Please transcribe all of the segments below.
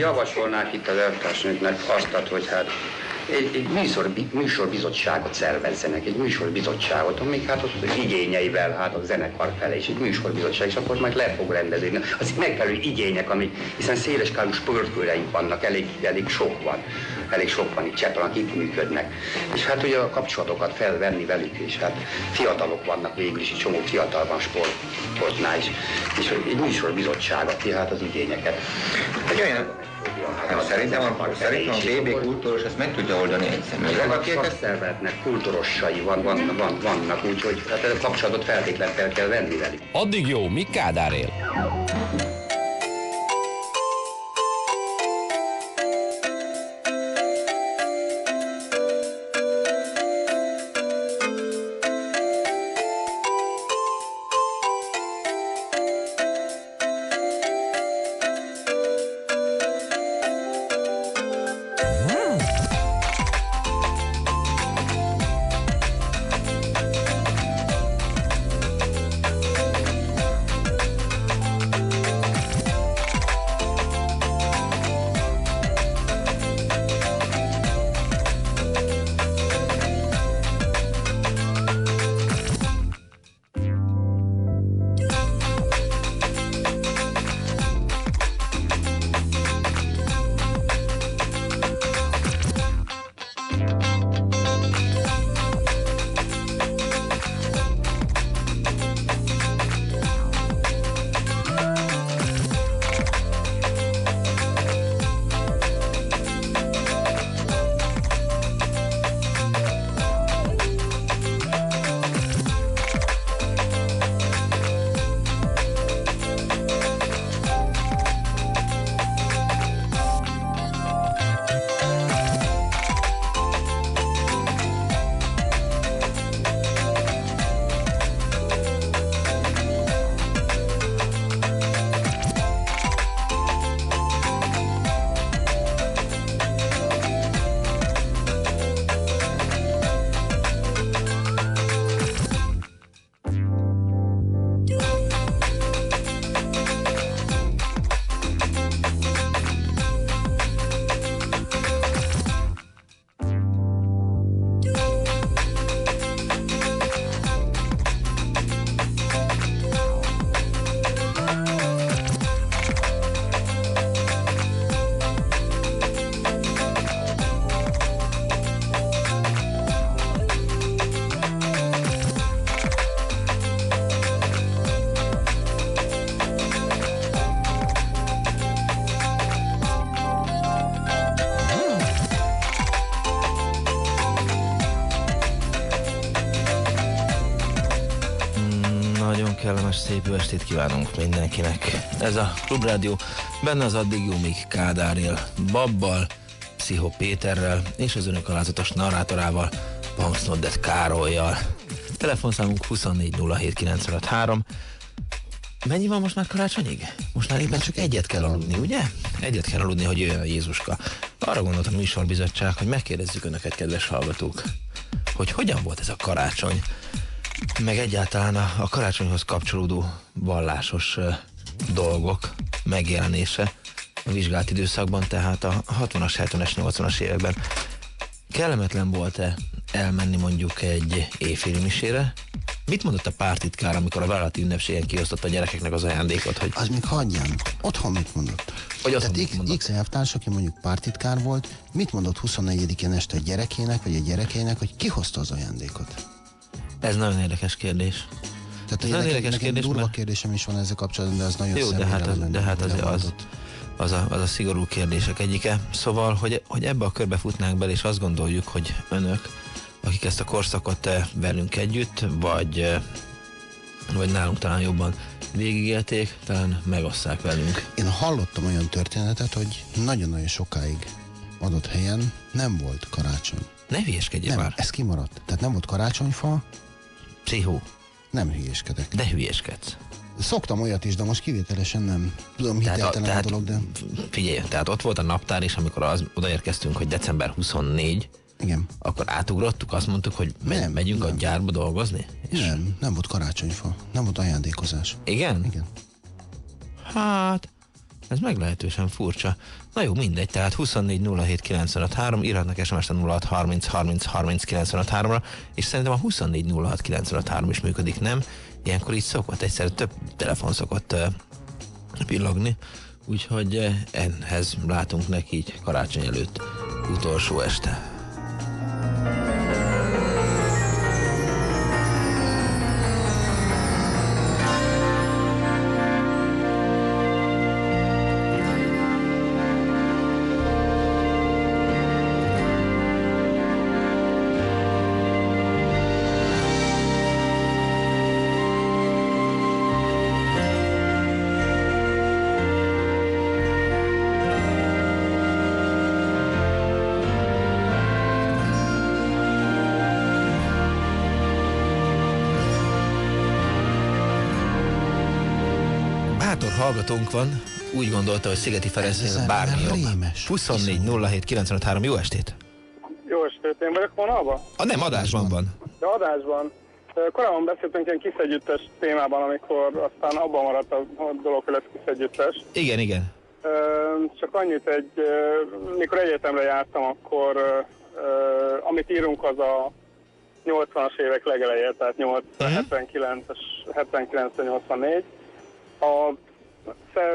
Javasolnák itt az elvtársnőknek azt, hogy hát egy, egy műsor, műsorbizottságot szervezzenek, egy műsorbizottságot, amik hát az igényeivel, hát a zenekar felé, és egy műsorbizottság, és akkor majd le fog rendezni. Az megfelelő igények, amik, hiszen széleskálú sportkőreink vannak, elég, elég sok van, elég sok van itt Csepelen, itt működnek. És hát ugye a kapcsolatokat felvenni velük, és hát fiatalok vannak végül is, egy csomó fiatal van sport, sportnál is, és egy műsorbizottság, aki hát az igényeket. Egy olyan Hát, szerintem a, szerintem a BB kultúros ezt meg tudja oldani egyszerűen. A szakszervezetnek kultúrossai van, van, van, vannak, úgyhogy hát a kapcsolatot feltétlenül fel kell venni velük. Addig jó, mi Kádár él? Kellemes szép jó estét kívánunk mindenkinek. Ez a Klubrádió, benne az addig jó még Kádár él, Babbal, Pszicho Péterrel és az önök alázatos narrátorával, Punksnoddet Károlyjal. Telefonszámunk 2407953. Mennyi van most már karácsonyig? Most már éppen csak egyet kell aludni, ugye? Egyet kell aludni, hogy jöjjön a Jézuska. Arra gondolt a műsorbizottság, hogy megkérdezzük önöket, kedves hallgatók, hogy hogyan volt ez a karácsony meg egyáltalán a, a karácsonyhoz kapcsolódó vallásos dolgok megjelenése a vizsgált időszakban, tehát a 60-as, 70-es, 80-as években. Kellemetlen volt-e elmenni mondjuk egy éjféli misére? Mit mondott a pártitkár, amikor a vállalati ünnepségen kiosztotta a gyerekeknek az ajándékot? Hogy... Az még hagyján. Otthon mit mondott? Hogy Tehát mit mondott? X elvtárs, aki mondjuk pártitkár volt, mit mondott 24-én este a gyerekének, vagy a gyerekeinek, hogy ki hozta az ajándékot? Ez nagyon érdekes kérdés. Tehát ez nagyon érdekes nekem kérdés, durva mert... kérdésem is van ezzel kapcsolatban, de az nagyon Jó, de hát, az, de hát az, az, az, a, az a szigorú kérdések egyike. Szóval, hogy, hogy ebbe a körbe futnánk bele, és azt gondoljuk, hogy önök, akik ezt a korszakot eh, velünk együtt, vagy, eh, vagy nálunk talán jobban végigélték, talán megosszák velünk. Én hallottam olyan történetet, hogy nagyon-nagyon sokáig adott helyen nem volt karácsony. Ne hülyeskedjél nem, már. ez kimaradt. Tehát nem volt karácsonyfa, Pszichó. Nem hülyéskedek. De hülyéskedsz. Szoktam olyat is, de most kivételesen nem. Tudom, hiteltelen a, a, dolog, de... Figyelj, tehát ott volt a naptár is, amikor az, odaérkeztünk, hogy december 24, igen. Akkor átugrottuk, azt mondtuk, hogy megy, nem, megyünk nem. a gyárba dolgozni? És... Nem, nem volt karácsonyfa, nem volt ajándékozás. Igen? Igen. Hát, Ez meglehetősen furcsa. Na jó, mindegy, tehát 24 07 95 3, írhatnak SMS-t a 06 30 30 30 95 3-ra, és szerintem a 24 06 95 3 is működik, nem? Ilyenkor így szokott, egyszer több telefon szokott uh, pillogni, úgyhogy uh, enhez látunk neki így karácsony előtt utolsó este. Hallgatónk van, úgy gondolta, hogy Szigeti Ferenc bármi jobb. rémes. 24 07 95 3, jó estét! Jó estét, én vagyok vonalban? A nem adásban van. De adásban. Korábban beszéltünk ilyen kiszegyüttes témában, amikor aztán abban maradt a dolog, hogy lesz kiszegyüttes. Igen, igen. Csak annyit, egy, mikor egyetemre jártam, akkor amit írunk, az a 80-as évek legeleje, tehát 8, Mhm. 79-es, 79-84. A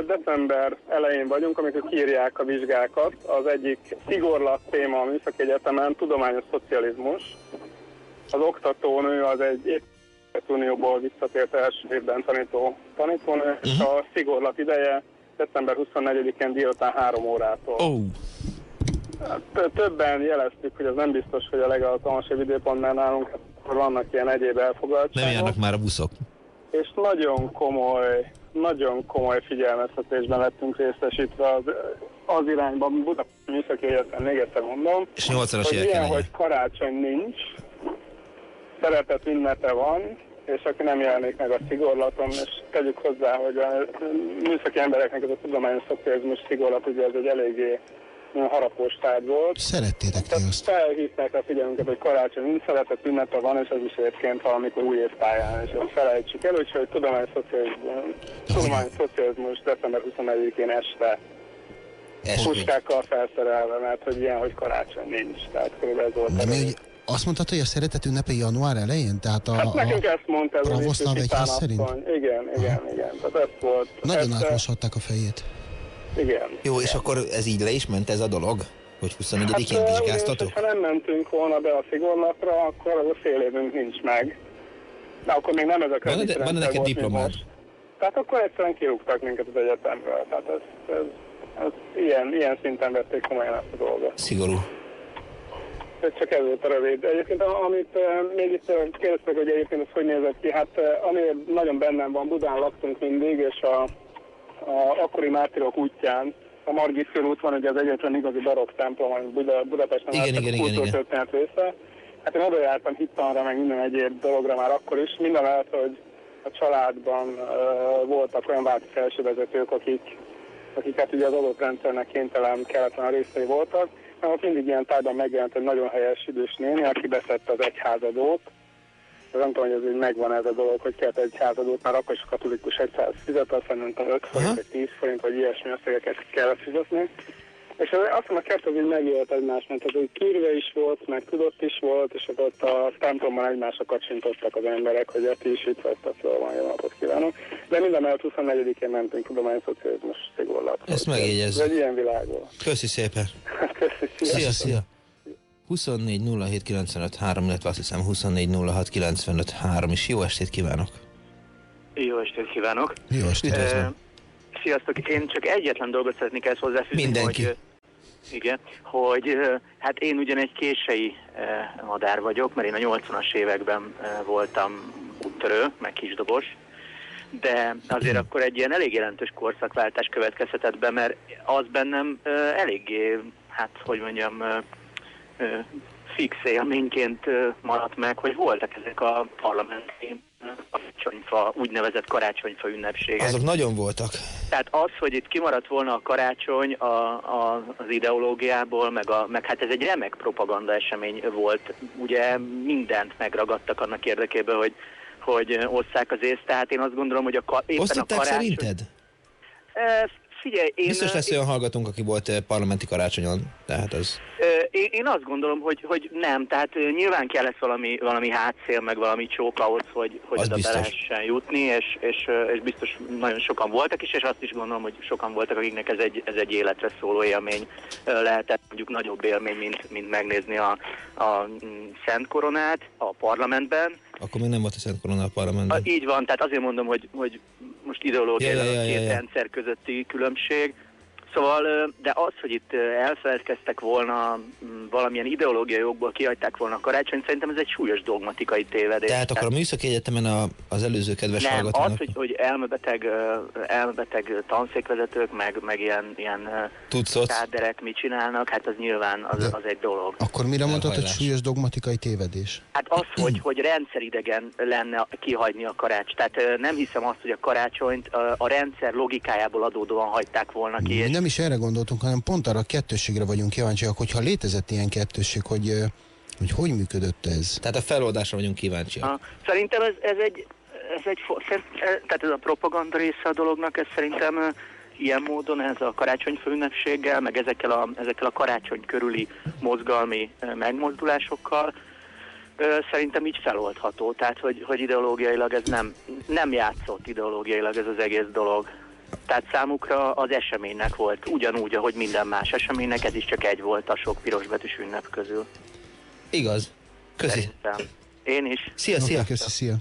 december elején vagyunk, amikor kiírják a vizsgákat. Az egyik szigorlat téma a Műszaki Egyetemen tudományos szocializmus. Az oktatónő az egy Unióból visszatért első évben tanító tanítónő, és a szigorlat ideje december 24-én délután 3 órától. Ó, oh, T- Többen jeleztük, hogy az nem biztos, hogy a legalkalmasabb időpont, mert nálunk vannak ilyen egyéb nem elfoglaltságok. járnak már a buszok. És nagyon komoly, nagyon komoly figyelmeztetésben lettünk részesítve az, az irányban, Budapest Műszaki Egyetem, még egyszer mondom, És 80-as hogy ilyen, hogy karácsony nincs, szeretet ünnepе van, és aki nem jelenik meg a szigorlaton, és tegyük hozzá, hogy a műszaki embereknek ez a tudományos szocializmus szigorlat, ugye ez egy eléggé harapós tárgy volt. Szerettétek ti azt. felhívták a figyelmünket, hogy karácsony nincs szeretet ünnepe van, és ez is egyébként valamikor új évpályán, és ezt felejtsük el, úgyhogy tudományos szocializmus, tudományos szocializmus december 24-én este puskákkal felszerelve, mert hogy ilyen, hogy karácsony nincs. Tehát körülbelül ez volt hogy azt mondtad, hogy a szeretet ünnepe január elején? Tehát a, Hát nekünk a, ezt mondta ez a szerint? Igen, igen, igen. Tehát ez volt. nagyon átmoshatták a fejét. Igen. Jó, és akkor ez így le is ment ez a dolog? Hogy 24-én Hát, vizsgáztatok? ha nem mentünk volna be a szigorlatra, akkor az a fél évünk nincs meg. De akkor még nem ez a Van-e- kreditrendszer van-e neked diplomád? Tehát akkor egyszerűen kirúgtak minket az egyetemről. Tehát ez, ez, ez ilyen, ilyen szinten vették komolyan ezt a dolgot. Szigorú. Ez csak ez volt a rövid. Egyébként amit uh, még itt uh, kérdeztek, hogy egyébként ez hogy nézett ki, hát uh, ami nagyon bennem van, Budán laktunk mindig, és a, a akkori mártirok útján, a Margit út van ugye az egyetlen igazi barokk templom, ami Buda, Budapesten Igen, igen, igen, igen. része. Hát én oda jártam hittanra, meg minden egyéb dologra már akkor is, minden mellett, hogy a családban uh, voltak olyan válti felsővezetők, akik, akik hát ugye az adott rendszernek kénytelen, kelletlen a részei voltak, mert ott mindig ilyen tárgyban megjelent egy nagyon helyes idős néni, aki beszedte az egyházadót. Nem tudom, hogy ez így megvan ez a dolog, hogy kellett egy házadót, már akkor is a katolikus egyház fizet, aztán nem tudom, 5 forint, vagy 10 forint, vagy ilyesmi összegeket kellett fizetni. És az- azt a kettő így megélt egymásnak, tehát hogy kírve is volt, meg tudott is volt, és akkor ott a templomban egymásra kacsintottak az emberek, hogy ti is itt vettek fel, van jó napot kívánok. De minden mellett 24-én mentünk tudományos szocializmus szigorlat. Ezt megjegyezzük. Ez egy ilyen világ volt. Köszi szépen. Köszi, Szia, szia. 24 07 95 3, illetve azt hiszem 24 06 95 3 is. Jó estét kívánok! Jó estét kívánok! Jó estét. Ö, Sziasztok! Én csak egyetlen dolgot szeretnék ezt hozzáfűzni, Mindenki. hogy... Igen, hogy hát én ugyan egy kései madár vagyok, mert én a 80-as években voltam úttörő, meg kisdobos, de azért akkor egy ilyen elég jelentős korszakváltás következhetett be, mert az bennem eléggé, hát hogy mondjam, fix élményként maradt meg, hogy voltak ezek a parlamenti karácsonyfa, úgynevezett karácsonyfa ünnepségek. Azok nagyon voltak. Tehát az, hogy itt kimaradt volna a karácsony a, a, az ideológiából, meg, a, meg hát ez egy remek propaganda esemény volt. Ugye mindent megragadtak annak érdekében, hogy, hogy osszák az észt. Tehát én azt gondolom, hogy a, éppen Osztották a karácsony... szerinted? E, figyelj, én... Biztos lesz olyan hallgatónk, aki volt parlamenti karácsonyon, tehát. Ö, Én, én azt gondolom, hogy, hogy nem, tehát nyilván kellett valami, valami hátszél, meg valami csók ahhoz, hogy, hogy oda be lehessen jutni, és, és, és biztos nagyon sokan voltak is, és azt is gondolom, hogy sokan voltak, akiknek ez egy, ez egy életre szóló élmény lehetett, mondjuk nagyobb élmény, mint, mint megnézni a, a mm, Szent Koronát a parlamentben. Akkor még nem volt a Szent Korona a A, parlamentben. így van, tehát azért mondom, hogy, hogy most ideológiailag Ja, ja, a ja, két ja, ja. rendszer közötti különbség. Szóval, de az, hogy itt elfeledkeztek volna, mm, valamilyen ideológiai jogból kihagyták volna a karácsonyt, szerintem ez egy súlyos dogmatikai tévedés. Tehát akkor a Műszaki Egyetemen a, az előző kedves nem, hallgatónak az, hogy, hogy elmebeteg, elmebeteg tanszékvezetők, meg, meg ilyen, ilyen káderek mit csinálnak, hát az nyilván az, az egy dolog. Akkor mire mondtad, hogy súlyos dogmatikai tévedés? Hát az, hogy, hogy rendszeridegen lenne kihagyni a karács. Tehát nem hiszem azt, hogy a karácsonyt a rendszer logikájából adódóan hagyták volna ki. És nem is erre gondoltunk, hanem pont arra a kettősségre vagyunk kíváncsiak, hogyha létezett ilyen kettősség, hogy, hogy hogy működött ez. Tehát a feloldásra vagyunk kíváncsiak. Ha, szerintem ez, ez egy, ez egy, tehát ez a propaganda része a dolognak, ez szerintem ilyen módon, ez a karácsony főünnepséggel, meg ezekkel a, ezekkel a karácsony körüli mozgalmi megmozdulásokkal, szerintem így feloldható. Tehát, hogy, hogy ideológiailag ez nem, nem játszott ideológiailag ez az egész dolog. Tehát számukra az eseménynek volt, ugyanúgy, ahogy minden más eseménynek, ez is csak egy volt a sok pirosbetűs ünnep közül. Igaz. Köszi. Szerintem. Én is. Szia, szia. Köszi, szia.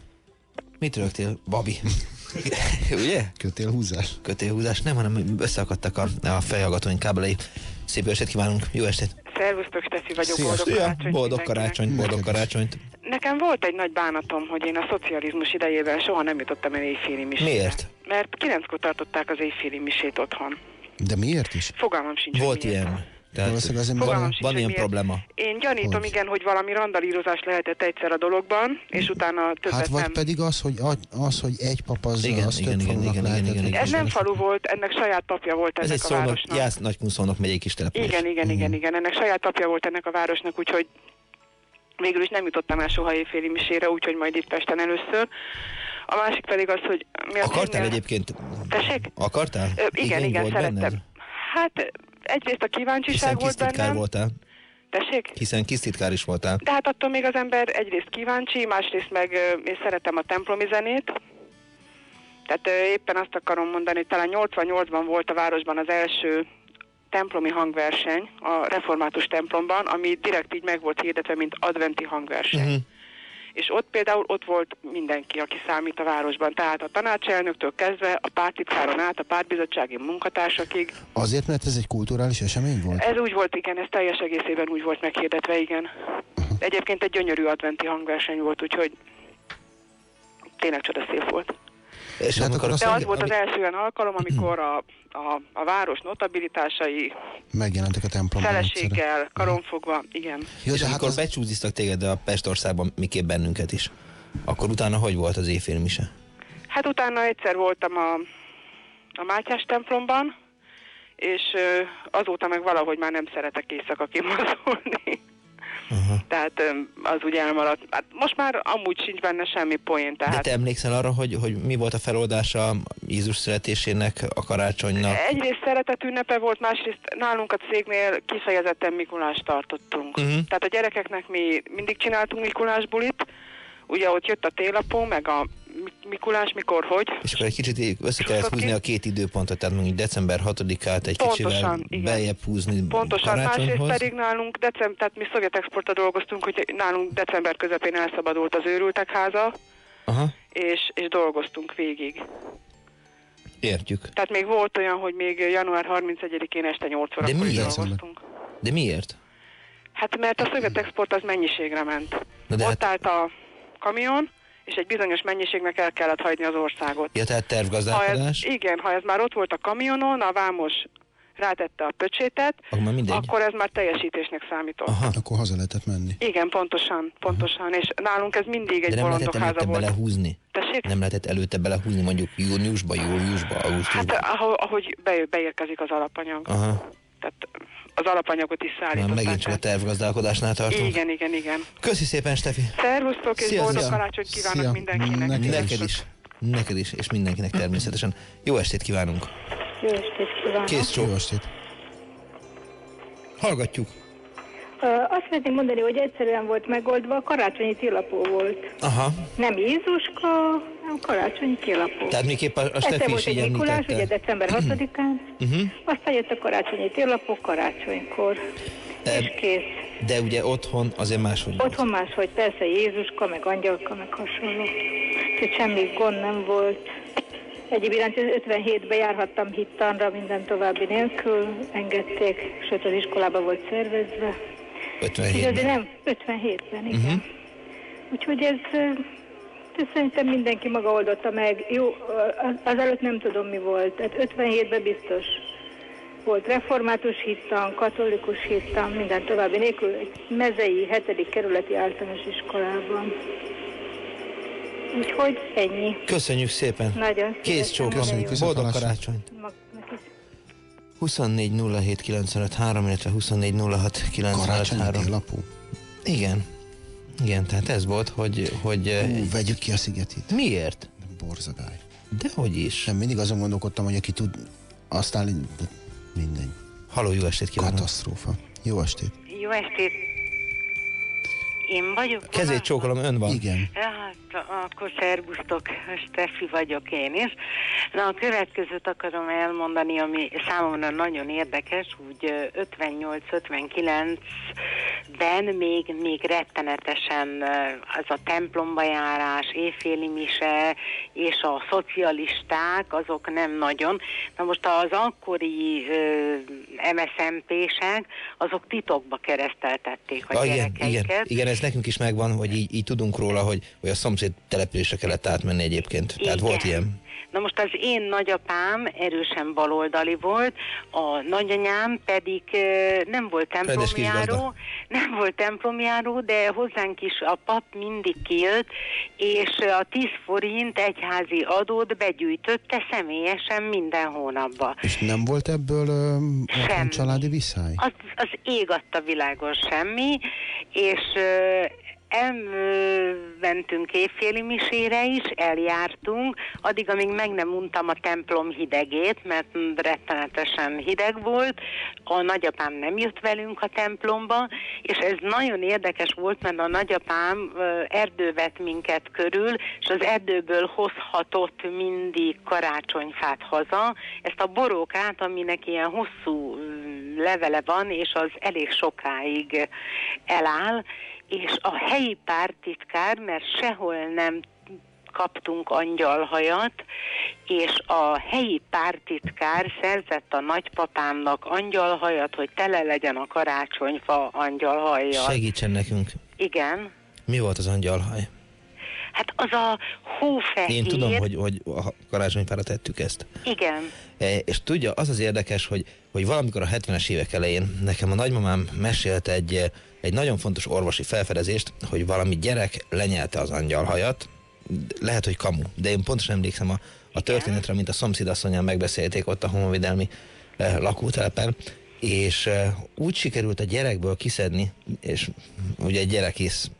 Mit rögtél? Babi. Ugye? Kötél húzás. Kötélhúzás nem, hanem összeakadtak a, a fejhallgatóink kábelei. Szép jó estét kívánunk, jó estét! Szervusztok, Steffi vagyok, Szia, boldog Szia, karácsonyt boldog karácsony, boldog karácsonyt. Nekem volt egy nagy bánatom, hogy én a szocializmus idejében soha nem jutottam el éjféli misére. Miért? Mert kilenckor tartották az éjféli misét otthon. De miért is? Fogalmam sincs, Volt miért. ilyen. Tehát Valószínűleg azért, Fogalmam van, sincs, van ilyen miért. probléma. Én gyanítom, Hogy? igen, hogy valami randalírozás lehetett egyszer a dologban, és utána többet Hát vagy nem. pedig az, hogy, az, hogy egy pap az, Igen, az igen, igen, igen, igen, igen, igen. Ez nem falu volt, ennek saját papja volt Ez ennek egy a szónok, városnak. Jász Nagykunszónok megyei kis település. Igen, igen, igen, igen. Ennek saját papja volt ennek a városnak, úgyhogy végül is nem jutottam el soha éjféli misére, úgyhogy majd itt Pesten először. A másik pedig az, hogy... Mi Akartál ennél- egyébként? Tessék? Akartál? Ö, igen, igen, volt szerettem. benned? Hát egyrészt a kíváncsiság Hiszen volt bennem. voltál. Tessék? Hiszen kis titkár is voltál. De hát attól még az ember egyrészt kíváncsi, másrészt meg én szeretem a templomi zenét. Tehát éppen azt akarom mondani, hogy talán 88-ban volt a városban az első templomi hangverseny a református templomban, ami direkt így meg volt hirdetve, mint adventi hangverseny. Mhm. És ott például ott volt mindenki, aki számít a városban. Tehát a tanácselnöktől kezdve a pártitkáron át, a pártbizottsági munkatársakig. Azért, mert ez egy kulturális esemény volt? Ez úgy volt, igen, ez teljes egészében úgy volt meghirdetve, igen. Egyébként egy gyönyörű adventi hangverseny volt, úgyhogy tényleg csodaszép volt. És De hát akkor azt De az Ami- volt az első olyan alkalom, amikor a, a, a város notabilitásai Megjelentek a templomban. egyszerre. feleséggel, karonfogva, igen. és Jó, de hát amikor az, becsúzdíztak téged a Pestországban, miképp bennünket is, akkor utána hogy volt az éjfélmise? Hát utána egyszer voltam a, a Mátyás templomban, és azóta meg valahogy már nem szeretek éjszaka kimozdulni. Aha. Tehát az úgy elmaradt. Hát most már amúgy sincs benne semmi poén, De tehát... te emlékszel arra, hogy, hogy mi volt a feloldása Jézus születésének, a karácsonynak? Egyrészt szeretet ünnepe volt, másrészt nálunk a cégnél kifejezetten Mikulást tartottunk. Mhm. Tehát a gyerekeknek mi mindig csináltunk Mikulás bulit, ugye ott jött a télapó, meg a Mikulás mikor, hogy. És akkor egy kicsit össze kellett húzni a két időpontot, tehát mondjuk december 6-át egy Pontosan, kicsivel igen. beljebb húzni Pontosan, másrészt pedig nálunk, december, tehát mi szovjet exportra dolgoztunk, hogy nálunk december közepén elszabadult az őrültek háza, Aha, és, és dolgoztunk végig. értjük. Tehát még volt olyan, hogy még január 31-én este 8 De órakor miért? dolgoztunk. De miért? Hát mert a szovjet export az mennyiségre ment. Na de Ott hát, állt a kamion, és egy bizonyos mennyiségnek el kellett hagyni az országot. ja, tehát Ha ez, tervgazdálkodás, igen, ha ez már ott volt a kamionon, a vámos rátette a pöcsétet, akkor akkor ez már teljesítésnek számított. Aha, akkor haza lehetett menni. Igen, pontosan, pontosan. És nálunk ez mindig egy nem lehetett bolondok előtte háza volt. belehúzni? Tessék? Nem lehetett előtte belehúzni mondjuk júniusba, júliusba, Hát augusztusba? ahogy, ahogy be, beérkezik az alapanyag. Aha, Tehát az alapanyagot is szállították. megint csak a tervgazdálkodásnál tartunk. Igen, igen, igen. Köszi szépen, Stefi! Szervusztok, és Szia, boldog szia. karácsonyt kívánok Szia. mindenkinek. Neked Neked is, neked is, és mindenkinek természetesen. Jó estét kívánunk! Jó estét kívánok. Kész Jó csók. estét. Hallgatjuk. Azt szeretném mondani, hogy egyszerűen volt megoldva, a karácsonyi télapó volt. Aha. Nem Jézuska, hanem karácsonyi télapó. Tehát miképp a, a volt is egy így Mikulás, ugye december 6-án, Uh-huh. aztán jött a karácsonyi télapó karácsonykor, E- és kész. De ugye otthon azért máshogy volt. Otthon máshogy persze Jézuska, meg angyalka, meg hasonló. Úgyhogy semmi gond nem volt. Egyéb iránt 57-ben járhattam hittanra, minden további nélkül, engedték, sőt az iskolába volt szervezve. Úgyhogy 57 azért nem, 57-ben, igen. Uh-huh. Úgyhogy ez, ez szerintem mindenki maga oldotta meg. Jó, az- azelőtt nem tudom mi volt. Tehát 57-ben biztos volt református hittan, katolikus hittan, minden további nélkül egy mezei, hetedik kerületi általános iskolában. Úgyhogy ennyi. Köszönjük szépen. Nagyon Kész csók. Köszönjük, Boldog karácsonyt. Magnak is. 24 07 95 3, illetve 24 06 95 Karácsonyi 3. télapó. Igen. Igen, tehát ez volt, hogy, hogy eh, Ú, vegyük ki a szigetit. miért? Borzadály. Dehogy is. Nem, mindig azon gondolkodtam, hogy aki tud, aztán de mindegy. Haló, jó estét kívánok. Katasztrófa. Jó estét. Jó estét! Én vagyok? Kezét csókolom, ön van. Igen. Ja, Hát, akkor szervusztok, Steffi vagyok én is. Na, a következőt akarom elmondani, ami számomra nagyon érdekes, úgy ö, 58-59-ben még, még rettenetesen az a templomba járás, éjféli mise és a szocialisták, azok nem nagyon. Na most az akkori MSZMP-sek, azok titokba kereszteltették a Ah, igen, gyerekeiket. igen, igen, ez nekünk is megvan, hogy így, így tudunk róla, hogy, hogy a szomszéd településre kellett átmenni egyébként. Tehát Igen. volt ilyen. Na most az én nagyapám erősen baloldali volt, a nagyanyám pedig nem volt templomjáró, nem volt templomjáró, de hozzánk is a pap mindig kijött, és a 10 forint egyházi adót begyűjtötte személyesen minden hónapban. És nem volt ebből ö, családi viszály? Az, az ég adta világon semmi, és ö, elmentünk évféli misére is, eljártunk, addig, amíg meg nem untam a templom hidegét, mert rettenetesen hideg volt, a nagyapám nem jött velünk a templomba, és ez nagyon érdekes volt, mert a nagyapám ö, erdő vett minket körül, és az erdőből hozhatott mindig karácsonyfát haza, ezt a borókát, aminek ilyen hosszú levele van, és az elég sokáig eláll, és a helyi pártitkár, mert sehol nem kaptunk angyalhajat, és a helyi pártitkár szerzett a nagypapámnak angyalhajat, hogy tele legyen a karácsonyfa angyalhajjal. Segítsen nekünk. Igen. Mi volt az angyalhaj? Hát az a hófehér. Én tudom, hogy, hogy a karácsonyfára tettük ezt. Igen. E, És tudja, az az érdekes, hogy, hogy valamikor a 70-es évek elején nekem a nagymamám mesélt egy, egy nagyon fontos orvosi felfedezést, hogy valami gyerek lenyelte az angyalhajat, lehet, hogy kamu, de én pontosan emlékszem a, a történetre, mint a szomszédasszonyán megbeszélték ott a homovédelmi eh, lakótelepen, és eh, úgy sikerült a gyerekből kiszedni, és ugye egy gyerekész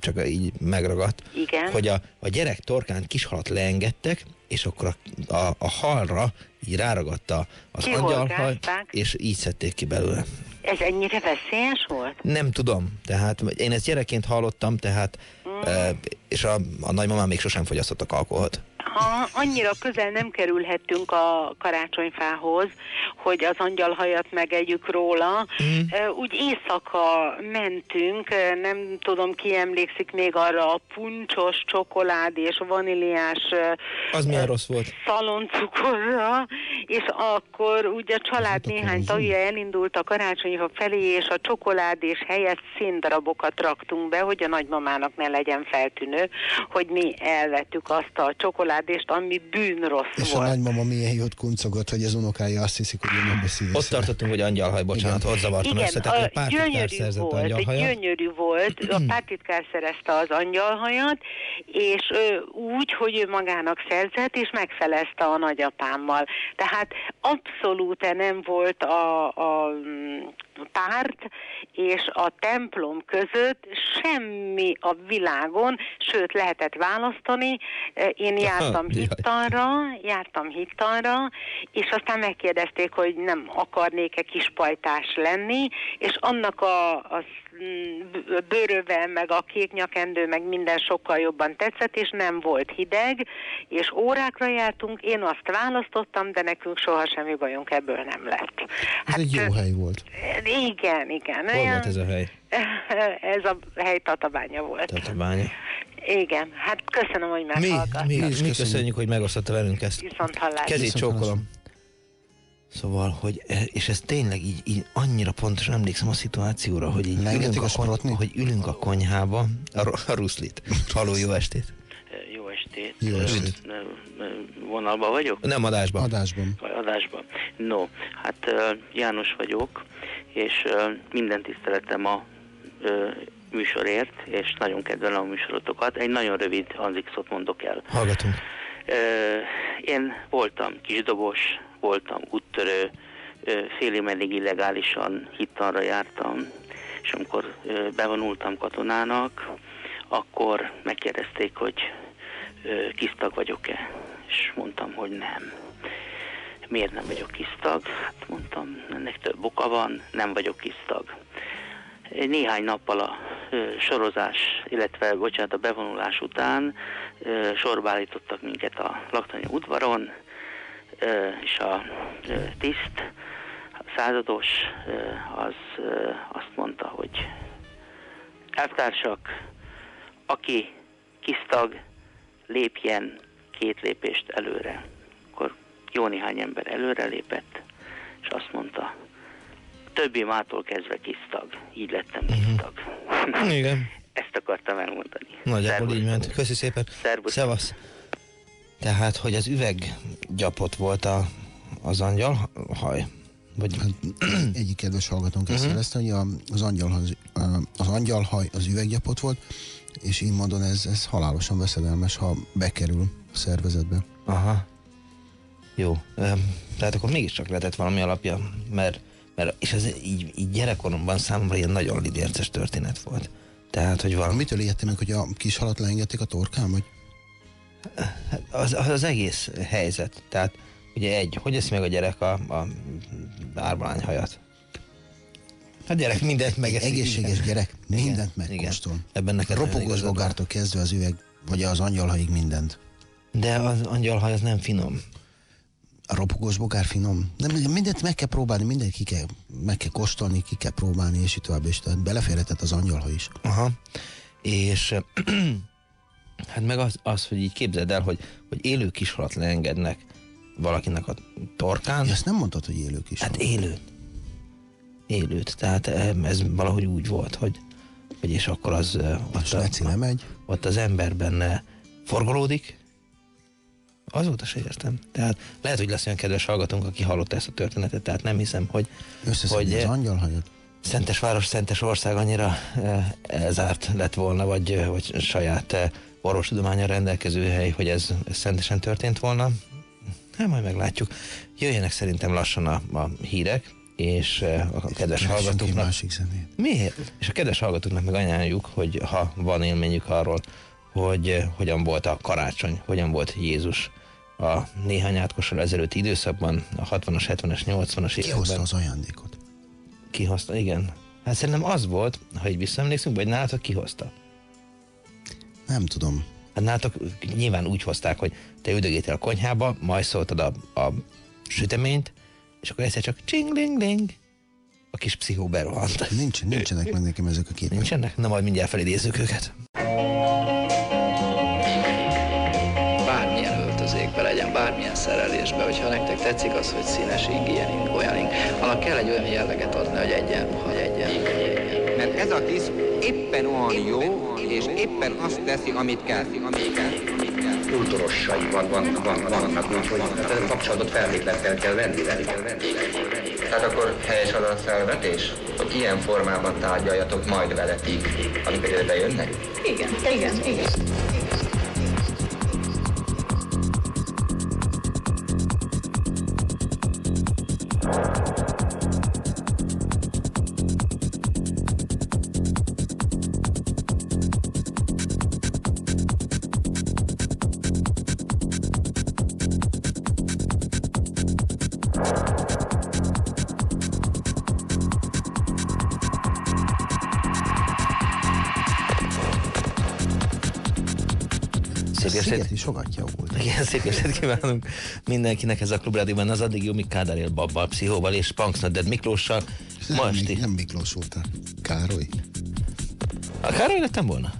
csak így megragadt, Igen. hogy a, a gyerek torkán kis halat leengedtek, és akkor a, a, a halra így ráragadta az angyalhaj, és így szedték ki belőle. Ez ennyire veszélyes volt? Nem tudom, tehát én ezt gyerekként hallottam, tehát, Mm. e, és a, a nagymamám még sosem fogyasztottak alkoholt. Ha annyira közel nem kerülhettünk a karácsonyfához, hogy az angyalhajat megegyük róla, Mm. Úgy éjszaka mentünk, nem tudom ki emlékszik még arra a puncsos, csokolád és vaníliás Az milyen rossz volt? szaloncukorra, és akkor ugye a család néhány tagja elindult a karácsonyfa felé, és a csokoládés helyett színdarabokat raktunk be, hogy a nagymamának ne legyen feltűnő, hogy mi elvettük azt a csokoládést, ami bűnrossz És a volt. nagymama milyen jót kuncogott, hogy az unokája azt hiszik, hogy ő nem beszél. Ott tartottunk, hogy angyalhaj, bocsánat, ott zavartam Igen, össze, tehát a egy gyönyörű szerzett volt, angyalhajat. gyönyörű volt, a pártitkár szerezte az angyalhajat, és ö, úgy, hogy ő magának szerzett, és megfelezte a nagyapámmal. Tehát abszolút nem volt a, a párt és a templom között semmi a világon, sőt lehetett választani. Én jártam hittanra, jártam hittanra, és aztán megkérdezték, hogy nem akarnék-e kispajtás lenni, és annak a, a sz- bőröve, meg a kék nyakendő, meg minden sokkal jobban tetszett, és nem volt hideg, és órákra jártunk, én azt választottam, de nekünk soha semmi bajunk ebből nem lett. Ez egy jó hely volt. Igen, igen. Hol volt ez a hely? ez a hely Tatabánya volt. Tatabánya. Igen, hát köszönöm, hogy Mi, meghallgat. mi, is mi köszönjük. köszönjük, hogy megosztotta velünk ezt. Viszont hallásra. Kezét Viszont csókolom. Szóval, hogy, e- és ez tényleg így, így annyira pontosan emlékszem a szituációra, hogy így ülünk a sprotnit? hogy ülünk a konyhába, a, a ruszlit. Haló, jó estét. Jó estét. Jó estét. Vonalban vagyok? Nem adásban. Adásban. Adásban? No, hát János vagyok, és minden tiszteletem a műsorért, és nagyon kedvelem a műsorotokat. Egy nagyon rövid anzikszot mondok el. Hallgatunk. Én voltam kisdobos, voltam úttörő, ö, fél meddig illegálisan hittanra jártam, és amikor bevonultam katonának, akkor megkérdezték, hogy kisztag vagyok-e, és mondtam, hogy nem. Miért nem vagyok kisztag? Hát mondtam, ennek több oka van, nem vagyok kisztag. Néhány nappal a sorozás, illetve bocsánat, a bevonulás után állítottak minket a laktanya udvaron, és a tiszt, a százados, az azt mondta, hogy elvtársak, aki kisztag, lépjen két lépést előre. Akkor jó néhány ember előre lépett, és azt mondta, többi mától kezdve kisztag. Így lettem kisztag. Igen. Ezt akartam elmondani. Nagyjából Szervusz. így ment. Köszi szépen. Szervusz. Szevasz. Tehát, hogy az üveggyapot volt a, az angyal haj. Vagy, Egyik kedves hallgatónk Mhm. ezt szerezte, hogy az angyalhaj, az angyalhaj az üveggyapot volt, és így mondom, ez, ez halálosan veszedelmes, ha bekerül a szervezetbe. aha. Jó. Tehát akkor mégiscsak lehetett valami alapja, mert, mert és ez így, így gyerekkoromban számomra ilyen nagyon lidérces történet volt. Tehát, hogy valami, Mitől ijedtem meg, hogy a kis halat leengedték a torkán, vagy? Az, az, az egész helyzet. Tehát ugye egy, hogy eszi meg a gyerek a, a árbalányhajat? A gyerek mindent megeszik. Egészséges igen. gyerek Igen, mindent igen. megkóstol. Ebben neked Ropogós bogártól kezdve az üveg, vagy az angyalhaig mindent. De az angyalhaj az nem finom. A ropogós bogár finom. De mindent meg kell próbálni, mindent ki kell, meg kell kóstolni, ki kell próbálni, és így tovább, és tehát beleférhetett az angyalhaj is. Aha. És hát meg az, az, hogy így képzeld el, hogy, hogy élő kishalat leengednek valakinek a torkán. Ezt nem mondtad, hogy élők is. Hát élőt. Élőt. Tehát ez valahogy úgy volt, hogy, hogy és akkor az A ott, a, lemegy. ott az emberben eh, forgolódik. Azóta se értem. Tehát lehet, hogy lesz olyan kedves hallgatónk, aki hallotta ezt a történetet, tehát nem hiszem, hogy, hogy az angyalhajat. Szentes város, Szentes ország annyira eh, elzárt lett volna, vagy, vagy saját eh, orvostudományra rendelkező hely, hogy ez, ez szentesen történt volna. Hát majd meglátjuk. Jöjjenek szerintem lassan a, a hírek, és eh, a kedves egy hallgatóknak... másik zenét. Miért? És a kedves hallgatóknak meg ajánljuk, hogy ha van élményük arról, hogy eh, hogyan volt a karácsony, hogyan volt Jézus a néhány átkossal ezelőtti időszakban, a 60-as, 70-es, 80-as Ki években. hozta az ajándékot? Kihozta, igen. Hát szerintem az volt, ha így visszaemlékszünk, vagy nálatok kihozta. Nem tudom. Hát nálatok nyilván úgy hozták, hogy te üldögétél a konyhába, majd szóltad a, a süteményt, és akkor egyszer csak csing-ling-ling, a kis pszichó berohant. Nincs, nincsenek meg nekem ezek a képek. Nincsenek? Na majd mindjárt felidézzük őket. bármilyen öltözékbe legyen, bármilyen szerelésbe, hogyha nektek tetszik az, hogy színes ing, ilyen ing, olyan ing, annak kell egy olyan jelleget adni, hogy egyenruha, hogy egyenruha, hogy egyenruha. Mert ez a tiszt éppen olyan jó, és éppen azt teszi, amit kell, amit kell, kultúrossai van, van, van, vannak, úgyhogy hát a kapcsolatot feltétlenül fel kell venni velük. Tehát akkor helyes az a felvetés, hogy ilyen formában tárgyaljatok majd veletik, amikor ide bejönnek? Igen, igen, igen. Szép a estét. sokat javult. Igen, szép estét kívánunk mindenkinek ez a klubrádióban az addig Jumi Kádár él Babbal, Pszichóval és Punksnodded Miklóssal. Nem, Most nem Miklós voltál. Károly. A Károly lettem volna?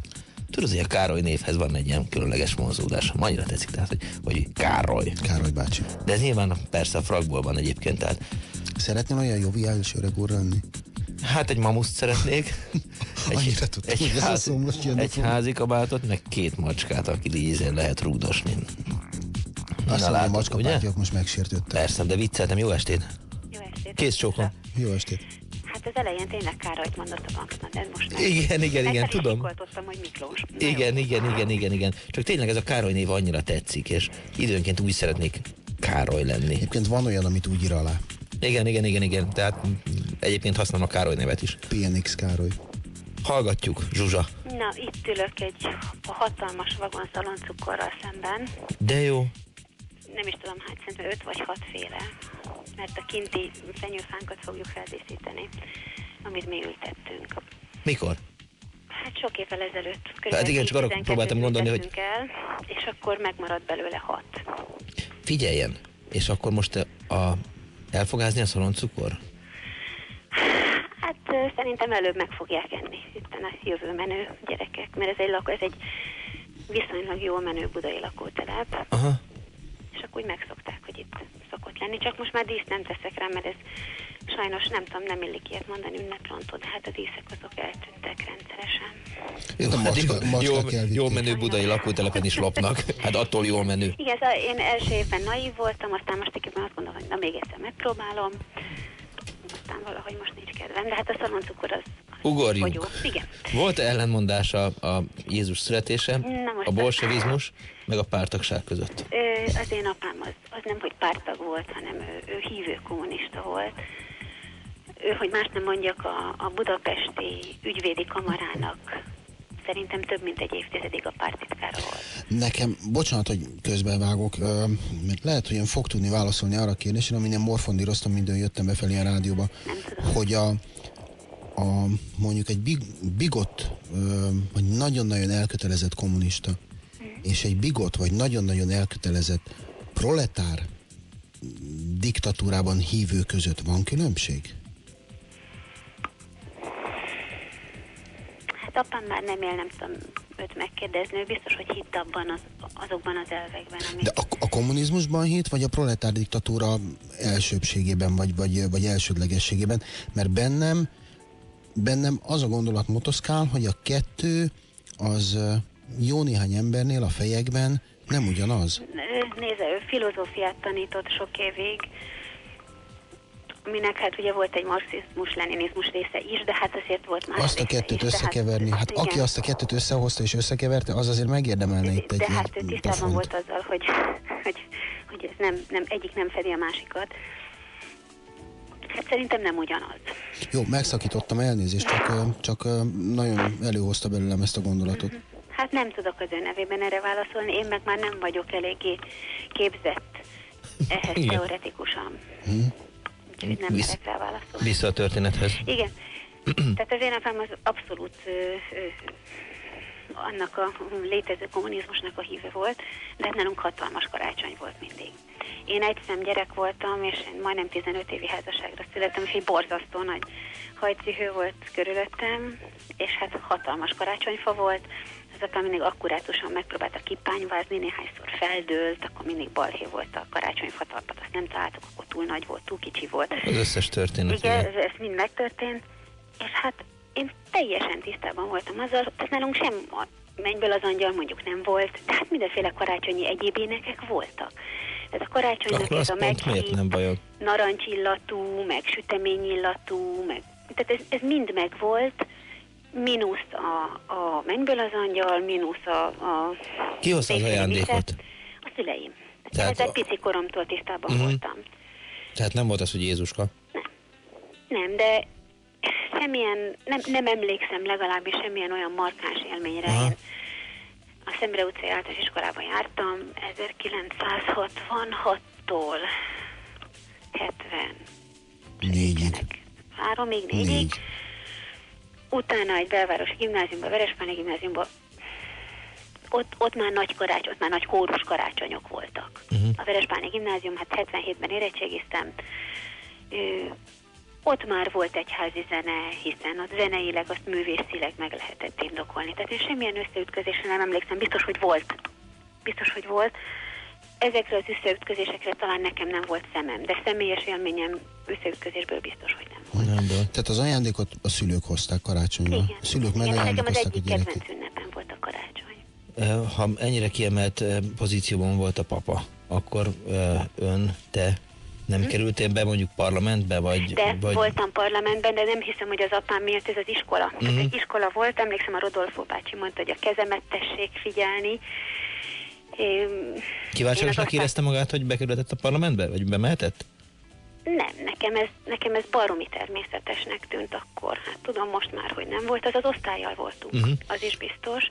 Tudod, hogy a Károly névhez van egy ilyen különleges vonzódás. Annyira tetszik, tehát, hogy, hogy Károly. Károly bácsi. De ez nyilván persze a fragból van egyébként, tehát Szeretnél olyan joviális öreg úr lenni? Hát egy mamuszt szeretnék. Egy, hogy ez a ház, szó most jönni egy házi kabátot, meg két macskát, aki így lehet rúgdosni. Azt mondom, a macskapártyok most megsértődtek. Persze, de vicceltem. Jó estét! Jó estét. Kész csókom. Jó estét. Hát az elején tényleg Károlyt mondott a banknak, de most nem. Igen, igen, igen, tudom. Hogy Miklós. Igen, igen, igen, igen, igen. Csak tényleg ez a Károly név annyira tetszik, és időnként úgy szeretnék Károly lenni. Egyébként van olyan, amit úgy ír alá. Igen, igen, igen, igen. Tehát egyébként használom a Károly nevet is. PNX Károly. Hallgatjuk, Zsuzsa. Na, itt ülök egy hatalmas vagon szaloncukorral szemben. De jó. Nem is tudom hány szerintem öt vagy hat féle. Mert a kinti fenyőfánkat fogjuk feldíszíteni, amit mi ültettünk. Mikor? Hát sok évvel ezelőtt. Hát igen, csak arra 12 próbáltam gondolni, hogy- El, és akkor megmaradt belőle hat. Figyeljen, és akkor most a, el fog ázni a szaloncukor? Hát szerintem előbb meg fogják enni itt a jövő menő gyerekek, mert ez egy, lak, ez egy viszonylag jól menő budai lakótelep, Aha. és akkor úgy megszokták, hogy itt szokott lenni. Csak most már díszt nem teszek rá, mert ez sajnos nem tudom, nem illik ilyet mondani ünneprontó, de hát a díszek azok eltűntek rendszeresen. Jó, a hát macska- jó, macskák jó, elvitték. jó menő budai lakótelepen is lopnak. Hát attól jól menő. Igen, szóval én első évben naív voltam, aztán most évben azt mondom, hogy na még egyszer megpróbálom, aztán valahogy most nincs kedvem, de hát a szaloncukor az, az Ugorjunk. fogyó. Igen. Volt ellenmondása a Jézus születése, Na most a bolsevizmus, meg a pártagság között? Ö, az én apám az, az nem, hogy pártag volt, hanem ő, ő hívő kommunista volt. Hogy más nem mondjak, a, a budapesti ügyvédi kamarának szerintem több mint egy évtizedig a pártitkára volt. Nekem, bocsánat, hogy közbevágok, mert lehet, hogy ön fog tudni válaszolni arra a kérdésre, amin én morfondíroztam, minden jöttem befelé a rádióba, hogy a, a mondjuk egy big, bigot, ö, vagy nagyon-nagyon elkötelezett kommunista, és egy bigot, vagy nagyon-nagyon elkötelezett proletár diktatúrában hívő között van különbség? Hát apám már nem él, nem tudom őt megkérdezni, ő biztos, hogy hitt abban az, azokban az elvekben, amik... De a, a kommunizmusban hit, vagy a proletár diktatúra elsőbségében, vagy, vagy, vagy elsődlegességében? Mert bennem, bennem az a gondolat motoszkál, hogy a kettő az jó néhány embernél a fejekben nem ugyanaz. Nézze, ő filozófiát tanított sok évig, aminek hát ugye volt egy marxizmus, leninizmus része is, de hát azért volt más Azt a kettőt is, összekeverni. Hát igen. aki azt a kettőt összehozta és összekeverte, az azért megérdemelne itt egy De hát ő tisztában pofont. volt azzal, hogy, hogy, hogy ez nem, nem, egyik nem fedi a másikat. Hát szerintem nem ugyanaz. Jó, megszakítottam elnézést, csak, csak nagyon előhozta belőlem ezt a gondolatot. Hát nem tudok az ő nevében erre válaszolni, én meg már nem vagyok eléggé képzett ehhez Igen. teoretikusan. Hm? Úgyhogy nem Visz- merek rá válaszolni. Vissza a történethez. Igen. Tehát az én apám az abszolút ö, ö, annak a létező kommunizmusnak a híve volt, de nálunk hatalmas karácsony volt mindig. Én egyszem gyerek voltam, és majdnem 15 évi házasságra születtem, és egy borzasztó nagy hajcihő volt körülöttem, és hát hatalmas karácsonyfa volt. Apám mindig akkurátusan megpróbálta kipányvázni, néhányszor feldőlt, akkor mindig balhé volt a karácsonyfa talpat, azt nem találtuk, akkor túl nagy volt, túl kicsi volt. Az összes történet. Igen, ez, ez mind megtörtént, és hát én teljesen tisztában voltam azzal, tehát nálunk sem a mennyből az angyal mondjuk nem volt, de hát mindenféle karácsonyi egyéb énekek voltak. Tehát a karácsonynak Akkor ez a bajod? narancsillatú, meg süteményillatú, meg, tehát ez, ez mind megvolt, mínusz a, a mennyből az angyal, mínusz a, a Ki hozta az ajándékot? A szüleim. Tehát ezzel a- pici koromtól tisztában Mhm. voltam. Tehát nem volt az, hogy Jézuska. Nem, de semmilyen, nem, nem emlékszem legalábbis semmilyen olyan markáns élményre. Aha. Én a Szemre utcai általános iskolában jártam 1966-tól 70 Négyig. háromig, négyig. Négy. Utána egy belvárosi gimnáziumba, Verespáni gimnáziumba ott, ott már nagy karácsony, ott már nagy kórus karácsonyok voltak. Uh-huh. A Veresbáni gimnázium, hát 77-ben érettségiztem, Ö, ott már volt egyházi zene, hiszen ott zeneileg, azt művészileg meg lehetett indokolni. Tehát én semmilyen összeütközésre nem emlékszem, biztos, hogy volt. Biztos, hogy volt. Ezekre az összeütközésekre talán nekem nem volt szemem, de személyes élményem összeütközésből biztos, hogy nem. Nem, de Tehát az ajándékot a szülők hozták karácsonyra. Igen. A szülők Igen, nekem az egyik kedvenc ünnepem volt a karácsony. Ha ennyire kiemelt pozícióban volt a papa, akkor ön, te nem kerültél be mondjuk parlamentbe, vagy... Hm? De vagy... voltam parlamentben, de nem hiszem, hogy az apám miatt ez az iskola. Mhm. egy iskola volt, emlékszem a Rodolfo bácsi mondta, hogy a kezemet tessék figyelni. Osztály- érezte magát, hogy bekerülhetett a parlamentbe? Vagy bemehetett? Nem, nekem ez, nekem ez baromi természetesnek tűnt akkor. Hát tudom most már, hogy nem volt, az az osztályjal voltunk, uh-huh. az is biztos.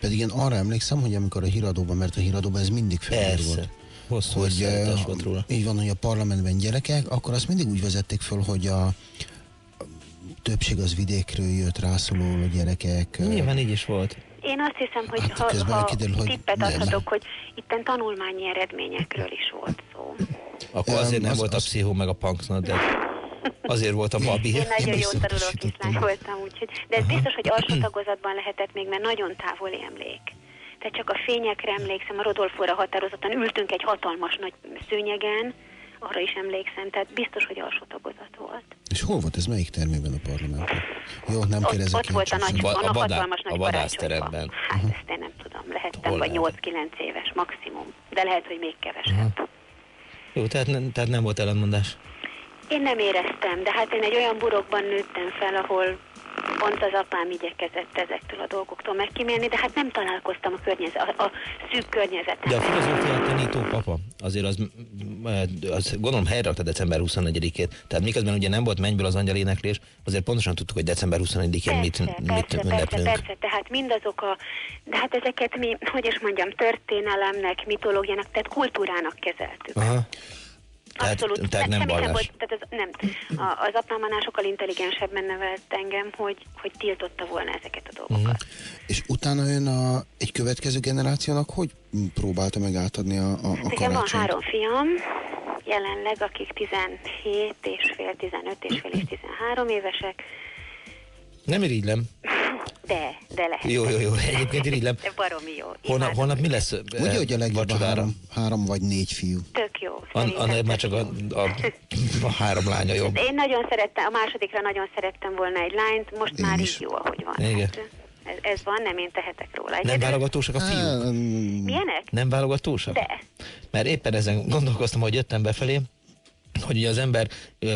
Pedig én arra emlékszem, hogy amikor a híradóban, mert a híradóban ez mindig Persze. volt. Hosszú hogy eh, volt róla. így van, hogy a parlamentben gyerekek, akkor azt mindig úgy vezették föl, hogy a, többség az vidékről jött, rászóló gyerekek. eh, Nyilván így is volt. Én azt hiszem, hogy Hát ha, ha kiderül, hogy tippet nem. adhatok, hogy itten tanulmányi eredményekről is volt szó. Akkor azért nem az- volt a az- pszichó meg a punknod, de azért volt a babi. Én nagyon jó tanuló kislány voltam, úgyhogy, de ez biztos, hogy alsó tagozatban lehetett még, mert nagyon távoli emlék. Tehát csak a fényekre emlékszem, a Rodolfóra határozottan ültünk egy hatalmas nagy szőnyegen, arra is emlékszem, tehát biztos, hogy alsó tagozat volt. És hol volt ez? Melyik termében a parlament? Jó, nem Ott, kérdezek. ott volt a nagy, Ba- a a, vadá- hatalmas a nagy vadászteremben. Hát ezt én nem tudom, lehettem Hol vagy lehet? 8-9 éves maximum, de lehet, hogy még kevesebb. Jó, tehát, nem- tehát nem volt ellentmondás. Én nem éreztem, de hát én egy olyan burokban nőttem fel, ahol pont az apám igyekezett ezektől a dolgoktól megkímélni, de hát nem találkoztam a, környezet, a, a szűk környezetemben. De a filozófiát tanító papa, azért az, m- az gondolom helyrerakta december 24-ét. Tehát miközben ugye nem volt mennyből az angyal éneklés, azért pontosan tudtuk, hogy december 24-én mit, persze, mit persze, persze, ünneplünk. persze, tehát mindazok a, de hát ezeket mi, hogy is mondjam, történelemnek, mitológiának, tehát kultúrának kezeltük. Aha. Tehát, Abszolút. tehát nem semmi sem vallás. volt, tehát az, nem. A, az apám annál sokkal intelligensebben nevelt engem, hogy, hogy tiltotta volna ezeket a dolgokat. Mhm. És utána ön a, egy következő generációnak hogy próbálta meg átadni a, a, a Nekem van három fiam, jelenleg, akik 17 és fél, 15 és fél és 13 évesek, Nem irigylem. de, de lehet. Jó, jó, jó. Egyébként irigylem. De baromi jó. Holnap, holnap mi lesz? Ugye, eh, hogy a legjobb a három, három vagy négy fiú? Tök jó. An, már csak a, a, a három lánya jobb. Én nagyon szerettem, a másodikra nagyon szerettem volna egy lányt, most Én már is. így jó, ahogy van. Igen. Hát, ez, ez van, nem én tehetek róla. Nem Egyedül- válogatósak a fiúk? Milyenek? Nem válogatósak? De. Mert éppen ezen gondolkoztam, hogy jöttem befelé, hogy ugye az ember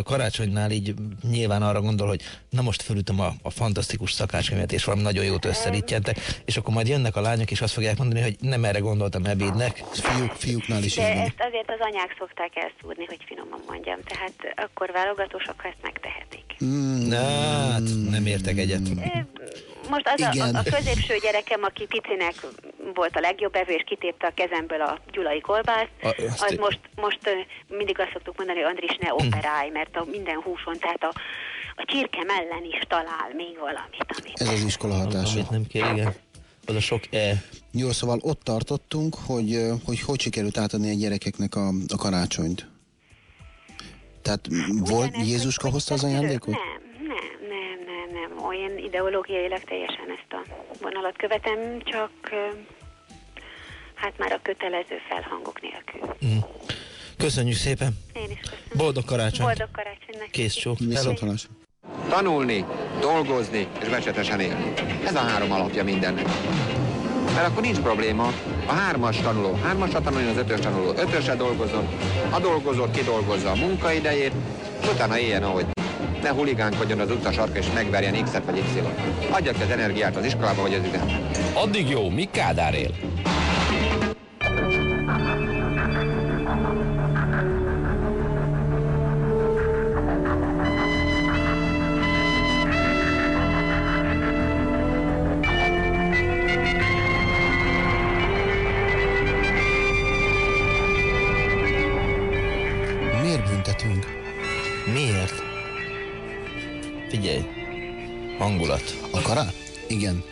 karácsonynál így nyilván arra gondol, hogy na most fölütöm a, a fantasztikus szakácskönyvet, és valami nagyon jót összerítjentek, és akkor majd jönnek a lányok, és azt fogják mondani, hogy nem erre gondoltam ebédnek. Fiúk, fiúknál is De ezt azért az anyák szokták elszúrni, hogy finoman mondjam. Tehát akkor válogatósak, ha ezt megtehetik. Mm, Na, hát nem értek egyet. Most az a, Igen. a, a középső gyerekem, aki picinek volt a legjobb evő, és kitépte a kezemből a gyulai kolbászt, A- az most, most ö, mindig azt szoktuk mondani, hogy Andris ne operálj, mert a minden húson, tehát a, a csirke ellen is talál még valamit, amit... Ez az iskola hatása. Amit nem kér, igen. Az a sok e. Jó, szóval ott tartottunk, hogy hogy, hogy sikerült átadni a gyerekeknek a, a karácsonyt. Tehát volt, Jézuska hogy- hozta az ajándékot? Nem, Olyan ideológiailag teljesen ezt a vonalat követem, csak hát már a kötelező felhangok nélkül. Köszönjük szépen. Én is köszönöm. Boldog karácsonyt. Boldog karácsonynak. Kész csók. Viszontlátásra. Tanulni, dolgozni és becsetesen élni. Ez a három alapja mindennek. Mert akkor nincs probléma. A hármas tanuló, hármasra tanuljon az ötös tanuló, ötösre dolgozzon, a dolgozó kidolgozza a munkaidejét, és utána éljen, ahogy ne huligánkodjon az utca sarka és megverjen X-et vagy Y-ot. Adja az energiát az iskolába vagy az üzembe. Addig jó, mi Kádár él? Kará? Igen.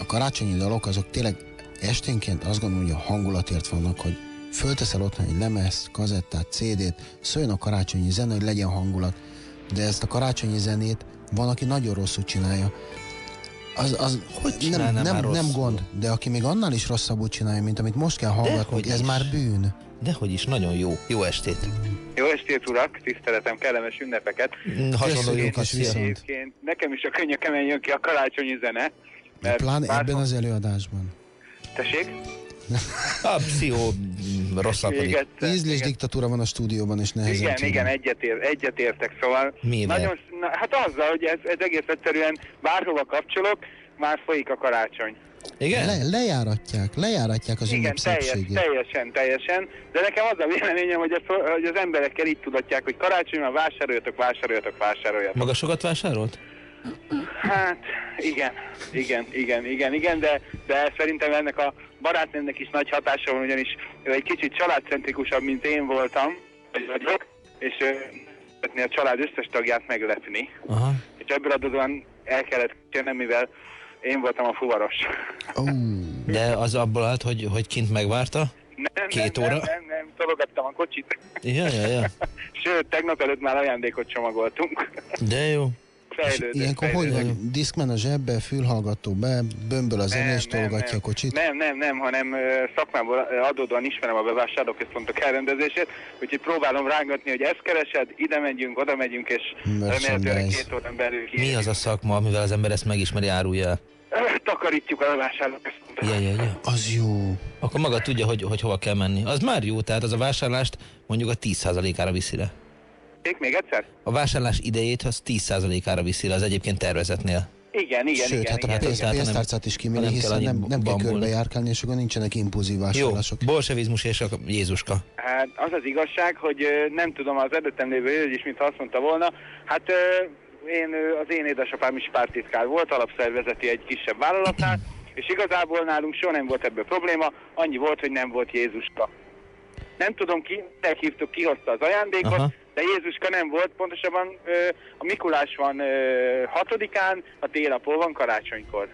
a karácsonyi dalok azok tényleg esténként azt gondolom, hogy a hangulatért vannak, hogy fölteszel otthon egy lemezt, kazettát, CD-t, szóljon a karácsonyi zene, hogy legyen hangulat. De ezt a karácsonyi zenét van, aki nagyon rosszul csinálja. Az, az Hogy nem, nem, nem rosszul? gond, de aki még annál is rosszabbul csinálja, mint amit most kell Dehogy ez is. már bűn. Dehogy is, nagyon jó. Jó estét. Jó estét, urak! Tiszteletem, kellemes ünnepeket. Hasonló Köszönjük jókat, viszont. Nekem is a könnyökemen jön ki a karácsonyi zene. Mert Pláne bár- ebben az előadásban. Tessék? A pszichó rosszabb Még egyszer. Ízlés diktatúra van a stúdióban, és nehezen Igen, csinálni. igen, egyetér, egyetértek, szóval Mivel? nagyon, na, hát azzal, hogy ez, ez egész egyszerűen bárhova kapcsolok, már folyik a karácsony. Igen? Le, lejáratják, lejáratják az Igen, teljes, teljesen, teljesen, de nekem az a véleményem, hogy, ez, hogy az emberekkel így tudatják, hogy karácsony van, vásároljatok, vásároljatok, vásároljatok. Maga sokat vásárolt? Hát, igen, igen, igen, igen, igen, de, de szerintem ennek a barátnőmnek is nagy hatása van, ugyanis ő egy kicsit családcentrikusabb, mint én voltam, vagy vagyok, és szeretné a család összes tagját meglepni. Aha. És ebből adódóan el kellett kérnem, mivel én voltam a fuvaros. De az abból állt, hogy, hogy kint megvárta? Nem, Két nem, óra? Nem, nem, nem, tologattam a kocsit. Ja, ja, ja. Sőt, tegnap előtt már ajándékot csomagoltunk. De jó. Fejlődött, Ilyenkor hogy fejlődött. van? Diszkmen a zsebbe, fülhallgató be, bömböl a zene, és nem, a kocsit? Nem, nem, nem, hanem szakmából adódóan ismerem a bevásárlóközpontok elrendezését, úgyhogy próbálom rángatni, hogy ezt keresed, ide megyünk, oda megyünk, és remélhetőleg két órán belül ki. Mi az a szakma, amivel az ember ezt megismeri, árulja Takarítjuk a bevásárlóközpontot. Ja, ja, ja. Az jó. Akkor maga tudja, hogy, hogy hova kell menni. Az már jó, tehát az a vásárlást mondjuk a 10%-ára viszi le. Még, még egyszer? A vásárlás idejét az 10%-ára viszi le az egyébként tervezetnél. Igen, igen, Sőt, igen, hát a pénz, igen. pénztárcát is nem kell hiszen nem, nem kell bambulni. körbejárkálni, és akkor nincsenek impulzív Jó, vásárlások. bolsevizmus és a Jézuska. Hát az az igazság, hogy nem tudom, az előttem lévő hölgy is, mintha azt mondta volna, hát én, az én édesapám is pártitkár volt, alapszervezeti egy kisebb vállalatnál, és igazából nálunk soha nem volt ebből probléma, annyi volt, hogy nem volt Jézuska. Nem tudom ki, meghívtuk, ki hozta az ajándékot, Aha. De Jézuska nem volt, pontosabban a Mikulás van hatodikán, a télapó van karácsonykor.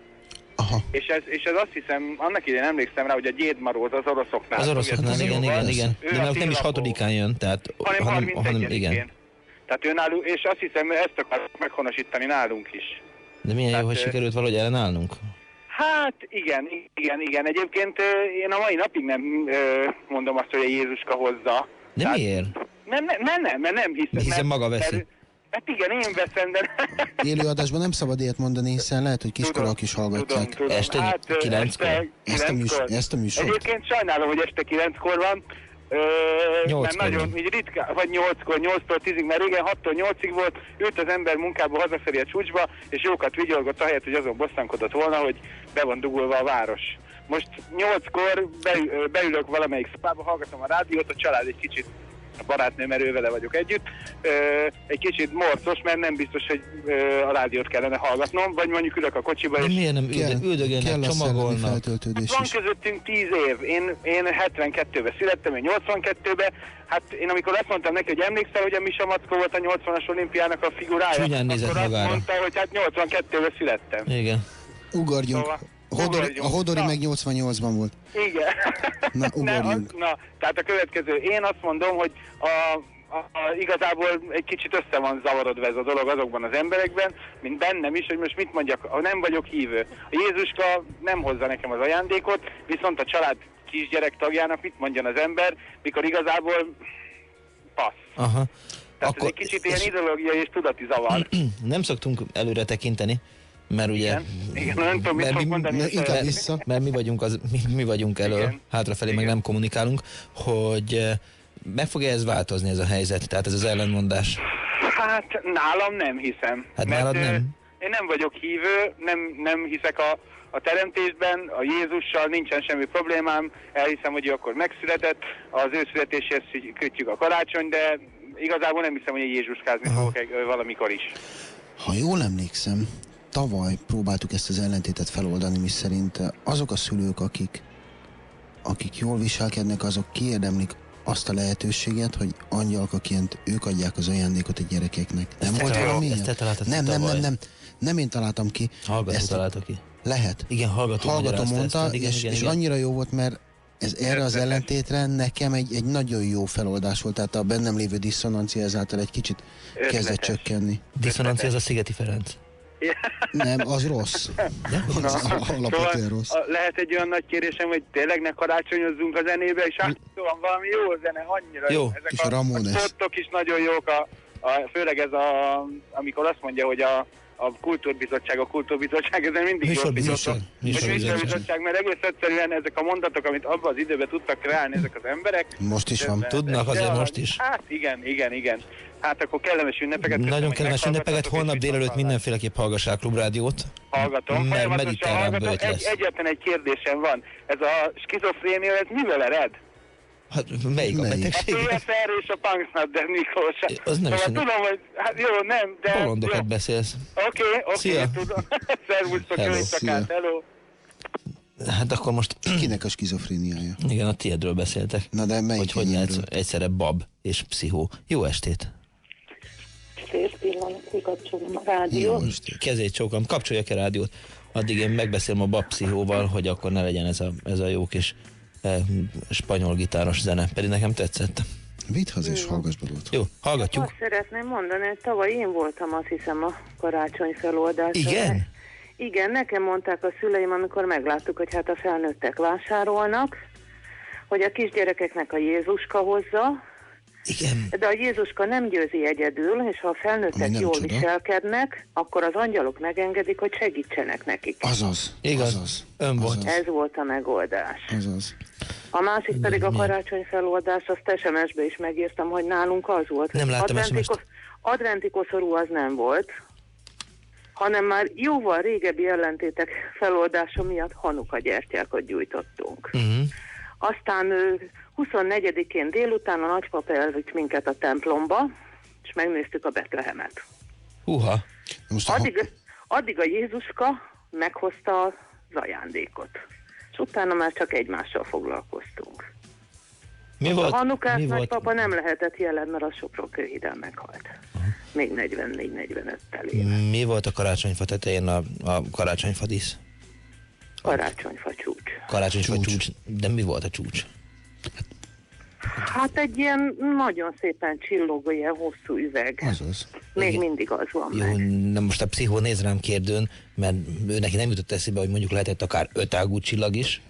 Aha. És ez, és ez azt hiszem, annak idején emlékszem rá, hogy a Gyédmaróz az oroszoknál. Az oroszoknál, igen, igen, igen. De nem, nem is hatodikán jön, tehát hanem, hanem, 31 hanem igen. Tehát ő náluk, és azt hiszem, ezt akarjuk meghonosítani nálunk is. De milyen jó, Tehát, hogy ö, sikerült valahogy ellenállnunk. Hát igen, igen, igen. Egyébként én a mai napig nem mondom azt, hogy a Jézuska hozza. De miért? Nem, nem, nem, nem, mert nem hiszem. Hiszen maga veszi. Mert, hát igen, én veszem, de Élőadásban nem szabad ilyet mondani, hiszen lehet, hogy kiskorok is hallgatják. tudom. Este hát, ö, kilenckor? Este, Ezt a műsor- ezt a műsort. Egyébként sajnálom, hogy este kilenckor van. Ö, mert Nyolckor nagyon így ritka, vagy nyolckor, nyolctól tízig, mert régen 6-tól 8-ig volt, ült az ember munkába hazafelé a csúcsba, és jókat vigyorgott ahelyett, hogy azon bosszankodott volna, hogy be van dugulva a város. Most nyolckor beülök valamelyik szobába, hallgatom a rádiót, a család egy kicsit a barátnőm mert ő vele vagyok együtt, egy kicsit morcos, mert nem biztos, hogy a rádiót kellene hallgatnom, vagy mondjuk ülök a kocsiba, De és miért nem Kell- üldögélnek, kell csomagolnak? feltöltődés van is. közöttünk 10 év. Én, én 72-ben születtem, én 82-ben. Hát én amikor azt mondtam neki, hogy emlékszel, hogy a Misa Mackó volt a 80-as olimpiának a figurája, Csúnyán akkor magára. azt mondta, hogy hát 82-ben születtem. Igen. Ugorjunk. Szóval, Hodori, a Hodori Na. meg 88-ban volt. Igen. Na, az, ugorjunk. na, tehát a következő. Én azt mondom, hogy a, a, a, igazából egy kicsit össze van zavarodva ez a dolog azokban az emberekben, mint bennem is, hogy most mit mondjak, ha nem vagyok hívő. A Jézuska nem hozza nekem az ajándékot, viszont a család kisgyerek tagjának mit mondjon az ember, mikor igazából passz. Aha. Tehát ez egy kicsit ilyen ideológiai és tudati zavar. Nem szoktunk előre tekinteni, mert ugye... Igen. Igen, nem tudom, mit mert fog mondani, inkább vissza. Mert mi vagyunk, az, mi, mi vagyunk elől, Igen. hátrafelé meg nem kommunikálunk, hogy eh, meg fog -e ez változni ez a helyzet, tehát ez az ellenmondás? Hát nálam nem hiszem. Hát Mert, nálad nem? Én nem vagyok hívő, nem, nem hiszek a, a teremtésben, a Jézussal nincsen semmi problémám, elhiszem, hogy ő akkor megszületett, az ő születéséhez kötjük a karácsony, de igazából nem hiszem, hogy egy Jézuskázni fogok valamikor is. Ha jól emlékszem, tavaly próbáltuk ezt az ellentétet feloldani, mi szerint azok a szülők, akik, akik jól viselkednek, azok kiérdemlik azt a lehetőséget, hogy angyalkaként ők adják az ajándékot a gyerekeknek. Nem Ezt te volt valami ezt ilyen? te találtad Nem, nem, nem, nem. Nem én találtam ki. Hallgató Ezt- találta ki. Lehet. Igen, hallgató, Hallgató mondta, ezt, igen, és, igen, és igen. annyira jó volt, mert ez erre az ellentétre nekem egy, egy nagyon jó feloldás volt, tehát a bennem lévő diszonancia ezáltal egy kicsit kezdett csökkenni. Diszonancia az a Szigeti Ferenc. Nem, az rossz. Na, Az alapvetően szóval rossz. lehet egy olyan nagy kérésem, hogy tényleg ne karácsonyozzunk a zenébe, és hát szóval valami jó zene, annyira Jó, Ezek a, Ramones. a is nagyon jók, a, a, főleg ez a, amikor azt mondja, hogy a, a kultúrbizottság, a kultúrbizottság, ezen mindig Műsorbizottság. Műsorbizottság. mert egész egyszerűen ezek a mondatok, amit abban az időben tudtak kreálni ezek az emberek. Most is van. Tudnak azért most is. Hát igen, igen, igen. Hát akkor kellemes ünnepeket. köszönöm, Nagyon hogy kellemes ünnepeket, holnap délelőtt mindenféleképp hallgassák Klubrádiót. hallgatom. Mert mediterrán hallgatom. Egy, egyetlen egy kérdésem van. Ez a skizofrénia, ez mivel ered? Hát melyik a A betegség? PSR és a Punksnadder Miklós. Az nem is szóval egy- tudom, hogy hát jó, nem, de... Bolondokat beszélsz. Oké, oké, Szia. tudom. Szervusztok, át, hello. Hát akkor most... Kinek a skizofréniája? Igen, a tiédről beszéltek. Na de melyik Hogy hogy lehetsz egyszerre bab és pszichó. Jó estét! Kikapcsolom a rádiót. Kezét csókom, kapcsolja a rádiót. Addig én megbeszélem a bab pszichóval, hogy akkor ne legyen ez a, ez a jó kis eh, spanyol gitáros zene. Pedig nekem tetszett. Vidd haza és hallgass be. Jó, hallgatjuk. Azt szeretném mondani, hogy tavaly én voltam azt hiszem a karácsony feloldáson. Igen? Igen, nekem mondták a szüleim, amikor megláttuk, hogy hát a felnőttek vásárolnak, hogy a kisgyerekeknek a Jézuska hozza, Igen. de a Jézuska nem győzi egyedül, és ha a felnőttek nem jól csoda. viselkednek, akkor az angyalok megengedik, hogy segítsenek nekik. Azaz. Igaz. Azaz. Ön volt. Ez volt a megoldás. Azaz. A másik pedig a karácsony feloldás, azt SMS-be is megírtam, hogy nálunk az volt. Nem láttam Adventi ko- Adventi koszorú az nem volt, hanem már jóval régebbi ellentétek feloldása miatt Hanuka gyertyákat gyújtottunk. Uh-huh. Aztán 24-én délután a nagypapa elvitt minket a templomba, és megnéztük a Betlehemet. Húha. Most Addig, addig a Jézuska meghozta az ajándékot. És utána már csak egymással foglalkoztunk. Mi A volt? Hanukás mi volt? nagypapa nem lehetett jelen, mert a Sopron kőhidán meghalt. Még 44-45-tel éve. Mi volt a karácsonyfa tetején a, a karácsonyfa dísz? Karácsonyfa csúcs. Karácsonyfa csúcs. csúcs. De mi volt a csúcs? Hát egy ilyen nagyon szépen csillogó, ilyen hosszú üveg. Azaz. Még Igen. mindig az van Jó, meg. nem most a pszichó néz rám kérdőn, mert ő neki nem jutott eszébe, hogy mondjuk lehetett akár ötágú csillag is.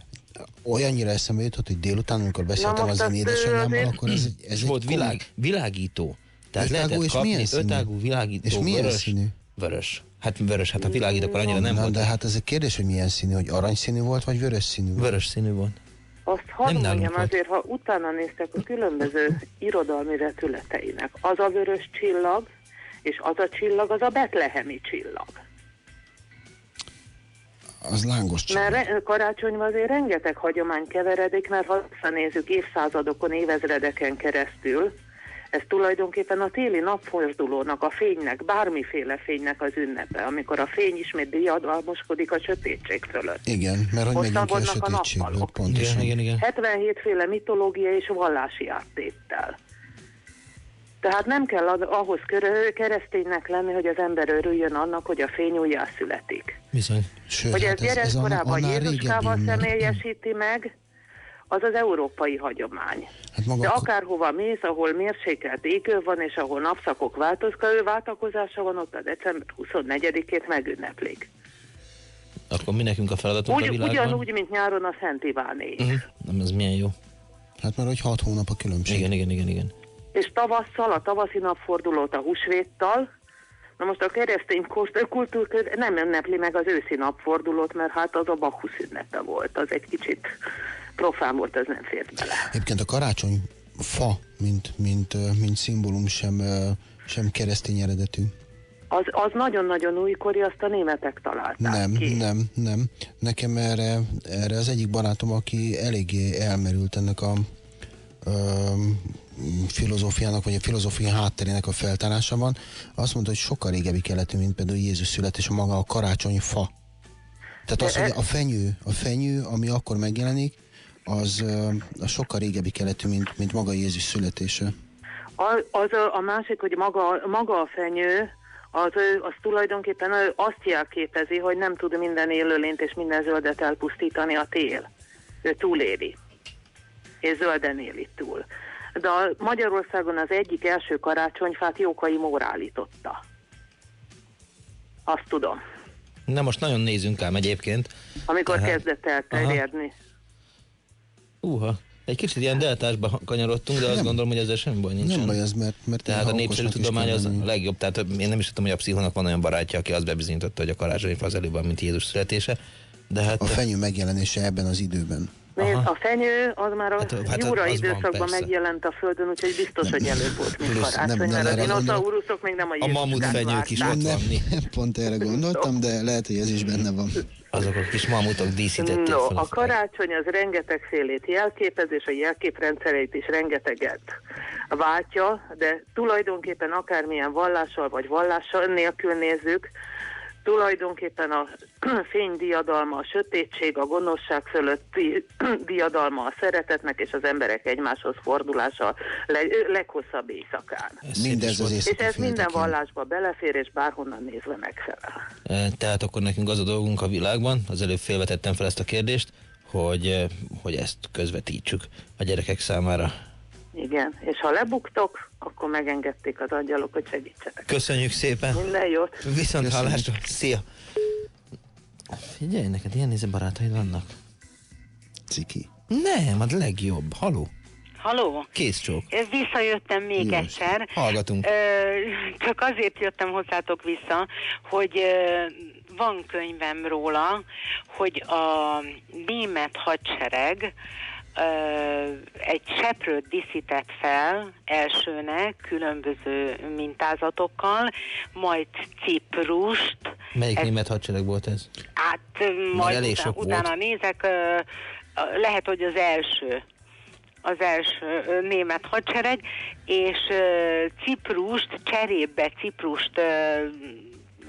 Olyannyira eszembe jutott, hogy délután, amikor beszéltem Na az én édesanyámmal, akkor ez, egy- ez egy volt komoly- világ, világító. Tehát Ötágú lehetett és kapni milyen színű? ötágú világító, És milyen vörös, színű? Vörös. Hát vörös, hát a világító akkor annyira nem Na, volt. de hát ez egy kérdés, hogy milyen színű, hogy aranyszínű volt, vagy vörös színű volt? Vörös színű volt. Azt hadd mondjam azért, ha utána néztek a különböző irodalmi vetületeinek, az a vörös csillag, és az a csillag, az a betlehemi csillag. Az lángos csak. Mert karácsonyban azért rengeteg hagyomány keveredik, mert ha visszanézzük évszázadokon, évezredeken keresztül, ez tulajdonképpen a téli napfordulónak, a fénynek, bármiféle fénynek az ünnepe, amikor a fény ismét diadalmoskodik a sötétség fölött. Igen, mert hogy megyünk ki a sötétségből, pontosan. Igen, igen, igen. 77 féle mitológia és vallási áttéttel. Tehát nem kell ahhoz kereszténynek lenni, hogy az ember örüljön annak, hogy a fény újjászületik. Bizony. Sőt, Hogy ez hát ez, ez gyerekkorában annál Jézuskával személyesíti meg, az az európai hagyomány. Hát maga De a- akárhova mész, ahol mérsékelt égő van, és ahol napszakok változó váltakozása van, ott a december 24-ét megünneplik. Akkor mi nekünk a feladatunk a Úgy, világban? ugyanúgy, mint nyáron a Szent Iváné. Uh-huh. Nem, ez milyen jó. Hát mert hogy hat hónap a különbség. Igen, igen, igen, igen. és tavasszal, a tavaszi napfordulót a húsvéttal. Na most a keresztény kultúrkör nem ünnepli meg az őszi napfordulót, mert hát az a Bacchus ünnepe volt, az egy kicsit profán volt, az nem fért bele. Egyébként a karácsony fa, mint, mint, mint szimbólum sem, sem keresztény eredetű. Az, az nagyon-nagyon újkori, azt a németek találták Nem, ki. nem, nem. Nekem erre, erre az egyik barátom, aki eléggé elmerült ennek a ö, filozófiának, vagy a filozófia hátterének a feltárásában, azt mondta, hogy sokkal régebbi keletű, mint például Jézus születés, maga a karácsony fa. Tehát az, hogy e- a fenyő, a fenyő, ami akkor megjelenik, az, az sokkal régebbi keletű, mint, mint maga Jézus születése. A, az a, a másik, hogy maga, maga a fenyő, az, az tulajdonképpen azt jelképezi, hogy nem tud minden élőlényt és minden zöldet elpusztítani a tél. Ő túléli. És zölden éli túl. De a Magyarországon az egyik első karácsonyfát Jókai Mór állította. Azt tudom. Na most nagyon nézünk ám egyébként. Amikor Tehát- kezdett elterjedni. Uha, egy kicsit ilyen deltásba kanyarodtunk, de azt gondolom, hogy ezzel semmi baj nincsen. Nem baj ez, mert, mert Tehát a népszerű tudomány az a legjobb. Tehát én nem is tudtam, hogy a pszichónak van olyan barátja, aki azt bebizonyította, hogy a karácsonyfa az előbb van, mint Jézus születése. De hát... A fenyő megjelenése ebben az időben. Nézd, a fenyő az már a Hát, hát Júra az időszakban megjelent a Földön, úgyhogy biztos, hogy előbb volt, mint Plusz, karácsony, nem- nem mert a dinoszauruszok még nem a A Jézuskát mamutfenyők is ott van. Nem pont erre gondoltam, de lehet, hogy ez is benne van. Azok a kis mamutok díszítették No, fel a karácsony az rengetegfélét jelképez, és a jelképrendszereit is rengeteget váltja, de tulajdonképpen akármilyen vallással vagy vallással nélkül nézzük, tulajdonképpen a fény diadalma, a sötétség, a gonoszság fölötti diadalma a szeretetnek és az emberek egymáshoz fordulása a leg, leghosszabb éjszakán. Mindez az És ez minden vallásba belefér, és bárhonnan nézve megfelel. E, Tehát akkor nekünk az a dolgunk a világban, az előbb félvetettem fel ezt a kérdést, hogy, e, hogy ezt közvetítsük a gyerekek számára. Igen, és ha lebuktok, akkor megengedték az angyalok, hogy segítsenek. Köszönjük szépen! Minden jót! Viszont hallásra! Szia! Figyelj, neked ilyen néző barátaid vannak? Ciki. Nem, a legjobb. Haló? Haló? Kész csók. Visszajöttem még Jó, egyszer. hallgatunk. Ö, csak azért jöttem hozzátok vissza, hogy ö, van könyvem róla, hogy a német hadsereg ö, egy seprőt díszített fel elsőnek különböző mintázatokkal, majd Ciprust, Melyik Ez- német hadsereg volt ez? Hát majd elég sok volt. utána nézek, ö, ö, lehet, hogy az első az első német hadsereg, és Ciprust, cserébe Ciprust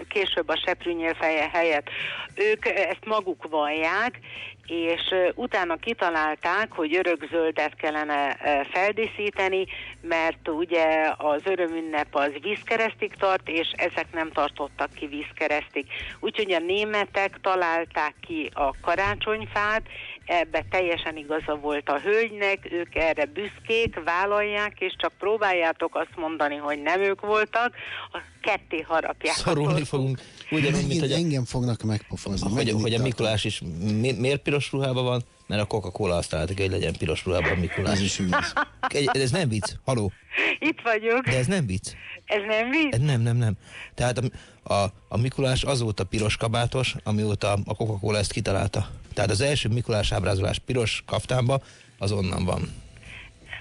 később a seprűnyél feje helyett, ők ezt maguk vallják, és utána kitalálták, hogy örökzöldet kellene feldíszíteni, mert ugye az örömünnep az vízkeresztig tart, és ezek nem tartottak ki vízkeresztig. Úgyhogy a németek találták ki a karácsonyfát, ebbe teljesen igaza volt a hölgynek, ők erre büszkék, vállalják, és csak próbáljátok azt mondani, hogy nem ők voltak, a ketté harapják. a Szorulni fogunk. Ugyanúgy, mint hogy a, engem fognak megpofozni. hogy, hogy a Mikulás is mi, miért piros ruhában van? Mert a Coca-Cola azt találta ki, hogy legyen piros ruhában a Mikulás. Ez is igaz. Egy, ez nem vicc, haló, Itt vagyok. de ez nem vicc. Ez nem vicc? Nem, nem, nem. Tehát a, a, a Mikulás azóta piros kabátos, amióta a Coca-Cola ezt kitalálta. Tehát az első Mikulás ábrázolás piros kaftánba, az onnan van.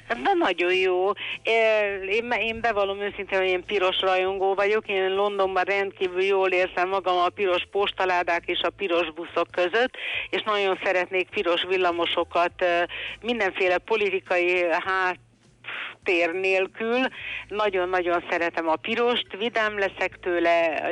Na, nagyon jó. Én, én bevallom őszintén, hogy én piros rajongó vagyok. Én Londonban rendkívül jól érzem magam a piros postaládák és a piros buszok között, és nagyon szeretnék piros villamosokat mindenféle politikai hát tér nélkül. Nagyon-nagyon szeretem a pirost, vidám leszek tőle,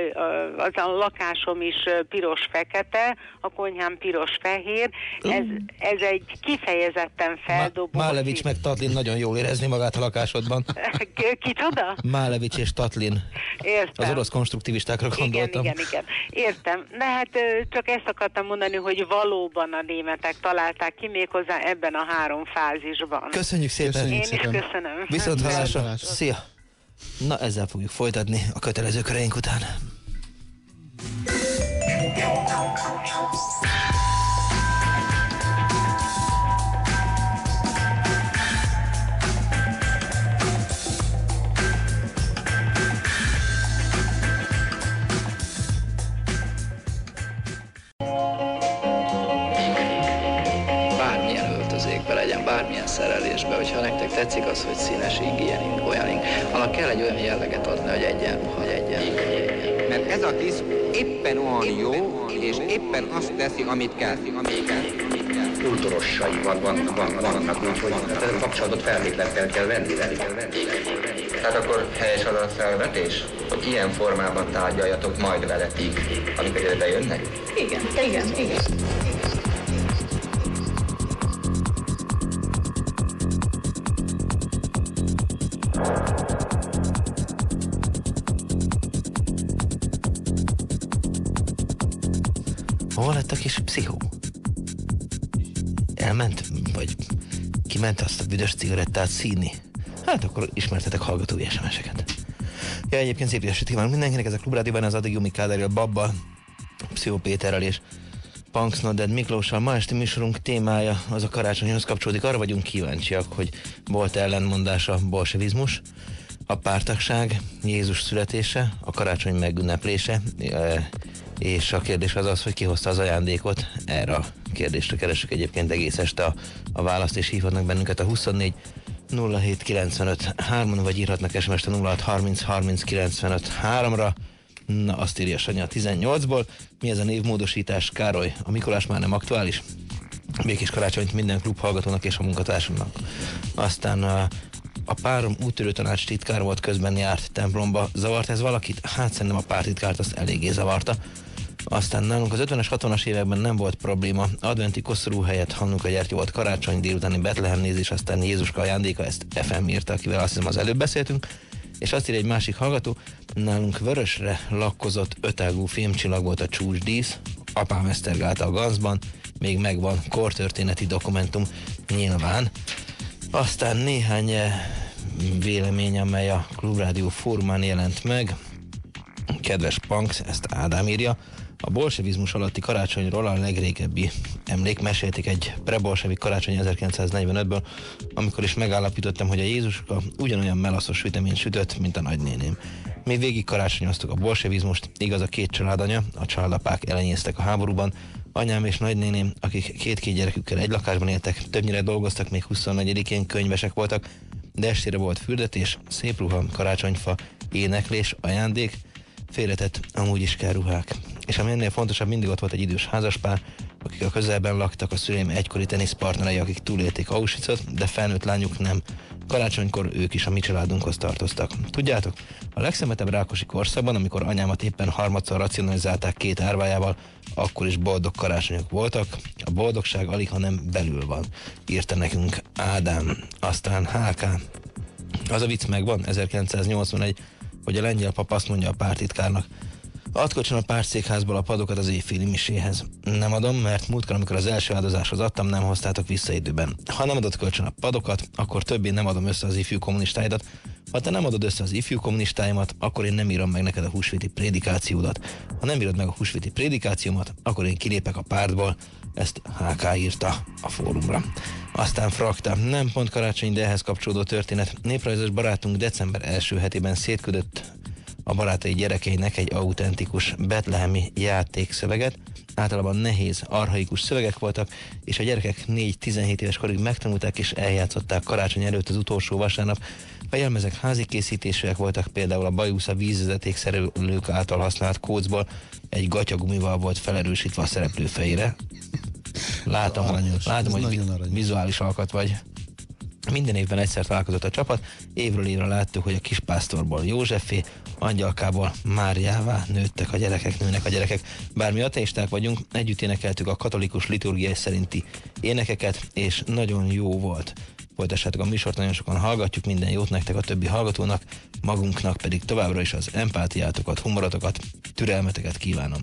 az a lakásom is piros-fekete, a konyhám piros-fehér. Ez, ez egy kifejezetten feldobó... Málevics meg Tatlin nagyon jól érezni magát a lakásodban. Kicsoda? Málevics és Tatlin. Értem. Az orosz konstruktivistákra Igen, gondoltam. igen, igen. Értem. De hát csak ezt akartam mondani, hogy valóban a németek találták ki méghozzá ebben a három fázisban. Köszönjük szépen. Én is köszönöm. Viszont hallásra. Szia. Na, ezzel fogjuk folytatni a kötelező köreink után. Bármilyen szerelésbe, hogyha nektek tetszik az, hogy színes ing, ilyen ing, olyan ing, annak kell egy olyan jelleget adni, hogy egyen, hogy egyen. Mert ez a tiszt éppen olyan jó, és éppen azt teszi, amit kell. Amit kell. kultúrossai van, van, van, vannak, úgyhogy hát ezen kapcsolatot feltétlenül kell venni velük. Tehát akkor helyes az a felvetés, hogy ilyen formában tárgyaljatok majd veletik, amikor ide bejönnek? Igen, igen, igen. Hol a kis pszichó? Elment, vagy kiment azt a büdös cigarettát színi? Hát akkor ismertetek hallgatói SMS-eket. Ja, egyébként szép estét kívánok mindenkinek, ez a Klubrádióban az addig Jumi Kádárral, Babba, Pszichó Péterrel és Punks Nodded Miklóssal. Ma esti műsorunk témája az a karácsonyhoz kapcsolódik. Arra vagyunk kíváncsiak, hogy volt ellentmondás a bolsevizmus, a pártagság, Jézus születése, a karácsony megünneplése, e, és a kérdés az az, hogy ki hozta az ajándékot. Erre a kérdésre keresünk egyébként egész este a, a választ, és hívhatnak bennünket a 24 0795 3-on, vagy írhatnak SMS-t a 06 30 30 95 3-ra. Na, azt írja Sanya 18-ból. Mi ez a névmódosítás, Károly? A Mikolás már nem aktuális? Békés karácsonyt minden klub hallgatónak és a munkatársamnak. Aztán a, a párom úttörő tanács titkár volt, közben járt templomba. Zavart ez valakit? Hát szerintem a pártitkárt azt eléggé zavarta. Aztán nálunk az 50-es, 60-as években nem volt probléma. Adventi koszorú helyett Hannuka gyertya volt karácsony, délutáni Betlehem nézés, aztán Jézuska ajándéka, ezt FM írta, akivel azt hiszem az előbb beszéltünk. És azt írja egy másik hallgató, nálunk vörösre lakkozott ötágú fémcsillag volt a csúcsdísz, apám esztergálta a ganzban, még megvan kortörténeti dokumentum nyilván. Aztán néhány eh, vélemény, amely a Klubrádió fórumán jelent meg. Kedves Punks, ezt Ádám írja. A bolsevizmus alatti karácsonyról a legrégebbi emlék mesélték egy prebolsevi karácsony 1945-ből, amikor is megállapítottam, hogy a Jézuska ugyanolyan melaszos vitamin sütött, mint a nagynéném. Mi végig karácsonyoztuk a bolsevizmust, igaz a két családanya, a családapák elenyésztek a háborúban, anyám és nagynéném, akik két-két gyerekükkel egy lakásban éltek, többnyire dolgoztak, még 24-én könyvesek voltak, de estére volt fürdetés, szép ruha, karácsonyfa, éneklés, ajándék, félretett, amúgy is kell ruhák. És ami ennél fontosabb, mindig ott volt egy idős házaspár, akik a közelben laktak, a szüleim egykori teniszpartnerei, akik túlélték Auschwitzot, de felnőtt lányuk nem. Karácsonykor ők is a mi családunkhoz tartoztak. Tudjátok, a legszemetebb rákosi korszakban, amikor anyámat éppen harmadszor racionalizálták két árvájával, akkor is boldog karácsonyok voltak. A boldogság alig, ha nem belül van, írta nekünk Ádám. Aztán HK. Az a vicc megvan, 1981 hogy a lengyel pap azt mondja a pártitkárnak, Add kölcsön a pártszékházból a padokat az éjféli miséhez. Nem adom, mert múltkor, amikor az első áldozáshoz adtam, nem hoztátok vissza időben. Ha nem adod kölcsön a padokat, akkor többé nem adom össze az ifjú kommunistáidat. Ha te nem adod össze az ifjú kommunistáimat, akkor én nem írom meg neked a húsvéti prédikációdat. Ha nem írod meg a húsvéti prédikációmat, akkor én kilépek a pártból. Ezt HK írta a fórumra. Aztán frakta, nem pont karácsony, de ehhez kapcsolódó történet. Néprajzos barátunk december első hetében szétküldött a barátai gyerekeinek egy autentikus betlehemi játékszöveget. Általában nehéz, arhaikus szövegek voltak, és a gyerekek 4-17 éves korig megtanulták és eljátszották karácsony előtt az utolsó vasárnap. A jelmezek házi készítésűek voltak, például a bajusza vízvezeték szerelők által használt kócból egy gatyagumival volt felerősítve a szereplő fejére. Látom, aranyos, látom hogy vizuális alkat vagy. Minden évben egyszer találkozott a csapat, évről évre láttuk, hogy a kispásztorból Józsefé, angyalkából Máriává nőttek a gyerekek, nőnek a gyerekek. Bármi ateisták vagyunk, együtt énekeltük a katolikus liturgiai szerinti énekeket, és nagyon jó volt. Folytassátok a műsort, nagyon sokan hallgatjuk, minden jót nektek a többi hallgatónak, magunknak pedig továbbra is az empátiátokat, humorotokat, türelmeteket kívánom.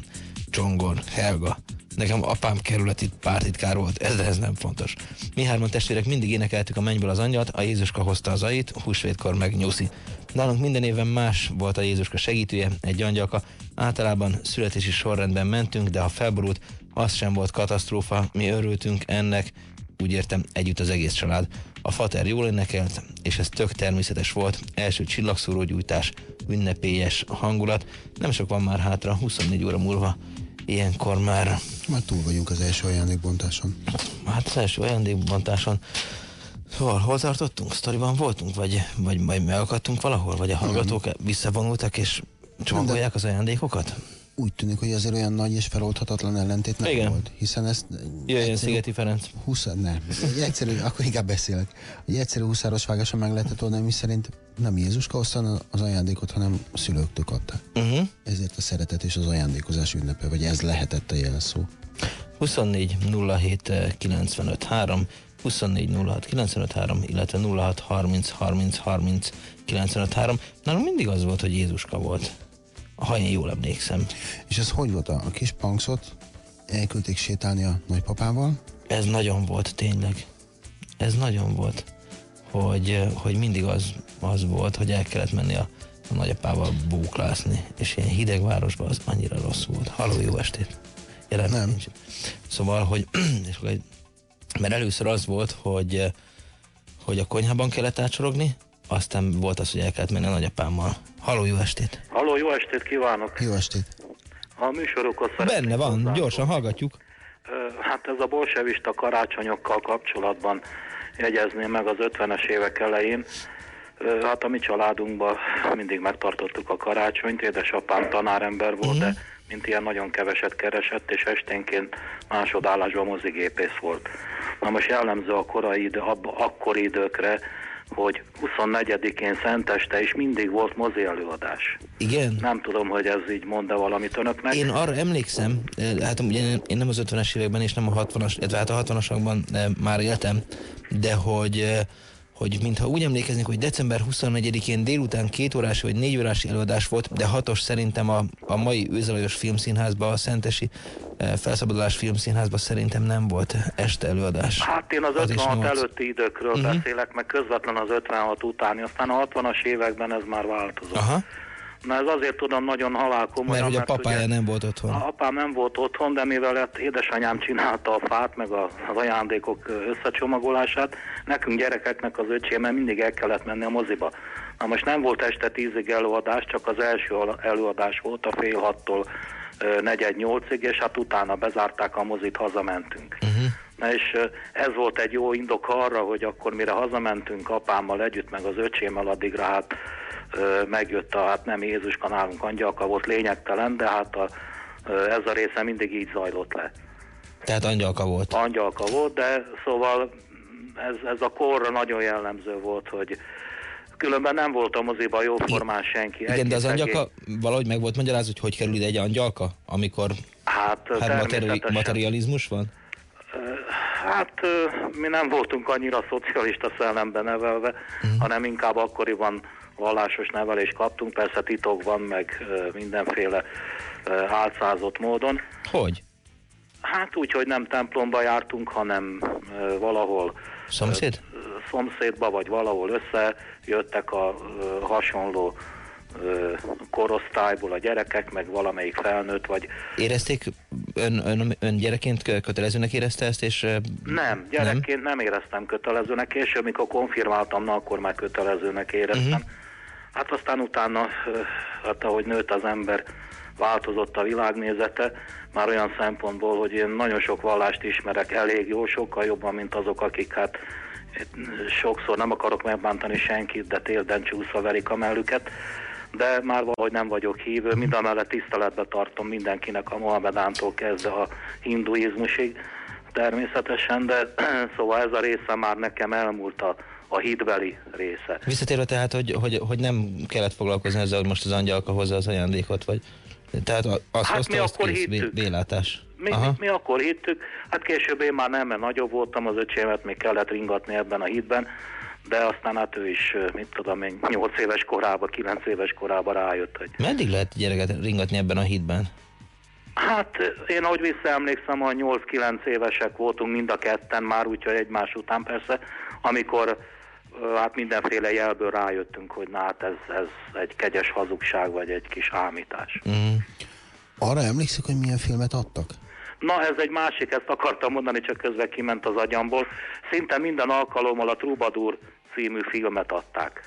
Csongor, Helga, Nekem apám kerületi pártitkár volt, ez, de ez nem fontos. Mi hárman testvérek mindig énekeltük a mennyből az angyalt, a Jézuska hozta az ait, húsvétkor meg nyuszi. Nálunk minden évben más volt a Jézuska segítője, egy angyalka. Általában születési sorrendben mentünk, de ha felborult, az sem volt katasztrófa, mi örültünk ennek, úgy értem, együtt az egész család. A fater jól énekelt, és ez tök természetes volt. Első csillagszórógyújtás, ünnepélyes hangulat. Nem sok van már hátra, 24 óra múlva ilyenkor már... Már túl vagyunk az első ajándékbontáson. Hát az első ajándékbontáson Hol, hol tartottunk? Sztoriban voltunk? Vagy, vagy majd megakadtunk valahol? Vagy a hallgatók Nem. visszavonultak és csomagolják az ajándékokat? Úgy tűnik, hogy azért olyan nagy és feloldhatatlan ellentét nem Igen. volt. Hiszen ezt... Jöjjön Szigeti Ferenc. 20, nem. Egy egyszerű, akkor inkább beszélek. Egy egyszerű huszáros vágáson meg lehetett oldani, mi szerint nem Jézuska hozta az ajándékot, hanem a szülőktől kapták. Uh-huh. Ezért a szeretet és az ajándékozás ünnepe, vagy ez lehetett a jelszó. 24 07 95 3 24 06 95 3, illetve 06 30 30 30 95 3. Nálunk mindig az volt, hogy Jézuska volt. Ha én jól emlékszem. És ez hogy volt? A kis pankszot elküldték sétálni a nagypapával. Ez nagyon volt tényleg. Ez nagyon volt, hogy, hogy mindig az, az volt, hogy el kellett menni a, a nagyapával búklászni, és ilyen hideg városban az annyira rossz volt. Halló, jó estét! Jelen Nem. Nincs. Szóval, hogy, és akkor egy, mert először az volt, hogy, hogy a konyhában kellett átsorogni, aztán volt az, hogy el kellett menni a nagyapámmal. Halló, jó estét! Halló, jó estét kívánok! Jó estét! A műsorokhoz Benne van, hozzá. gyorsan hallgatjuk. Hát ez a bolsevista karácsonyokkal kapcsolatban jegyezném meg az 50-es évek elején. Hát a mi családunkban mindig megtartottuk a karácsonyt, édesapám tanárember volt, uh-huh. de mint ilyen nagyon keveset keresett, és esténként másodállásban mozigépész volt. Na most jellemző a korai idő, abba, akkori időkre, hogy 24-én szenteste is mindig volt mozi előadás. Igen? Nem tudom, hogy ez így mond-e valamit önöknek. Én arra emlékszem, hát ugye én nem az 50-es években és nem a 60-as, illetve hát a 60-asokban már éltem, de hogy hogy mintha úgy emlékeznék, hogy december 24-én délután két órás vagy négy órás előadás volt, de hatos szerintem a, a mai Őzelajos Filmszínházban, a Szentesi e, Felszabadulás Filmszínházban szerintem nem volt este előadás. Hát én az, az 56 előtti időkről uh-huh. beszélek, meg közvetlen az 56 utáni, aztán a 60-as években ez már változott. Aha. Na ez azért tudom nagyon halálkomolyan. Mert, mert a papája ugye, nem volt otthon. A apám nem volt otthon, de mivel lett édesanyám csinálta a fát, meg az ajándékok összecsomagolását, nekünk gyerekeknek az öcsémmel mindig el kellett menni a moziba. Na most nem volt este tízig előadás, csak az első előadás volt a fél hattól negyed nyolcig, és hát utána bezárták a mozit, hazamentünk. Uh-huh. Na és ez volt egy jó indok arra, hogy akkor mire hazamentünk apámmal együtt, meg az öcsémmel, addigra hát megjött a, hát nem Jézuska nálunk angyalka volt lényegtelen, de hát a, ez a része mindig így zajlott le. Tehát angyalka volt? Angyalka volt, de szóval ez, ez a korra nagyon jellemző volt, hogy különben nem volt a moziban jóformán senki. Igen, de az angyalka valahogy meg volt magyaráz, hogy hogy kerül ide egy angyalka, amikor hát, hát materi- materializmus van? Hát mi nem voltunk annyira szocialista szellemben nevelve, uh-huh. hanem inkább akkoriban vallásos nevelést kaptunk, persze titokban, meg mindenféle álcázott módon. Hogy? Hát úgy, hogy nem templomba jártunk, hanem valahol Szomszéd? szomszédba, vagy valahol összejöttek a hasonló korosztályból a gyerekek, meg valamelyik felnőtt, vagy... Érezték, ön, ön, ön gyerekként kötelezőnek érezte ezt, és... Nem, gyerekként nem, nem éreztem kötelezőnek, később, mikor konfirmáltam, na, akkor már kötelezőnek éreztem. Uh-huh. Hát aztán utána, hát ahogy nőtt az ember, változott a világnézete, már olyan szempontból, hogy én nagyon sok vallást ismerek elég jó, sokkal jobban, mint azok, akik hát sokszor nem akarok megbántani senkit, de télden csúszva verik a mellüket, de már valahogy nem vagyok hívő, mind a mellett tiszteletbe tartom mindenkinek a Mohamedántól kezdve a hinduizmusig természetesen, de szóval ez a része már nekem elmúlt a a hídbeli része. Visszatérve tehát, hogy, hogy, hogy nem kellett foglalkozni ezzel, hogy most az angyalka hozza az ajándékot, vagy tehát hát hozta, mi azt akkor kész, hittük. Bélátás. Mi, mi, mi akkor hittük, hát később én már nem, mert nagyobb voltam, az öcsémet még kellett ringatni ebben a hídben, de aztán hát ő is, mit tudom én, 8 éves korában, 9 éves korában rájött, hogy... Meddig lehet gyereket ringatni ebben a hídben? Hát én ahogy visszaemlékszem, a 8-9 évesek voltunk mind a ketten már, úgyhogy egymás után persze, amikor hát mindenféle jelből rájöttünk, hogy na hát ez, ez egy kegyes hazugság, vagy egy kis ámítás. Mm. Arra emlékszik, hogy milyen filmet adtak? Na, ez egy másik, ezt akartam mondani, csak közben kiment az agyamból. Szinte minden alkalommal a Troubadour című filmet adták.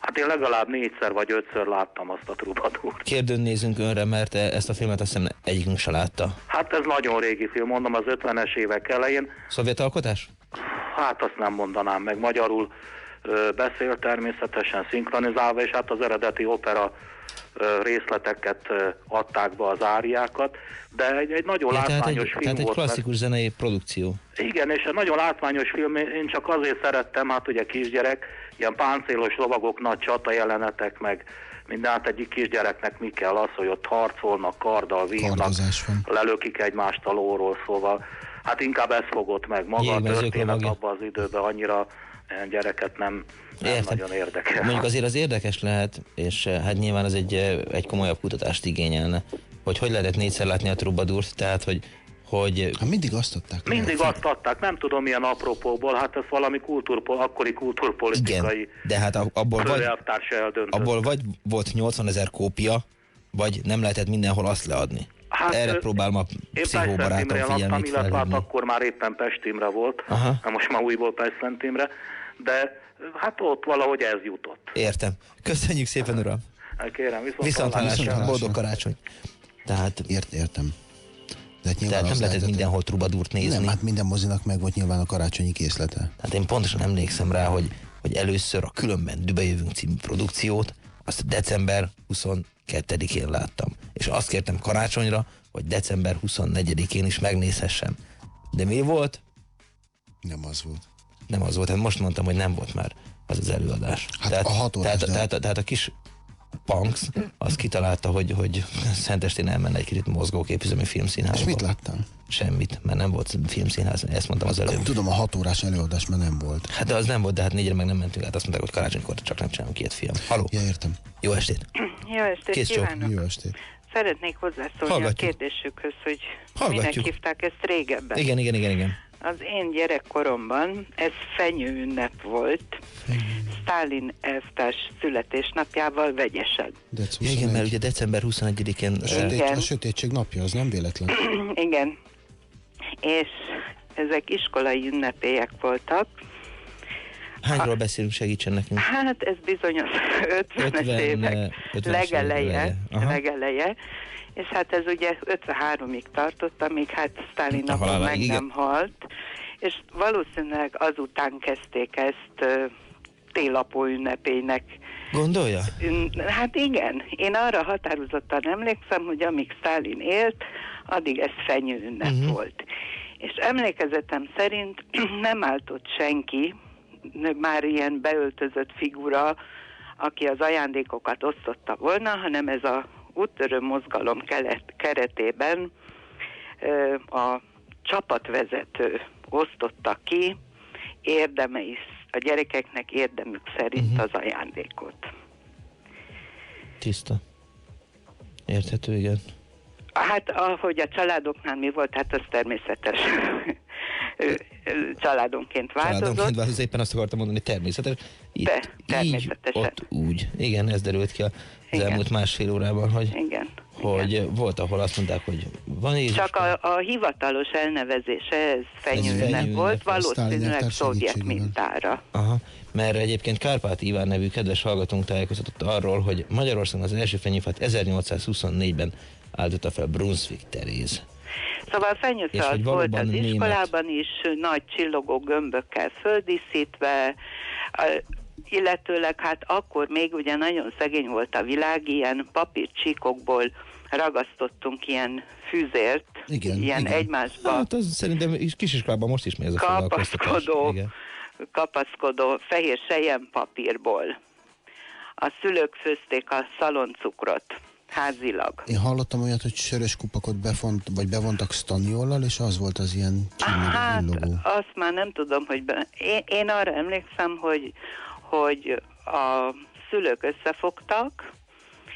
Hát én legalább négyszer vagy ötször láttam azt a Troubadour. Kérdőn nézünk önre, mert ezt a filmet azt hiszem egyikünk se látta. Hát ez nagyon régi film, mondom az 50-es évek elején. Szovjet alkotás? Hát azt nem mondanám meg. Magyarul beszél természetesen szinkronizálva, és hát az eredeti opera részleteket adták be az áriákat, de egy, egy nagyon ja, látványos tehát egy, film tehát egy volt. klasszikus mert... zenei produkció. Igen, és egy nagyon látványos film, én csak azért szerettem, hát ugye kisgyerek, ilyen páncélos lovagok, nagy csata jelenetek, meg minden, hát egy kisgyereknek mi kell az, hogy ott harcolnak, karddal, vívnak, lelökik egymást a lóról, szóval hát inkább ez fogott meg maga a történet abban az időben annyira gyereket nem, nem Értem. nagyon érdekel. Mondjuk azért az érdekes lehet, és eh, hát nyilván ez egy, eh, egy komolyabb kutatást igényelne, hogy hogy lehetett négyszer látni a trubadúrt, tehát hogy hogy... Hát mindig azt adták. Mindig azt adták, nem tudom milyen apropóból, hát ez valami kultúrpol, akkori kultúrpolitikai Igen, de hát abból vagy, abból vagy volt 80 ezer kópia, vagy nem lehetett mindenhol azt leadni. Hát, Erre próbálom a pszichóbarátom figyelmét illetve hát akkor már éppen Pestimre volt, Aha. most már újból Pestimre, de hát ott valahogy ez jutott. Értem. Köszönjük szépen, uram. Hát kérem, viszont, viszont hallásra. Boldog karácsony. Tehát, Ért, értem. De hát Tehát nem lehetett mindenhol trubadúrt nézni. Nem, hát minden mozinak meg volt nyilván a karácsonyi készlete. Hát én pontosan emlékszem rá, hogy, hogy először a Különben Dübe jövünk című produkciót, azt december 22-én láttam. És azt kértem karácsonyra, hogy december 24-én is megnézhessem. De mi volt? Nem az volt. Nem az volt, hát most mondtam, hogy nem volt már az az előadás. Hát tehát, a hat órás, tehát, de... tehát, tehát a kis Punks, az kitalálta, hogy, hogy Szentestén elmenne egy kicsit mozgóképüzemi filmszínházba. És mit láttam? Semmit, mert nem volt filmszínház, ezt mondtam az előbb. Tudom, a hat órás előadás már nem volt. Hát de az nem volt, de hát négyre meg nem mentünk át, azt mondták, hogy karácsonykor csak nem csinálunk két film. Haló? Ja, értem. Jó estét. Jó estét Kész kívánok. Jó estét. Szeretnék hozzászólni Hallgatjuk. a kérdésükhöz, hogy Hallgatjuk. minek hívták ezt régebben. Igen, igen, igen, igen. Az én gyerekkoromban ez fenyő ünnep volt, Stalin elvtárs születésnapjával vegyesen. Ja, igen, mert ugye december 21-én... A, sötét, Igen. a sötétség napja, az nem véletlen. Igen. És ezek iskolai ünnepélyek voltak. Hányról beszélünk, segítsen nekünk? Hát ez bizony az 50-es 50, évek 50-es legeleje, évek eleje. Aha. legeleje. És hát ez ugye 53-ig tartott, amíg hát Stalin akkor meg igen. nem halt. És valószínűleg azután kezdték ezt télapó ünnepének Gondolja? Hát igen, én arra határozottan emlékszem, hogy amíg Stalin élt, addig ez fenyő ünnep uh-huh. volt. És emlékezetem szerint nem állt ott senki, már ilyen beöltözött figura, aki az ajándékokat osztotta volna, hanem ez a úttörő mozgalom kelet, keretében a csapatvezető osztotta ki érdemei, a gyerekeknek érdemük szerint Mhm. az ajándékot. Tiszta. Érthető, igen. Hát ahogy a családoknál mi volt, hát az természetes családonként változott. Családonként változott, éppen azt akartam mondani, természetes. Itt, De, így, természetesen. ott úgy. Igen, ez derült ki az Igen. elmúlt másfél órában, hogy, Igen. hogy volt, ahol azt mondták, hogy van Jézus. Csak a, a hivatalos elnevezése ez fenyőnek volt, valószínűleg szovjet mintára. Aha, mert egyébként Kárpát Iván nevű kedves hallgatónk tájékoztatott arról, hogy Magyarországon az első fenyőfát 1824-ben állította fel Brunswick Teréz. Szóval hogy volt az német. iskolában is, nagy csillogó gömbökkel földíszítve, illetőleg hát akkor még ugye nagyon szegény volt a világ, ilyen papírcsíkokból ragasztottunk ilyen fűzért, Igen, ilyen igen. egymásba Hát az szerintem is kisiskolában most is megy ez a kapaszkodó, kapaszkodó fehér sejem papírból. A szülők főzték a szaloncukrot házilag. Én hallottam olyat, hogy sörös kupakot befont, vagy bevontak staniollal, és az volt az ilyen csillogó, Hát villogó. azt már nem tudom, hogy be... én, én arra emlékszem, hogy, hogy a szülők összefogtak,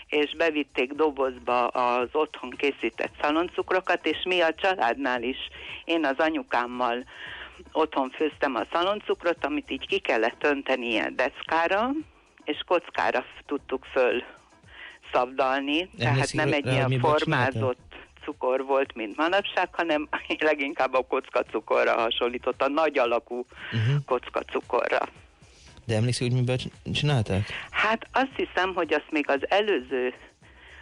és bevitték dobozba az otthon készített szaloncukrokat, és mi a családnál is, én az anyukámmal otthon főztem a szaloncukrot, amit így ki kellett önteni ilyen deszkára, és kockára tudtuk föl szabdalni, tehát Emlékszik nem egy ilyen formázott cukor volt, mint manapság, hanem leginkább a kockacukorra hasonlított, a nagy alakú Uh-huh. kockacukorra. De emlékszik, hogy miből csinálták? Hát azt hiszem, hogy azt még az előző,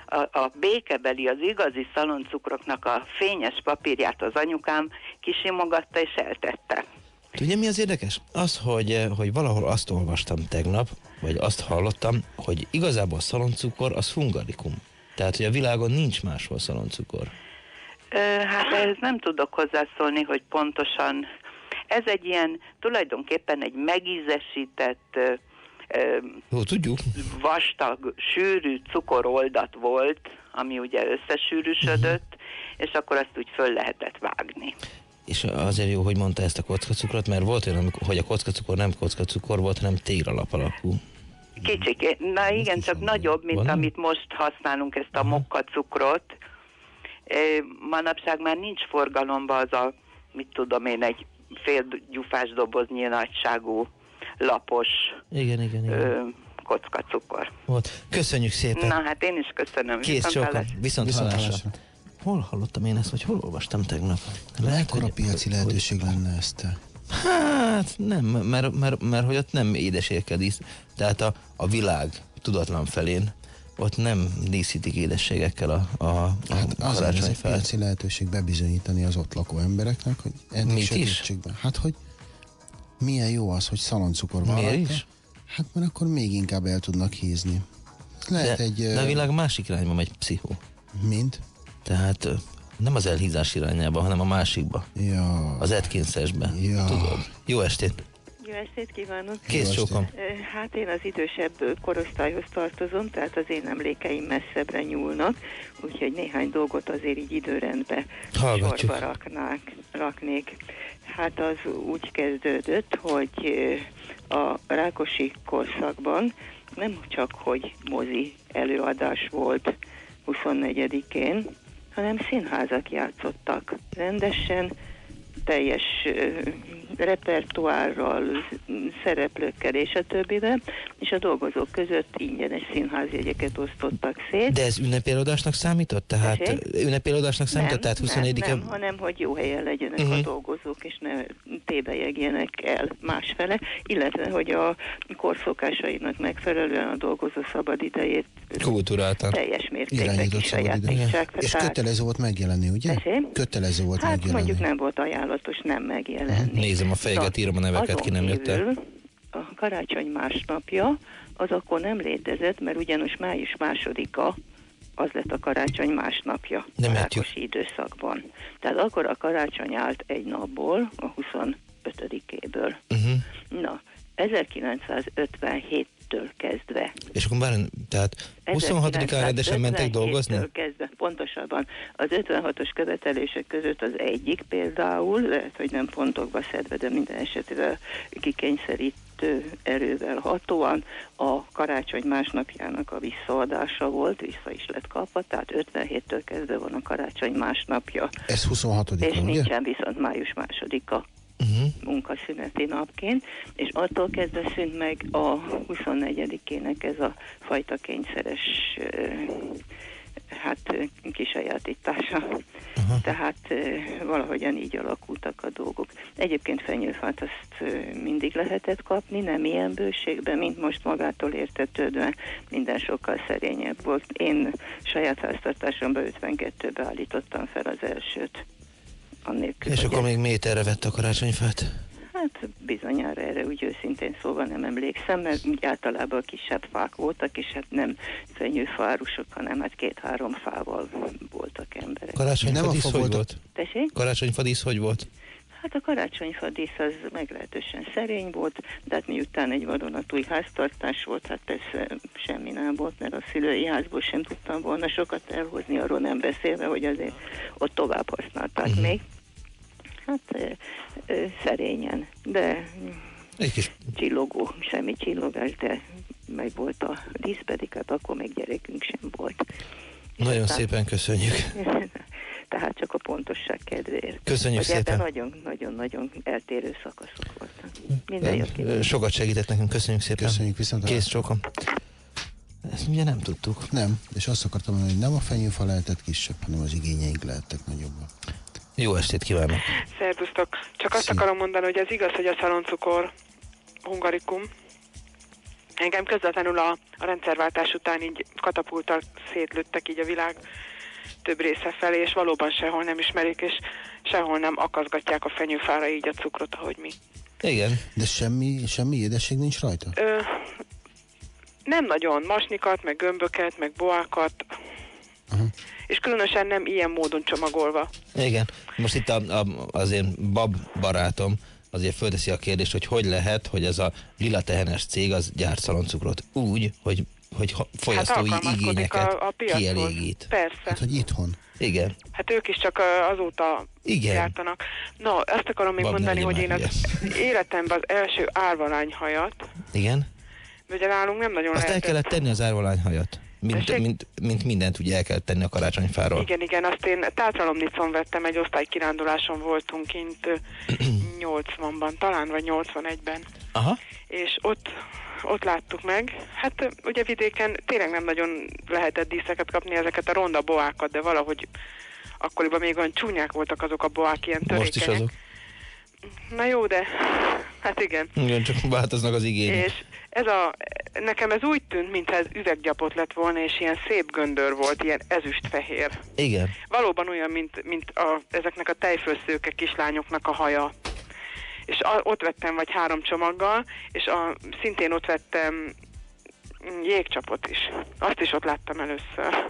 a, a békebeli, az igazi szaloncukroknak a fényes papírját az anyukám kisimogatta és eltette. Tudja, mi az érdekes? Az, hogy, eh, hogy valahol azt olvastam tegnap, vagy azt hallottam, hogy igazából szaloncukor az hungarikum. Tehát, hogy a világon nincs máshol szaloncukor. Hát ehhez nem tudok hozzászólni, hogy pontosan ez egy ilyen tulajdonképpen egy megízesített Jó, tudjuk. vastag, sűrű cukoroldat volt, ami ugye összesűrűsödött, és akkor azt úgy föl lehetett vágni. És azért jó, hogy mondta ezt a kockacukrot, mert volt olyan, hogy a kockacukor nem kockacukor volt, hanem téglalap alakú. Kicsik, na igen, csak nagyobb, mint Van? amit most használunk, ezt a mokka cukrot, manapság már nincs forgalomba az a, mit tudom én, egy fél gyufás doboznyi nagyságú lapos Igen, igen, igen. ö, kocka cukor. Volt. Köszönjük szépen. Na hát én is köszönöm. Kész Viszont. Viszont, Viszont hallásra. hallásra. Hol hallottam én ezt, vagy hol olvastam tegnap? Mekkora piaci lehetőség lenne ezt? Hát nem, mert, mert, mert hogy ott nem édesérkel dísz. Tehát a, a világ tudatlan felén ott nem díszítik édességekkel a, a, a Hát az ez egy karácsonyfát. piaci lehetőség bebizonyítani az ott lakó embereknek, hogy eddig Mit is? Hát, hogy milyen jó az, hogy szaloncukor van Miért is? Hát, mert akkor még inkább el tudnak hízni. Lehet de, egy... de a világ másik irányba megy pszichó. Mint? Tehát nem az elhízás irányába, hanem a másikba. Ja. Az Atkinsesbe. Ja. Tudod. Jó estét. Jó estét kívánok! Kész csókom. Hát én az idősebb korosztályhoz tartozom, tehát az én emlékeim messzebbre nyúlnak, úgyhogy néhány dolgot azért így időrendbe Hallgatjuk. sorba raknák, raknék. Hát az úgy kezdődött, hogy a Rákosi korszakban nem csak, hogy mozi előadás volt 24-én, hanem színházak játszottak rendesen, teljes repertoárral, szereplőkkel és a többivel, és a dolgozók között ingyenes színházjegyeket osztottak szét. De ez ünnepélődásnak számított? Tehát Tessék? ünnepélődásnak számított? Tehát 24 nem, nem, hanem hogy jó helyen legyenek Mhm. uh-huh. a dolgozók, és ne tébejegjenek el másfele, illetve hogy a korszokásainak megfelelően a dolgozó szabadidejét Kulturáltan. teljes mértékben kisajátítsák. És kötelező volt megjelenni, ugye? Tessék? Kötelező volt Hát megjelenni. mondjuk nem volt ajánlatos nem megjelenni. Nézem a fejeket, írom a neveket, ki nem jött el. A karácsony másnapja az akkor nem létezett, mert ugyanos május másodika az lett a karácsony másnapja Nem. Rákosi időszakban. Tehát akkor a karácsony állt egy napból, a 25-éből. Uh-huh. Na, 1957-től kezdve És akkor már, tehát 26-án rendesen mentek dolgozni? 1957-től kezdve, pontosabban az 56-os követelések között az egyik például, lehet, hogy nem pontokba szedve, de minden esetre kikényszerítő erővel hatóan a karácsony másnapjának a visszaadása volt, vissza is lett kapva, tehát 57-től kezdve van a karácsony másnapja. Ez 26 És ugye? nincsen viszont május másodika uh-huh. munkaszüneti napként, és attól kezdve szűnt meg a 24-ének ez a fajta kényszeres hát kisajátítása. Uh-huh. Tehát valahogyan így alakultak a dolgok. Egyébként fenyőfát azt mindig lehetett kapni, nem ilyen bőségben, mint most magától értetődve, minden sokkal szerényebb volt. Én saját háztartásomban 52-be állítottam fel az elsőt. Annélkül, És akkor még méterre vett a karácsonyfát? Hát bizonyára erre úgy őszintén szóval nem emlékszem, mert úgy általában kisebb fák voltak, és hát nem fenyőfárusok, hanem hát két-három fával voltak emberek. Karácsonyfadísz hogy volt? Tessék? Karácsonyfadísz hogy volt? Hát a karácsonyfadísz az meglehetősen szerény volt, de hát miután egy vadonatúj háztartás volt, hát persze semmi nem volt, mert a szülői házból sem tudtam volna sokat elhozni, arról nem beszélve, hogy azért ott tovább használták uh-huh. még. Hát ö, ö, szerényen, de Egy kis csillogó, semmi csillogás, de meg volt a dísz, pedig hát akkor még gyerekünk sem volt. nagyon aztán- szépen köszönjük. Tehát csak a pontosság kedvéért. Köszönjük hogy szépen. nagyon-nagyon-nagyon eltérő szakaszok voltak. Minden jót kívánok. Sokat segített nekünk, köszönjük szépen. Köszönjük viszont. Kész csókom. Ezt ugye nem tudtuk. Nem, és azt akartam mondani, hogy nem a fenyőfa lehetett kisebb, hanem az igényeink lehettek nagyobbak. Jó estét kívánok. Szervusztok. Csak azt akarom mondani, hogy ez igaz, hogy a szaloncukor hungarikum. Engem közvetlenül a, a rendszerváltás után így katapultal szétlőttek így a világ több része felé, és valóban sehol nem ismerik, és sehol nem akaszgatják a fenyőfára így a cukrot, ahogy mi. Igen. De semmi, semmi édesség nincs rajta? Ö, nem nagyon masnikat, meg gömböket, meg boákat, és különösen nem ilyen módon csomagolva. Igen. Most itt a, a, az én bab barátom azért fölteszi a kérdést, hogy hogy lehet, hogy ez a lila tehenes cég az gyárt szaloncukrot úgy, hogy, hogy ha- fogyasztói Hát igényeket a- a piachoz. kielégít. Persze. Hát, hogy itthon. Igen. Hát ők is csak azóta Igen. jártanak. No, azt akarom még Bab, ne mondani, hogy én az életemben az első árvalányhajat, Igen. ugye nálunk nem nagyon Azt el lehetett. kellett tenni az árvalányhajat. mint, Tessék? mint, mint mindent ugye el kell tenni a karácsonyfáról. Igen, igen, azt én Tátralomnicon vettem, egy osztálykiránduláson voltunk kint ö, 80-ban, talán, vagy 81-ben. Aha. És ott, ott láttuk meg. Hát ugye vidéken tényleg nem nagyon lehetett díszeket kapni, ezeket a ronda boákat, de valahogy akkoriban még olyan csúnyák voltak azok a boák, ilyen Most is törékenyek. azok. Na jó, de hát igen. Igen, csak változnak az igények. És ez a, nekem ez úgy tűnt, mintha ez üveggyapot lett volna, és ilyen szép göndör volt, ilyen ezüstfehér. Igen. Valóban olyan, mint, mint a, ezeknek a tejfölszőke kislányoknak a haja. És a, ott vettem vagy három csomaggal, és a, szintén ott vettem jégcsapot is. Azt is ott láttam először.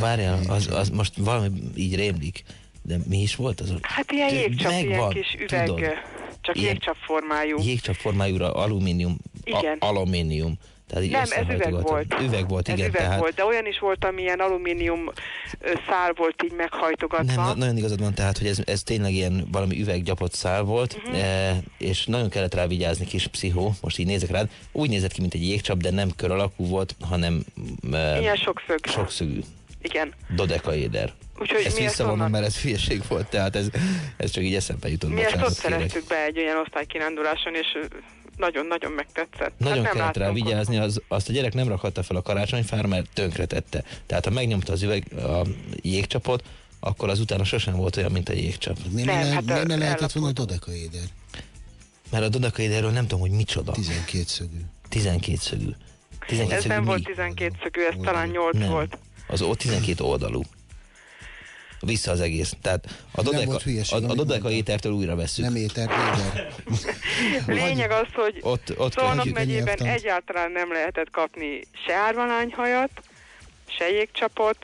Várjál, az, az most valami így rémlik. De mi is volt az? Hát ilyen jégcsap, ilyen Megvan, kis üveg, tudod. csak Ilyen- jégcsap formájú. Jégcsap formájúra alumínium. Igen. A, alumínium. Tehát így Nem, ez üveg volt. Üveg volt, Ez igen. üveg tehát volt, de olyan is volt, ami ilyen alumínium szál volt így meghajtogatva. Nem, na- nagyon igazad van, tehát, hogy ez, ez tényleg ilyen valami üveggyapott szál volt, Mhm. e, és nagyon kellett rá vigyázni, kis pszichó, most így nézek rád, úgy nézett ki, mint egy jégcsap, de nem kör alakú volt, hanem e, Ilyen sokszög. sokszögű, Igen. dodekaéder. Úgyhogy ezt visszavonom, onnan- mert ez hülyeség volt, tehát ez, ez csak így eszembe jutott, Mi ezt ott bocsánat szereztük be egy olyan osztálykiránduláson, és nagyon-nagyon megtetszett. Nagyon hát nem kellett rá vigyázni, az, azt a gyerek nem rakhatta fel a karácsonyfára, mert tönkretette. Tehát ha megnyomta az üveg a jégcsapot, akkor az utána sosem volt olyan, mint a jégcsap. Miért ne, le, miért ne lehetett volna dodekaéder? Mert a dodekaéderről nem tudom, hogy micsoda. 12 szögű. 12 szögű. 12 Ez szögű nem mi? volt 12 szögű, ez talán 8 Nem. volt. Az ott 12 oldalú. Vissza az egész. Tehát a dodeka, hülyeség, a, a dodeka étertől újra veszük. Nem éter, éder. Lényeg az, hogy Ott, ott Szolnok megyében egyáltalán nem lehetett kapni se árvalányhajat, se jégcsapot.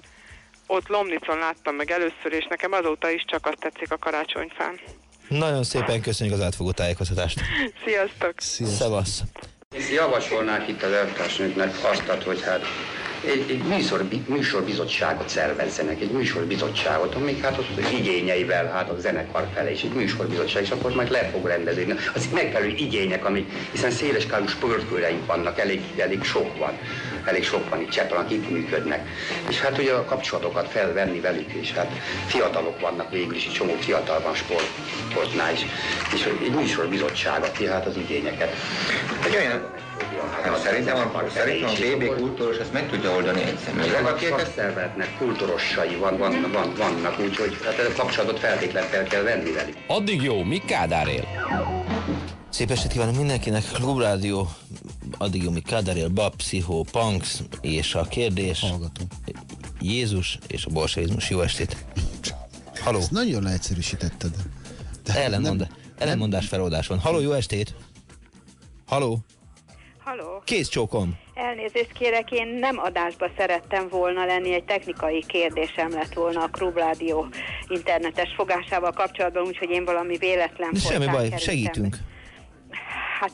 Ott Lomnicon láttam meg először, és nekem azóta is csak azt tetszik a karácsonyfán. Nagyon szépen köszönjük az átfogó tájékoztatást. Sziasztok! Szevasz. Én javasolnák itt az elvtársnőknek azt, hogy hát egy, egy műsor, műsorbizottságot szervezzenek, egy műsorbizottságot, amik hát az igényeivel, hát a zenekar felé, és egy műsorbizottság, és akkor majd le fog rendezni. Az megfelelő igények, amik, hiszen széleskálú sportkőreink vannak, elég, elég sok van, elég sok van itt Csepelen, akik működnek. És hát ugye a kapcsolatokat felvenni velük, és hát fiatalok vannak végül is, egy csomó fiatal van sport, sportnál is, és egy műsorbizottság, aki hát az igényeket. Egy olyan, hát szerintem a, szerintem a BB kultúros ezt meg tudja oldani egyszerűen. Vannak szakszervezetnek, kultúrossai van, van, van, vannak, úgyhogy hát a kapcsolatot feltétlenül fel kell venni velük. Addig jó, mi Kádár él? Szép estét kívánok mindenkinek, Klubrádió, addig jó, mi Kadaril, Bab, Pszichó, Punks, és a kérdés... Hallgató. Jézus és a bolsaizmus. Jó estét. Haló. Ezt nagyon leegyszerűsítetted. Ellenmond, ellenmondás feloldás van. Haló, jó estét. Haló. Haló. Kész csókom. Elnézést kérek, én nem adásba szerettem volna lenni, egy technikai kérdésem lett volna a Klubrádió internetes fogásával kapcsolatban, úgyhogy én valami véletlen Semmi folytán baj, kerültem. segítünk. Hát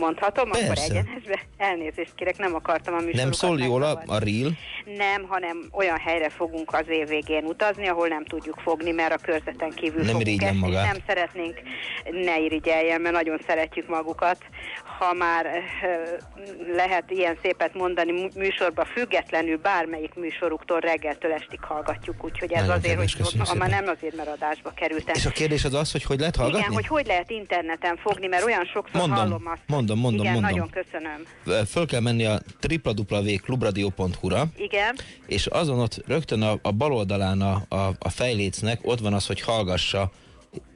mondhatom, akkor Persze. egyenesbe. Elnézést kérek, nem akartam a műsorokat Nem szól jól a, a reel? Nem, hanem olyan helyre fogunk az év végén utazni, ahol nem tudjuk fogni, mert a körzeten kívül Nem fogunk esni, magát. Nem szeretnénk, ne irigyeljen, mert nagyon szeretjük magukat. Ha már eh, lehet ilyen szépet mondani mű- műsorba, függetlenül bármelyik műsoruktól reggeltől estig hallgatjuk, úgyhogy ez Nagyon azért, kedves, hogy ha már nem azért, mert adásba kerültem. És a kérdés az az, hogy hogy lehet hallgatni? Igen, hogy hogy lehet interneten fogni, mert olyan sokszor Mondom, hallom azt. mondom, mondom, Igen, mondom. nagyon köszönöm. Föl kell menni a www.klubradio.hu-ra, Igen. és azon ott rögtön a, a bal oldalán a, a, a fejlécnek ott van az, hogy hallgassa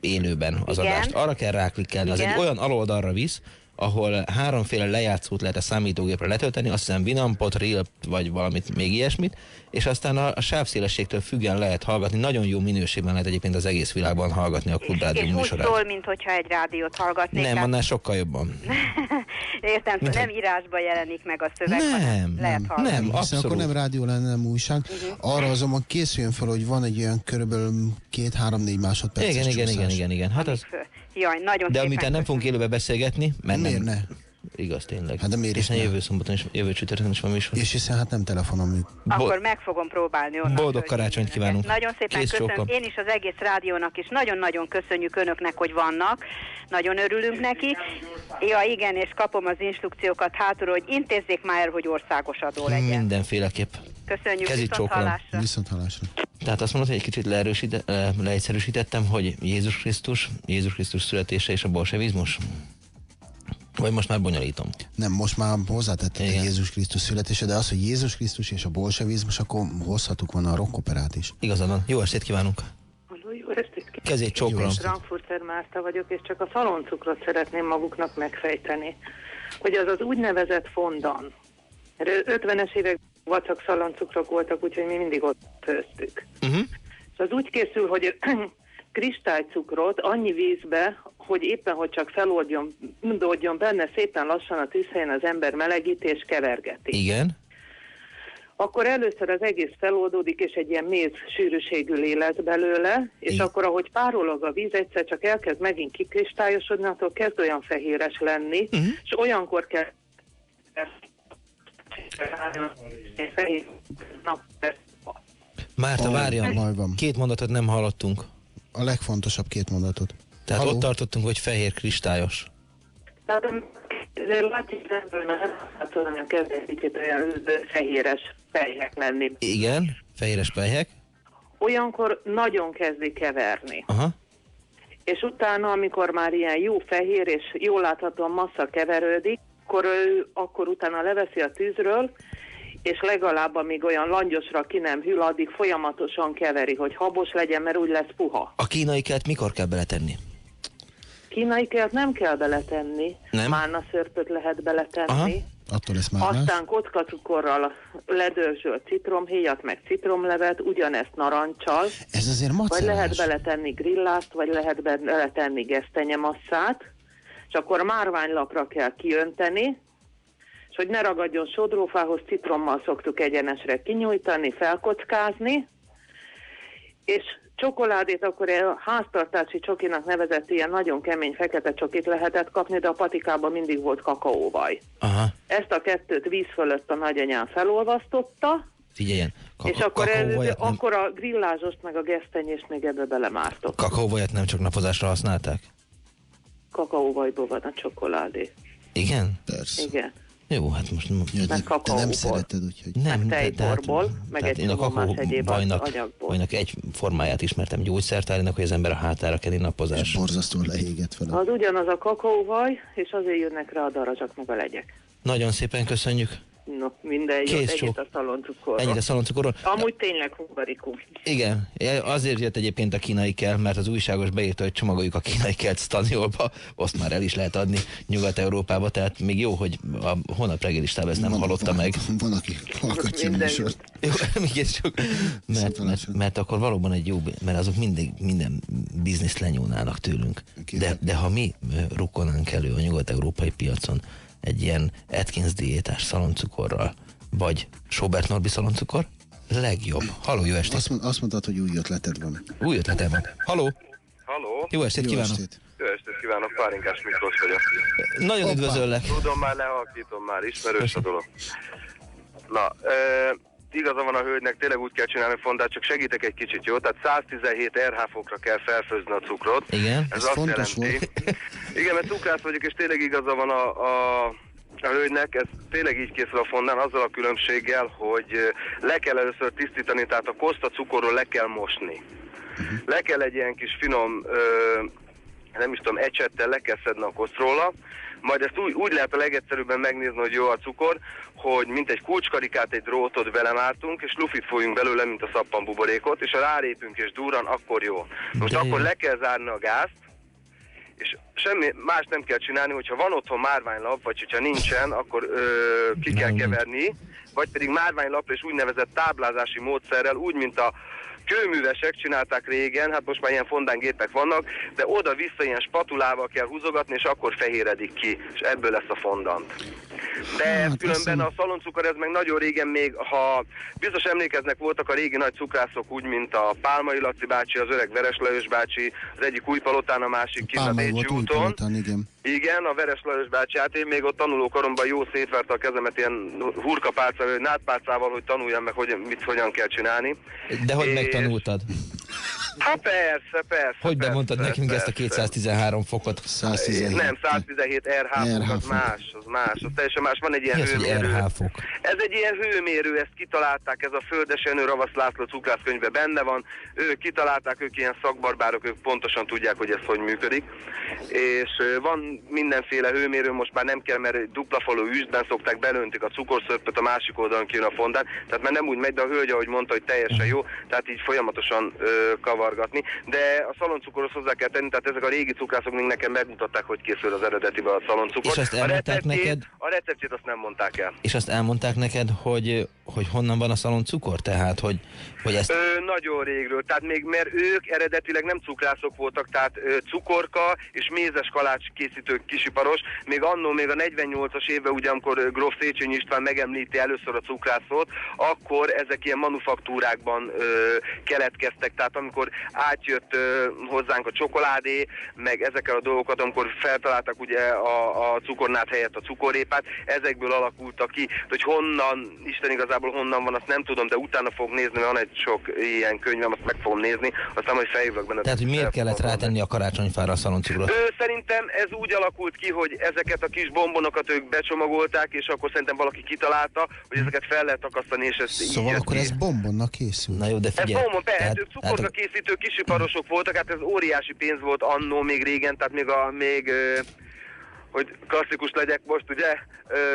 élőben az Igen. adást. Arra kell ráklikkelni, az egy olyan aloldalra visz, ahol háromféle lejátszót lehet a számítógépre letölteni, azt hiszem Winampot, Real vagy valamit, még ilyesmit, és aztán a, a sávszélességtől függően lehet hallgatni. Nagyon jó minőségben lehet egyébként az egész világban hallgatni a klubrádió És úgy műsorát. szól, mint hogyha egy rádiót hallgatnék. Nem, annál sokkal jobban. Értem, Mint nem írásba jelenik meg a szöveg, hanem lehet hallani. nem, Hiszen abszolút. akkor nem rádió lenne, nem újság. Arra azonban készüljön fel, hogy van egy olyan körülbelül két-három-négy másodperces Igen, igen, igen, igen, igen. Hát az, Jaj, nagyon de amit nem fogunk élőbe beszélgetni, mert Miért nem, ne? Igaz, tényleg. Hát de miért is Hiszen ne? jövő szombaton is, jövő csütörtökön is van műsor. És hiszen hát nem telefonom műk. Akkor meg fogom próbálni onnan. Boldog karácsonyt kívánunk. Nagyon szépen Kész köszönöm. csókom. Én is az egész rádiónak is nagyon-nagyon köszönjük önöknek, hogy vannak. Nagyon örülünk neki. Ja, igen, és kapom az instrukciókat hátulról, hogy intézzék már el, hogy országos adó legyen. Mindenféleképp. Köszönjük, Kezit viszont csókolom. hallásra. Viszont hallásra. Tehát azt mondod, hogy egy kicsit leerősíte, le, leegyszerűsítettem, hogy Jézus Krisztus, Jézus Krisztus születése és a bolsevizmus? Vagy most már bonyolítom? Nem, most már hozzátetted a Jézus Krisztus születése, de az, hogy Jézus Krisztus és a bolsevizmus, akkor hozhatuk volna a rockoperát is. Igazad van. Jó estét kívánunk! Jó estét Kezét csókolom. Frankfurter Márta vagyok, és csak a szaloncukrot szeretném maguknak megfejteni, hogy az az úgynevezett fondan. 50-es évek vacak szaloncukrok voltak, úgyhogy mi mindig ott főztük. Uh-huh. És az úgy készül, hogy kristálycukrot annyi vízbe, hogy éppen, hogy csak feloldjon, oldjon benne szépen lassan a tűzhelyen az ember melegíti és kevergeti. Igen. Akkor először az egész feloldódik, és egy ilyen méz sűrűségű lé lesz belőle, és Igen. akkor, ahogy párolog a víz, egyszer csak elkezd megint kikristályosodni, attól kezd olyan fehéres lenni, uh-huh. és olyankor kell Márta, van. két mondatot nem hallottunk. A legfontosabb két mondatot. Tehát Halló? ott tartottunk, hogy fehér kristályos. Látjuk ebből, mert hát olyan kezd egy kicsit olyan fehéres fejek lenni. Igen, fehéres pelyhek. Olyankor nagyon kezdi keverni. Aha. És utána, amikor már ilyen jó fehér és jól láthatóan massza keverődik, akkor, ő, akkor utána leveszi a tűzről, és legalább amíg olyan langyosra ki nem hűl, addig folyamatosan keveri, hogy habos legyen, mert úgy lesz puha. A kínai kelt mikor kell beletenni? Kínai kelt nem kell beletenni, Nem? márna szörpöt lehet beletenni. Aha. Attól lesz már. Aztán kockacukorral ledörzsölt citromhéjat, meg citromlevet, ugyanezt narancsal. Ez azért Vagy macerás. lehet beletenni grillást, vagy lehet beletenni gesztenyemasszát, és akkor márványlapra kell kiönteni, és hogy ne ragadjon sodrófához, citrommal szoktuk egyenesre kinyújtani, felkockázni, és csokoládét akkor a háztartási csokinak nevezett ilyen nagyon kemény fekete csokit lehetett kapni, de a patikában mindig volt kakaóvaj. Aha. Ezt a kettőt víz fölött a nagyanyám felolvasztotta, Figyeljen, és akkor, el, nem, akkor a grillázost meg a gesztenyést még ebbe belemártott. kakaóvajat nem csak napozásra használták? Kakaóvajból van a csokoládé. Igen? Persze. Igen. Jó, hát most... Meg Te nem kakaóból. szereted, úgyhogy... Nem, Meg de- tejborból, meg tehát egy én a anyagból. vajnak egy formáját ismertem gyógyszertárinak, hogy az ember a hátára keni napozás. Borzasztóan leégett fel. Az ugyanaz a kakaóvaj, és azért jönnek rá a darazsak meg a legyek. Nagyon szépen köszönjük. No, minden Kész jót, egyet a szaloncukorról. Ennyire szaloncukorról. Amúgy tényleg hungarikum. Igen, azért jött egyébként a kínai kell, mert az újságos beírta, hogy csomagoljuk a kínai kelt staniolba, azt már el is lehet adni Nyugat-Európába, tehát még jó, hogy a holnap reggelistában ezt nem Van- hallotta van- meg. Van, aki hallgatja a műsort. Jó, még csak, mert, mert, mert akkor valóban egy jó, mert azok mindig minden bizniszt lenyúlnának tőlünk. De, de ha mi ö, rukkolnánk elő a nyugat-európai piacon egy ilyen Atkins diétás szaloncukorral, vagy Sobert Norbi szaloncukor, legjobb. Haló, jó estét! Azt, mond, azt mondtad, hogy új ötleted van. Új ötletem van. Haló! Halló? Jó estét Jó kívánok! estét. Jó estét kívánok, Pálinkás Miklós vagyok. Nagyon üdvözöllek! Tudom, már lehalkítom, már ismerős a dolog. Na, e, igaza van a hölgynek, tényleg úgy kell csinálni a fondát, csak segítek egy kicsit, jó? Tehát 117 RH fokra kell felfőzni a cukrot. Igen. Ez, Ez azt fontos jelenti. Igen, mert cukrász vagyok, és tényleg igaza van a, a, a hölgynek, ez tényleg így készül a fondán, azzal a különbséggel, hogy le kell először tisztítani, tehát a koszt a cukorról le kell mosni. Le kell egy ilyen kis finom, ö, nem is tudom, ecsettel le kell szedni a kosztróla, majd ezt úgy, úgy lehet a legegyszerűbben megnézni, hogy jó a cukor, hogy mint egy kulcskarikát, egy drótot belemártunk, és lufit folyunk belőle, mint a szappanbuborékot, és ha rálépünk és durran, akkor jó. Most De akkor le kell zárni a gázt, és semmi más nem kell csinálni, hogyha van otthon márványlap, vagy hogyha nincsen, akkor ö, ki kell keverni, vagy pedig márványlapra és úgynevezett táblázási módszerrel, úgy, mint a kőművesek csinálták régen, hát most már ilyen fondángépek vannak, de oda-vissza ilyen spatulával kell húzogatni, és akkor fehéredik ki, és ebből lesz a fondant. De hát, különben a szaloncukor ez meg nagyon régen még, ha biztos emlékeznek, voltak a régi nagy cukrászok úgy, mint a Pálmai Laci bácsi, az öreg Veres Lajos bácsi, az egyik új palotán, a másik kint a Bécsi úton. palotán, igen. Igen, a Veres Lajos bácsi, hát én még ott tanuló koromban jó szétverte a kezemet ilyen hurkapálcával, vagy nátpálcával, hogy tanuljam meg, hogy mit hogyan kell csinálni. De hogy És- canudo, tado. Hát persze, persze. Hogy persze, bemondtad nekünk ezt a persze. 213 fokot? 117. Nem, 117 RH fok, az más, az más, az teljesen más. Van egy ilyen Mi az, hogy hőmérő. RH fok? Ez egy ilyen hőmérő, ezt kitalálták, ez a Földes Jenő Ravasz László cukrászkönyvben benne van. Ők kitalálták, ők ilyen szakbarbárok, ők pontosan tudják, hogy ez hogy működik. És van mindenféle hőmérő, most már nem kell, mert dupla falú üstben szokták belöntik a cukorszörpöt, a másik oldalon kijön a fondán. Tehát már nem úgy megy, de a hölgy, ahogy mondta, hogy teljesen jó, tehát így folyamatosan ö, kavargatni. De a szaloncukorhoz hozzá kell tenni, tehát ezek a régi cukrászok még nekem megmutatták, hogy készül az eredetiben a szaloncukor. És azt a receptjét, neked? a receptjét azt nem mondták el. És azt elmondták neked, hogy, hogy honnan van a szalon cukor? Tehát, hogy, hogy ezt... Ö, nagyon régről, tehát még, mert ők eredetileg nem cukrászok voltak, tehát ö, cukorka és mézes kalács készítők kisiparos, még annó, még a 48-as évben, ugye, amikor Gróf Széchenyi István megemlíti először a cukrászot, akkor ezek ilyen manufaktúrákban ö, keletkeztek, tehát amikor átjött ö, hozzánk a csokoládé, meg ezekkel a dolgokat, amikor feltaláltak ugye a, a cukornát helyett a cukorépát, ezekből alakultak ki, hogy honnan, Isten igazából honnan van, azt nem tudom, de utána fogok nézni, mert van egy sok ilyen könyvem, azt meg fogom nézni, aztán majd felhívlak benne. Tehát, hogy miért kellett rátenni a karácsonyfára a szaloncukrot? Ő szerintem ez úgy alakult ki, hogy ezeket a kis bombonokat ők becsomagolták, és akkor szerintem valaki kitalálta, hogy ezeket fel lehet akasztani, és ezt így Szóval jött akkor ki. ez bombonnak készül. Na jó, de Ez figyelj. bombon, persze, tehát- ők cukorka készítő kisiparosok voltak, hát ez óriási pénz volt annó még régen, tehát még a, még, hogy klasszikus legyek most, ugye,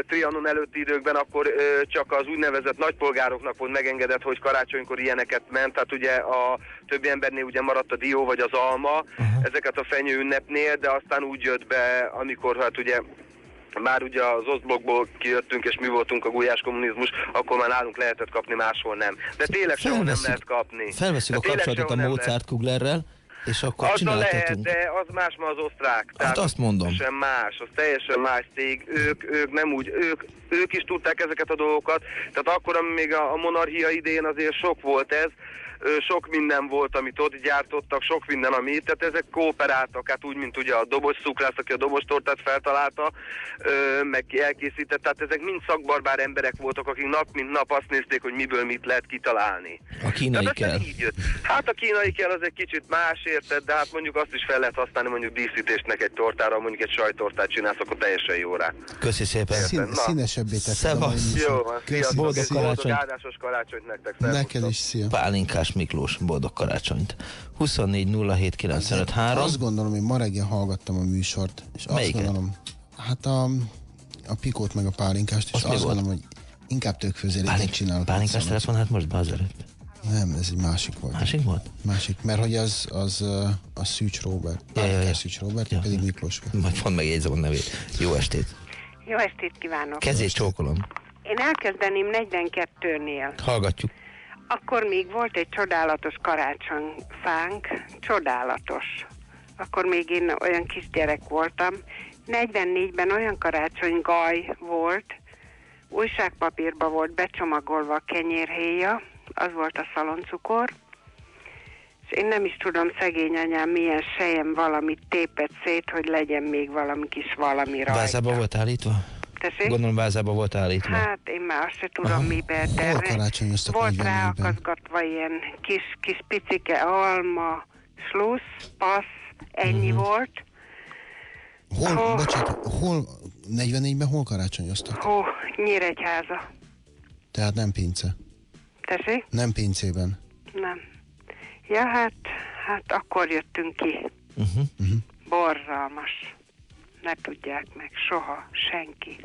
Trianon előtti időkben akkor csak az úgynevezett nagypolgároknak volt megengedett, hogy karácsonykor ilyeneket ment, tehát ugye a többi embernél ugye maradt a dió vagy az alma, uh-huh. ezeket a fenyő ünnepnél, de aztán úgy jött be, amikor hát ugye már ugye az osztblokkból kijöttünk, és mi voltunk a gulyás kommunizmus, akkor már nálunk lehetett kapni, máshol nem. De tényleg sehol nem lehet kapni. Felveszünk a kapcsolatot a. Mozart Kuglerrel, és akkor Azzal lehet, de az más, ma az osztrák. Hát azt mondom. Teljesen más, az teljesen más cég. Ők, ők nem úgy, ők, ők is tudták ezeket a dolgokat. Tehát akkor, még a, a monarchia idején azért sok volt ez, sok minden volt, amit ott gyártottak, sok minden, ami itt, tehát ezek kooperáltak, hát úgy, mint ugye a dobos szukrász, aki a dobos tortát feltalálta, meg elkészített, tehát ezek mind szakbarbár emberek voltak, akik nap mint nap azt nézték, hogy miből mit lehet kitalálni. A kínai Tehát ez kell. így jött. Hát a kínai kell az egy kicsit más, érted, de hát mondjuk azt is fel lehet használni mondjuk díszítésnek egy tortára, mondjuk egy sajtortát csinálsz, akkor teljesen jó rá. Köszi szépen. Szín, Na. színesebbé mai Szevasz. Jó, van, Boldog karácsonyt. áldásos karácsonyt nektek. Neked is, szia. Pálinkás Miklós, boldog karácsonyt. 24 07 95 3. Azt gondolom, hogy ma reggel hallgattam a műsort, és azt Melyiket? gondolom, hát a, a pikót meg a pálinkást, és azt volt? gondolom, hogy inkább tök főzéréket Pálink, csinálok. pálinkás mint telefon, hát most be az előtt. szalont. Nem, ez egy másik volt. Másik volt? Másik, mert hogy az, az a Szűcs Robert, Ja, ja, ja. Szűcs Robert, Ja. pedig Miklós. Majd pont megjegyzem a nevét. Jó estét. Jó estét kívánok! Kezét csókolom. Én elkezdeném 42-nél. Hallgatjuk. Akkor még volt egy csodálatos karácsonyfánk, csodálatos. Akkor még én olyan kisgyerek voltam. 44-ben olyan karácsonygaj volt, újságpapírba volt becsomagolva a kenyérhéja, az volt a szaloncukor, és én nem is tudom, szegény anyám milyen sejem valamit tépett szét, hogy legyen még valami kis valami rajta. Vázába volt állítva? Tessék? Gondolom vázába volt állítva. Hát én már azt se tudom Aha. miben, de Hol karácsonyoztak volt 44-ben? ráakaszgatva ilyen kis, kis picike alma, slusz, passz, ennyi Mhm. volt. Hol, Oh. bocsánat, hol, 44-ben hol karácsonyoztak? Hó, Nyíregyháza. Tehát nem pince. Tessék? Nem pincében. Nem. Ja, hát, hát akkor jöttünk ki. Uh-huh. Uh-huh. Borzalmas. Ne tudják meg soha senki.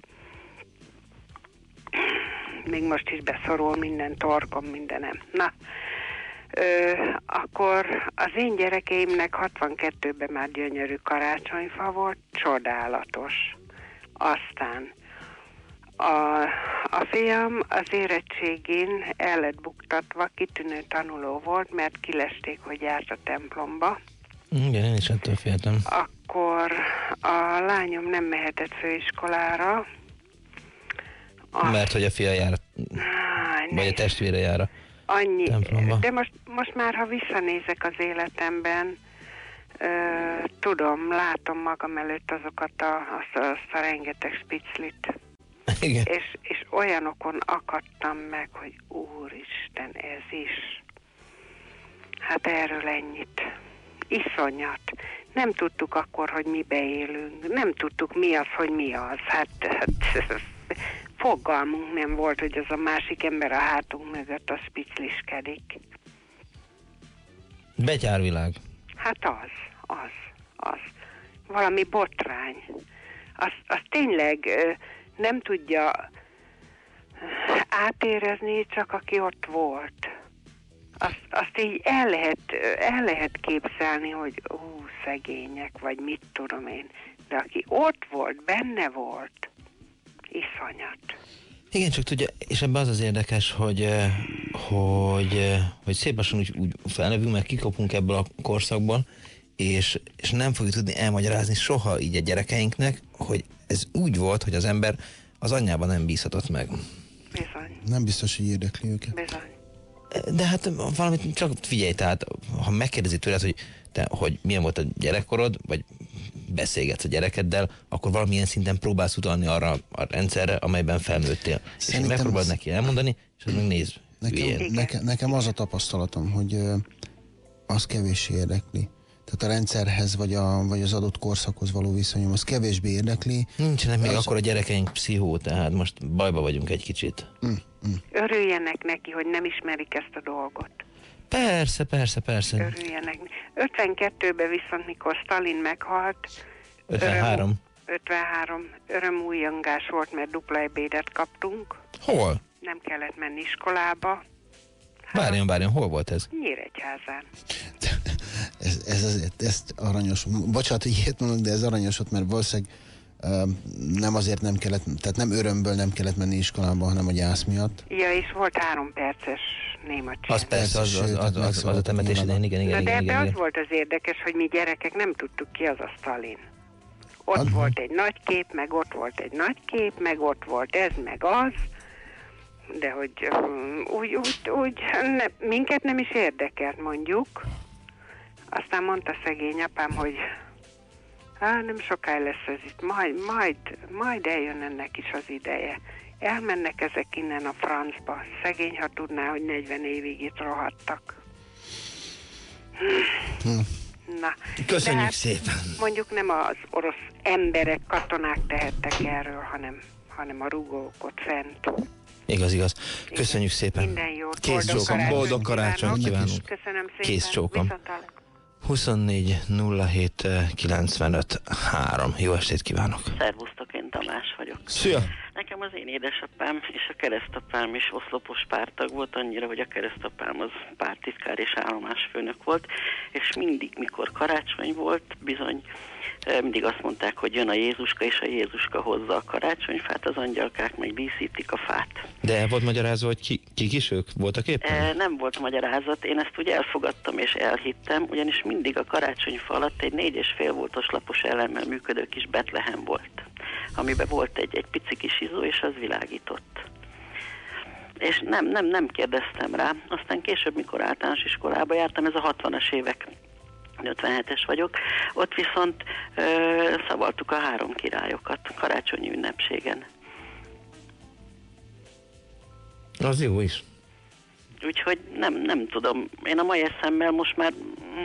Még most is beszorul minden torkom, mindenem. Na, ö, akkor az én gyerekeimnek 62-ben már gyönyörű karácsonyfa volt, csodálatos. Aztán A, a fiam az érettségén el lett buktatva, kitűnő tanuló volt, mert kilesték, hogy járt a templomba. Igen, én is ettől féltem. Akkor a lányom nem mehetett főiskolára. A... Mert hogy a fia jár, Háj, vagy a testvére jár a Annyi, templomba. de most, most már, ha visszanézek az életemben, ö, tudom, látom magam előtt azokat a, azt, azt a rengeteg spiclit. Igen. És, és olyanokon akadtam meg, hogy úristen, ez is. Hát erről ennyit. Iszonyat. Nem tudtuk akkor, hogy mi beélünk. Nem tudtuk mi az, hogy mi az. Hát, hát fogalmunk nem volt, hogy az a másik ember a hátunk mögött a spicliskedik. Betyárvilág. Hát az, az, az. Valami botrány. Az, az tényleg nem tudja átérezni, csak aki ott volt. Azt, azt így el lehet, el lehet képzelni, hogy ú, szegények, vagy mit tudom én. De aki ott volt, benne volt, iszonyat. Igen, csak tudja, és ebben az az érdekes, hogy, eh, hogy, eh, hogy szép lassan úgy, úgy felnövünk, meg kikopunk ebből a korszakból, és, és nem fogjuk tudni elmagyarázni soha így a gyerekeinknek, hogy ez úgy volt, hogy az ember az anyjában nem bízhatott meg. Bizony. Nem biztos, hogy érdekli őket. Bizony. De hát valamit csak figyelj, tehát ha megkérdezi tőled, hogy, te, hogy milyen volt a gyerekkorod, vagy beszélgetsz a gyerekeddel, akkor valamilyen szinten próbálsz utalni arra a rendszerre, amelyben felnőttél. Szerintem és megpróbálod ez- neki elmondani, és az meg néz. Nekem, nekem, nekem az a tapasztalatom, hogy az kevésbé érdekli. Tehát a rendszerhez vagy, a, vagy az adott korszakhoz való viszonyom, az kevésbé érdekli. Nincsenek még Az- akkor a gyerekeink pszichó, tehát most bajba vagyunk egy kicsit. Örüljenek neki, hogy nem ismerik ezt a dolgot. Persze, persze, persze. Örüljenek. 52-ben viszont, mikor Stalin meghalt, 53. 53 örömújongás volt, mert dupla ebédet kaptunk. Hol? Nem kellett menni iskolába. Várjon, várjon, hol volt ez? Nyíregyházán. Ez, ez azért, ezt aranyos, bocsánat, hogy ilyet mondok, de ez aranyos volt, mert valószínűleg ö, nem azért nem kellett, tehát nem örömből nem kellett menni iskolába, hanem a gyász miatt. Ja, és volt három perces néma csend. Az persze, az, az, az, az, az a temetés idején, igen, igen, Na de igen, ebbe igen, az volt az érdekes, hogy mi gyerekek nem tudtuk ki az a Stalin. Ott volt egy nagy kép, meg ott volt egy nagy kép, meg ott volt ez, meg az, de hogy úgy, úgy, úgy ne, minket nem is érdekelt mondjuk. Aztán mondta szegény apám, hogy hát nem sokáig lesz ez itt, majd, majd, majd eljön ennek is az ideje. Elmennek ezek innen a francba. Szegény, ha tudná, hogy 40 évig itt rohadtak. Na, Köszönjük hát szépen. Mondjuk nem az orosz emberek, katonák tehettek erről, hanem, hanem a rugók ott fent. Igaz, igaz. Köszönjük szépen. Minden jót, Kész boldog csókom, karácsonyt boldog karácsonyt kívánunk. Köszönöm szépen. Kész csókom. Viszontlátásra. 24 07 95 3. Jó estét kívánok. Szervusztok, én Tamás vagyok. Szia! Nekem az én édesapám és a keresztapám is oszlopos pártag volt, annyira, hogy a keresztapám az pártitkár és állomásfőnök volt, és mindig, mikor karácsony volt, bizony mindig azt mondták, hogy jön a Jézuska, és a Jézuska hozza a karácsonyfát, az angyalkák meg díszítik a fát. De el volt magyarázva, hogy ki, kik is ők voltak éppen? E, nem volt magyarázat, én ezt úgy elfogadtam és elhittem, ugyanis mindig a karácsonyfa alatt egy négy és fél voltos lapos elemmel működő kis Betlehem volt, amiben volt egy, egy pici kis izó, és az világított. És nem, nem, nem kérdeztem rá. Aztán később, mikor általános iskolába jártam, ez a 60-as évek 57-es vagyok, ott viszont ö, szavaltuk a három királyokat karácsonyi ünnepségen. Az jó is. Úgyhogy nem, nem tudom. Én a mai eszemmel most már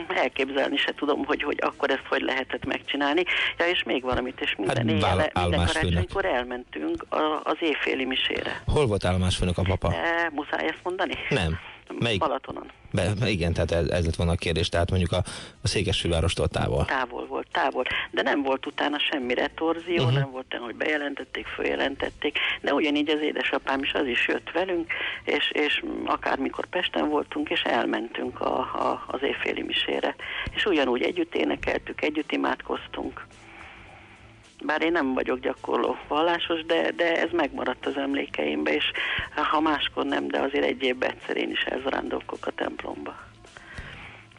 elképzelni se tudom, hogy, hogy akkor ezt hogy lehetett megcsinálni. Ja, és még valamit, és minden Hát éjjel, minden karácsonykor elmentünk a, az éjféli misére. Hol volt állomásfőnök a papa? E, muszáj ezt mondani? Nem. Melyik? Balatonon. Be, igen, tehát ez, ez lett volna a kérdés, tehát mondjuk a, a Székesfővárostól távol. Távol volt, távol. De nem volt utána semmi retorzió, uh-huh. nem volt olyan, hogy bejelentették, följelentették, de ugyanígy az édesapám is az is jött velünk, és, és akármikor Pesten voltunk, és elmentünk a, a, az éjféli misére. És ugyanúgy együtt énekeltük, együtt imádkoztunk. Bár én nem vagyok gyakorló vallásos, de, de ez megmaradt az emlékeimbe, és ha máskor nem, de azért egy évben egyszer én is elzarándolkok a templomba.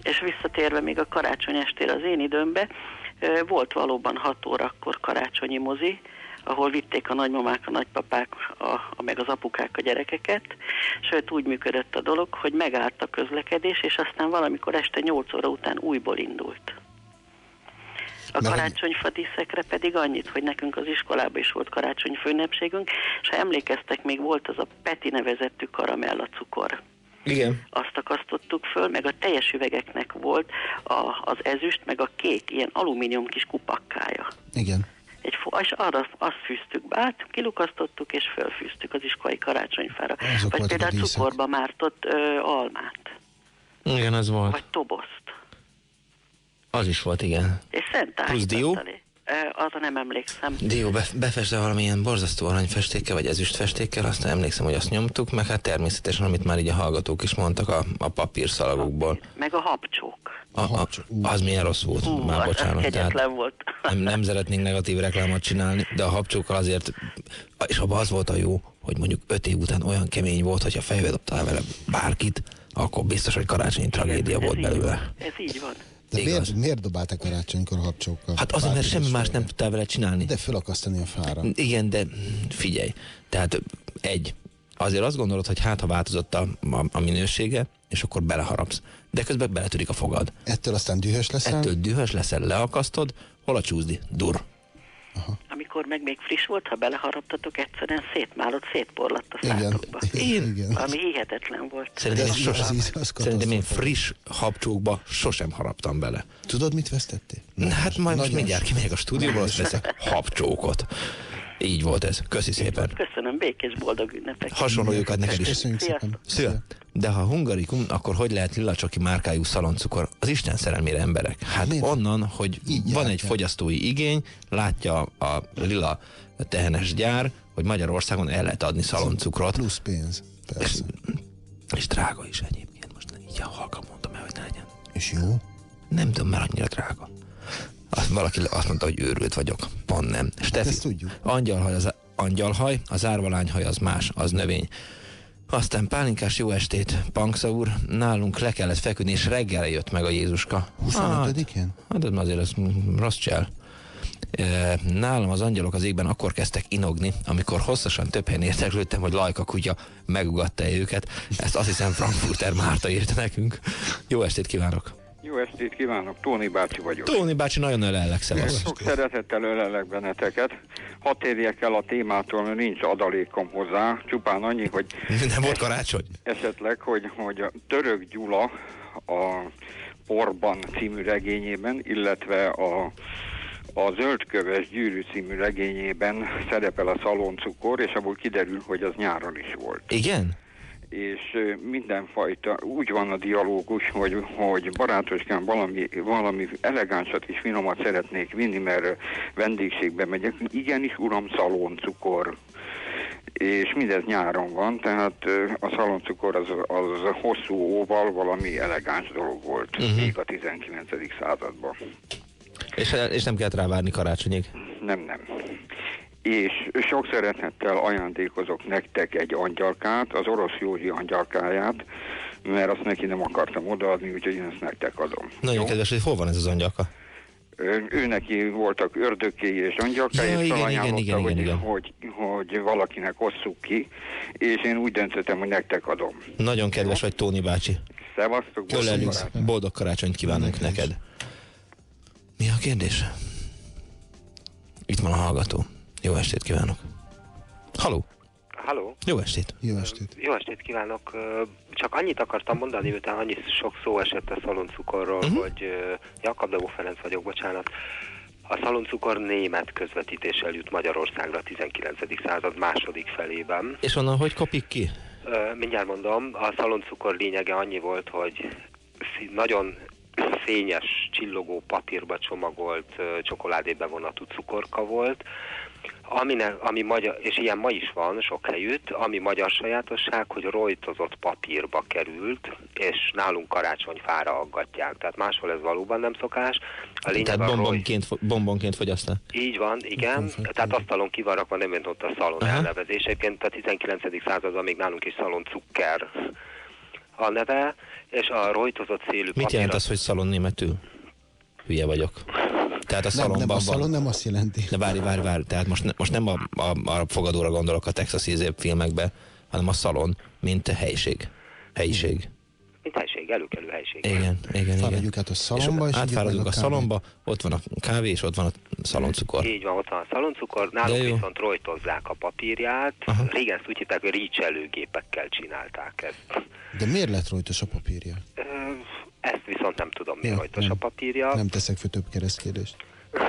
És visszatérve még a karácsony estére az én időmbe, volt valóban 6 órakor karácsonyi mozi, ahol vitték a nagymamák, a nagypapák, a, a, meg az apukák a gyerekeket, sőt úgy működött a dolog, hogy megállt a közlekedés, és aztán valamikor este 8 óra után újból indult. A karácsonyfadíszekre pedig annyit, hogy nekünk az iskolában is volt karácsonyfa ünnepségünk, és ha emlékeztek, még volt az a Peti nevezettű karamella cukor. Igen. Azt akasztottuk föl, meg a teljes üvegeknek volt a, az ezüst, meg a kék, ilyen alumínium kis kupakkája. Igen. Egy fo- és arra azt fűztük be, át, kilukasztottuk és fölfűztük az iskolai karácsonyfára. Azok Vagy például cukorba mártott ö, almát, Igen, ez volt. vagy tobozt. Az is volt, igen. És szent Plusz dió? Arra nem emlékszem. Dió be, befestve valamilyen borzasztó aranyfestékkel, vagy ezüstfestékkel, aztán emlékszem, hogy azt nyomtuk, meg hát természetesen, amit már így a hallgatók is mondtak, a, a papírszalagokból. Meg a habcsók. A, a, az milyen rossz volt, Hú, már az- az bocsánat. kegyetlen volt. Nem, nem szeretnénk negatív reklámot csinálni, de a habcsókkal azért, és abban az volt a jó, hogy mondjuk öt év után olyan kemény volt, hogyha fejbe dobtál vele bárkit, akkor biztos, hogy karácsonyi tragédia volt belőle. Ez így van. De miért, miért dobáltak karácsonykor habcsókkal? Hát azért, mert semmi más nem tudtál vele csinálni. De fölakasztani a fára. Igen, de figyelj, tehát egy, azért azt gondolod, hogy hát ha változott a, a, a minősége, és akkor beleharapsz. De közben beletörik a fogad. Ettől aztán dühös leszel? Ettől dühös leszel, leakasztod, hol a csúszdi? Dur. Amikor meg még friss volt, ha beleharaptatok, egyszerűen szétmálott, szétporlatt a Igen. szátokba. Én- Ami hihetetlen volt. Szerintem, Ez- sosem, az íz- az szerintem én friss habcsókba sosem haraptam bele. Tudod, mit vesztettél? Na, hát majd most mindjárt kimegyek a stúdióból, azt veszek habcsókot. Így volt ez. Köszi szépen. Köszönöm, békés boldog ünnepek. Hasonlójukat neked is. Köszönjük szépen. Szia. De ha hungarikum, akkor hogy lehet lila csoki márkájú szaloncukor? Az Isten szerelmére emberek. Hát onnan, hogy van egy fogyasztói igény, látja a lila tehenes gyár, hogy Magyarországon el lehet adni szaloncukrot. Plusz pénz. És, és drága is egyébként. Most így halkan mondtam el, hogy ne legyen. És jó? Nem tudom, mert annyira drága. Azt, valaki azt mondta, hogy őrült vagyok. Pont nem. Stefi, ezt tudjuk. Angyalhaj az angyalhaj, az árvalányhaj az más, az növény. Aztán pálinkás jó estét, Panksa úr, nálunk le kellett feküdni, és reggelre jött meg a Jézuska. 25-én? Hát ez azért az rossz csel. E, Nálam az angyalok az égben akkor kezdtek inogni, amikor hosszasan több helyen érteklődtem, hogy Lajka kutya megugatta őket. Ezt azt hiszem Frankfurter Márta írta nekünk. Jó estét kívánok! Jó estét kívánok, Tóni bácsi vagyok. Tóni bácsi nagyon ölellek, szevasz. Sok szeretettel ölelek benneteket. Hadd térjek el a témától, mert nincs adalékom hozzá. Csupán annyi, hogy Nem volt karácsony? esetleg, hogy, hogy a Török Gyula a Porban című regényében, illetve a a Zöldköves gyűrű című regényében szerepel a szaloncukor, és abból kiderül, hogy az nyáron is volt. Igen? És mindenfajta, úgy van a dialógus, hogy, hogy barátoskám valami, valami elegánsat és finomat szeretnék vinni, mert vendégségbe megyek. Igenis, uram, szaloncukor. És mindez nyáron van, tehát a szaloncukor az, az hosszú óval valami elegáns dolog volt, uh-huh. még a 19. században. És, és nem kellett rávárni karácsonyig. Nem, nem. És sok szeretettel ajándékozok nektek egy angyalkát, az orosz Józsi angyalkáját, mert azt neki nem akartam odaadni, úgyhogy én ezt nektek adom. Nagyon kedves, hogy hol van ez az angyalka? Ő, ő neki voltak ördökéi és angyalkái, Ja, és igen, igen, igen, hogy, igen. Hogy, hogy valakinek osszuk ki, és én úgy döntöttem, hogy nektek adom. Nagyon kedves vagy, Tóni bácsi. Szevasztok, boldog Ölelünk, karácsony. boldog karácsonyt kívánunk neked. Mi a kérdés? Itt van a hallgató. Jó estét kívánok. Haló, Halló, jó estét. Jó estét. jó estét kívánok. Csak annyit akartam mondani, miután annyi sok szó esett a szaloncukorról, uh-huh. hogy Jakab Debó Ferenc vagyok, bocsánat. A szaloncukor német közvetítéssel jut Magyarországra a 19. század második felében. És onnan hogy kopik ki? Mindjárt mondom, a szaloncukor lényege annyi volt, hogy nagyon fényes, csillogó papírba csomagolt csokoládébevonatú cukorka volt, ami, ne, ami magyar, és ilyen ma is van sok helyütt, ami magyar sajátosság, hogy rojtozott papírba került, és nálunk karácsonyfára aggatják. Tehát máshol ez valóban nem szokás. A lényeg Tehát a roj... bombonként, fo- bombonként fogyasztál. Így van, igen. Tehát asztalon ki van rakva, nem mint ott a szalon Aha. elnevezés. Egyébként a 19. században még nálunk is szalon cukker a neve, és a rojtozott szélű Mit jelent papír- az, hogy szalon németül? Hülye vagyok. Tehát a Nem, szalonban nem, a van. szalon nem azt jelenti. De várj, várj, várj. Tehát most, ne, most nem a, a, a fogadóra gondolok a texasi izé filmekbe, hanem a szalon, mint helység. Helyiség. Mint helység, előkelő helység. Igen, igen, Fáradjuk igen. át a szalomba, és és átfáradunk a a szalomba, ott van a kávé, és ott van a szaloncukor. Így van, ott van a szaloncukor, nálunk viszont rojtozzák a papírját. Aha. Régen ezt úgy hitták, hogy rícselőgépekkel csinálták ezt. De miért lett rojtos a papírja? Ezt viszont nem tudom, mi Ja, rojtos nem. a papírja. Nem teszek fel több keresztkérdést.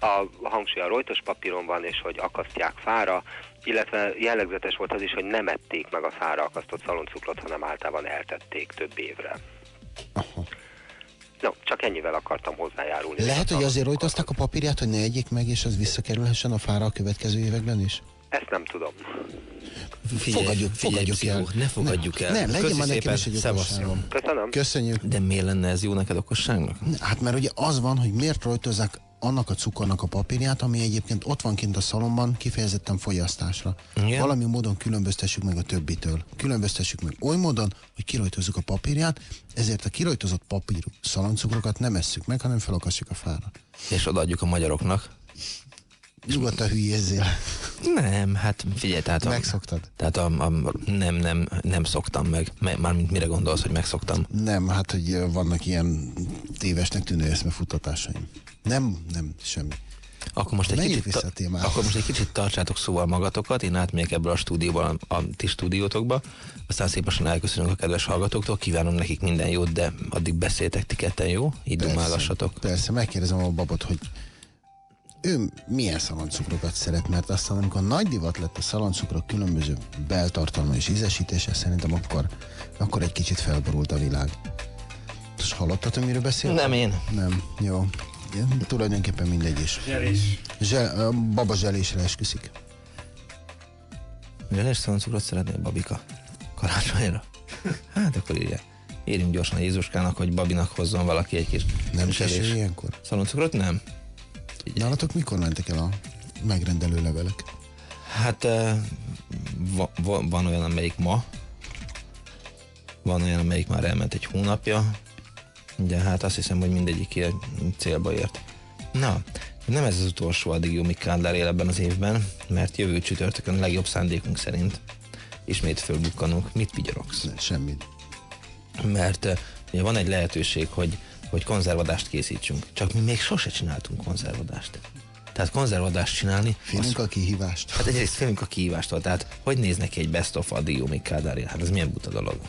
A hangsúly a rojtos papíron van, és hogy akasztják fára, illetve jellegzetes volt az is, hogy nem ették meg a fára akasztott szaloncukrot, hanem általában eltették több évre. No, csak ennyivel akartam hozzájárulni. Lehet, hogy azért rojtozták a papírját, hogy ne egyék meg, és az visszakerülhessen a fára a következő években is? Ezt nem tudom. Figyelj, fogadjuk, figyelj, fogadjuk pszichó, el. Ne fogadjuk el. Nem, legyen már nekem is egy okosságom. Köszönöm. Köszönjük. De miért lenne ez jó neked okosságnak? Hát mert ugye az van, hogy miért rojtozzák annak a cukornak a papírját, ami egyébként ott van kint a szalomban, kifejezetten fogyasztásra. Igen. Valami módon különböztessük meg a többitől. Különböztessük meg oly módon, hogy kirojtozzuk a papírját, ezért a kirojtozott papírú szaloncukrokat nem esszük meg, hanem felakasszuk a fára. És odaadjuk a magyaroknak. Nyugodtan hülyézzél. Nem, hát figyelj, tehát a, Megszoktad? Tehát a, a, nem, nem, nem szoktam meg. Me- Mármint mire gondolsz, hogy megszoktam? Nem, hát, hogy vannak ilyen tévesnek tűnő eszmefutatásaim. Nem, nem, semmi. Akkor most, egy kicsit, a akkor most egy kicsit tartsátok szóval magatokat, én átmegyek ebből a stúdióból a, a ti stúdiótokba, aztán szépen elköszönünk a kedves hallgatóktól, kívánom nekik minden jót, de addig beszéltek ti ketten, jó? Így dumálgassatok. Persze, megkérdezem a babot, hogy ő milyen szaloncukrokat szeret, mert aztán amikor nagy divat lett a szaloncukrok különböző beltartalma és ízesítése, szerintem akkor, akkor egy kicsit felborult a világ. Most hallottad, hogy miről beszél? Nem én. Nem, jó. Igen, tulajdonképpen mindegy is. Zselés. Zsel, a baba zselésre esküszik. Zselés szaloncukrot szeretnél, Babika? Karácsonyra? Hát akkor írja. Írjunk gyorsan Jézuskának, hogy Babinak hozzon valaki egy kis Nem zselés. ilyenkor? Szaloncukrot nem? Nálatok mikor mentek el a megrendelő levelek? Hát va, va, van olyan, amelyik ma, van olyan, amelyik már elment egy hónapja, de hát azt hiszem, hogy mindegyik ilyen célba ért. Na, nem ez az utolsó addig jó, míg Kádár él ebben az évben, mert jövő csütörtökön a legjobb szándékunk szerint ismét fölbukkanunk. Mit vigyorogsz? Semmit. Mert ugye van egy lehetőség, hogy, hogy konzervadást készítsünk. Csak mi még sose csináltunk konzervadást. Tehát konzervadást csinálni... Félünk a kihívást. Hát egyrészt félünk a kihívástól, tehát hogy néz neki egy best of Kádár él? Hát ez milyen buta dolog.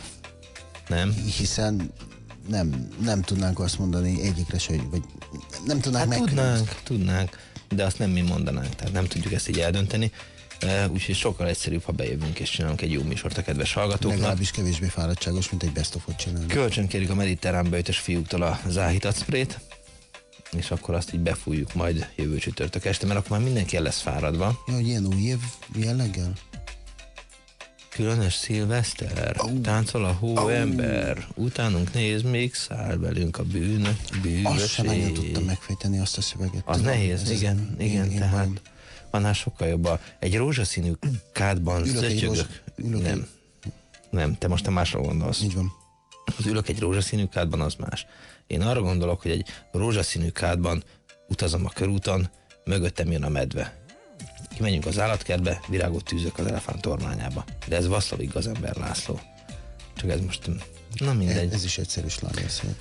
Nem? Hiszen nem, nem tudnánk azt mondani egyikre se, hogy vagy nem tudnánk Hát megkülönböztetni. tudnánk, tudnánk, de azt nem mi mondanánk, tehát nem tudjuk ezt így eldönteni. Eh, Úgyhogy sokkal egyszerűbb, ha bejövünk és csinálunk egy jó műsort a kedves hallgatóknak. Legalábbis kevésbé fáradtságos, mint egy best of csinálni. Kölcsön kérjük a mediterrán böjtös fiúktól a záhitat sprayt, és akkor azt így befújjuk majd jövő csütörtök este, mert akkor már mindenki el lesz fáradva. Ja, hogy ilyen új év jelleggel? Különös szilveszter, oh. táncol a hóember, utánunk néz, még száll velünk a bűn, Azt sem nagyon tudtam megfejteni azt a szöveget. Az Tudom, nehéz, ez- igen, én- igen, én tehát bajom. Annál sokkal jobb. A, egy rózsaszínű kádban szötyögök. Nem, nem, te most te másra gondolsz. Így van. Az ülök egy rózsaszínű kádban, az más. Én arra gondolok, hogy egy rózsaszínű kádban utazom a körúton, mögöttem jön a medve. Kimegyünk az állatkertbe, virágot tűzök az elefánt tormányába. De ez Vasszlavik Gazember László. Csak ez most, na mindegy. Ez is egyszerűs lángeszél.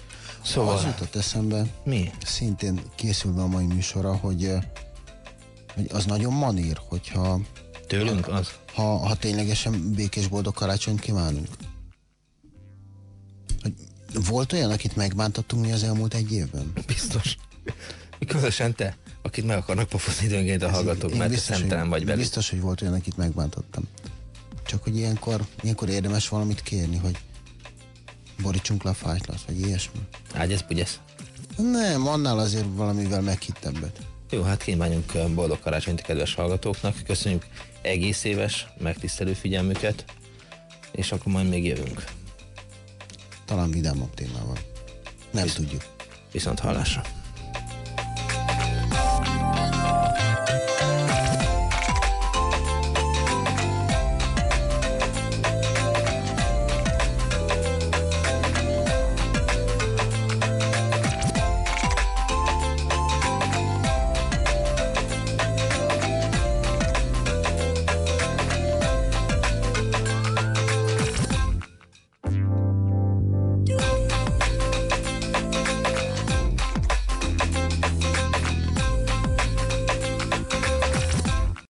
Szóval- Az jutott eszembe, Mi? szintén készülve a mai műsorra, hogy, hogy az nagyon manír, hogyha Tőlünk az? Ha, ha ténylegesen békés boldog karácsonyt kívánunk. Hogy volt olyan, akit megbántottunk mi az elmúlt egy évben? Biztos. Különösen te, akit meg akarnak pofozni időnként a hallgatók, mert te szemtelen vagy velük. biztos, hogy volt olyan, akit megbántottam. Csak hogy ilyenkor, ilyenkor érdemes valamit kérni, hogy borítsunk le a fájtlat, vagy ilyesmi. Ágyesz, bugyesz. Nem, annál azért valamivel meghittebbet. Jó, hát kívánjunk boldog karácsonyt a kedves hallgatóknak. Köszönjük egész éves megtisztelő figyelmüket, és akkor majd még jövünk. Talán vidámabb témával. Nem Visz- tudjuk. Viszont hallásra.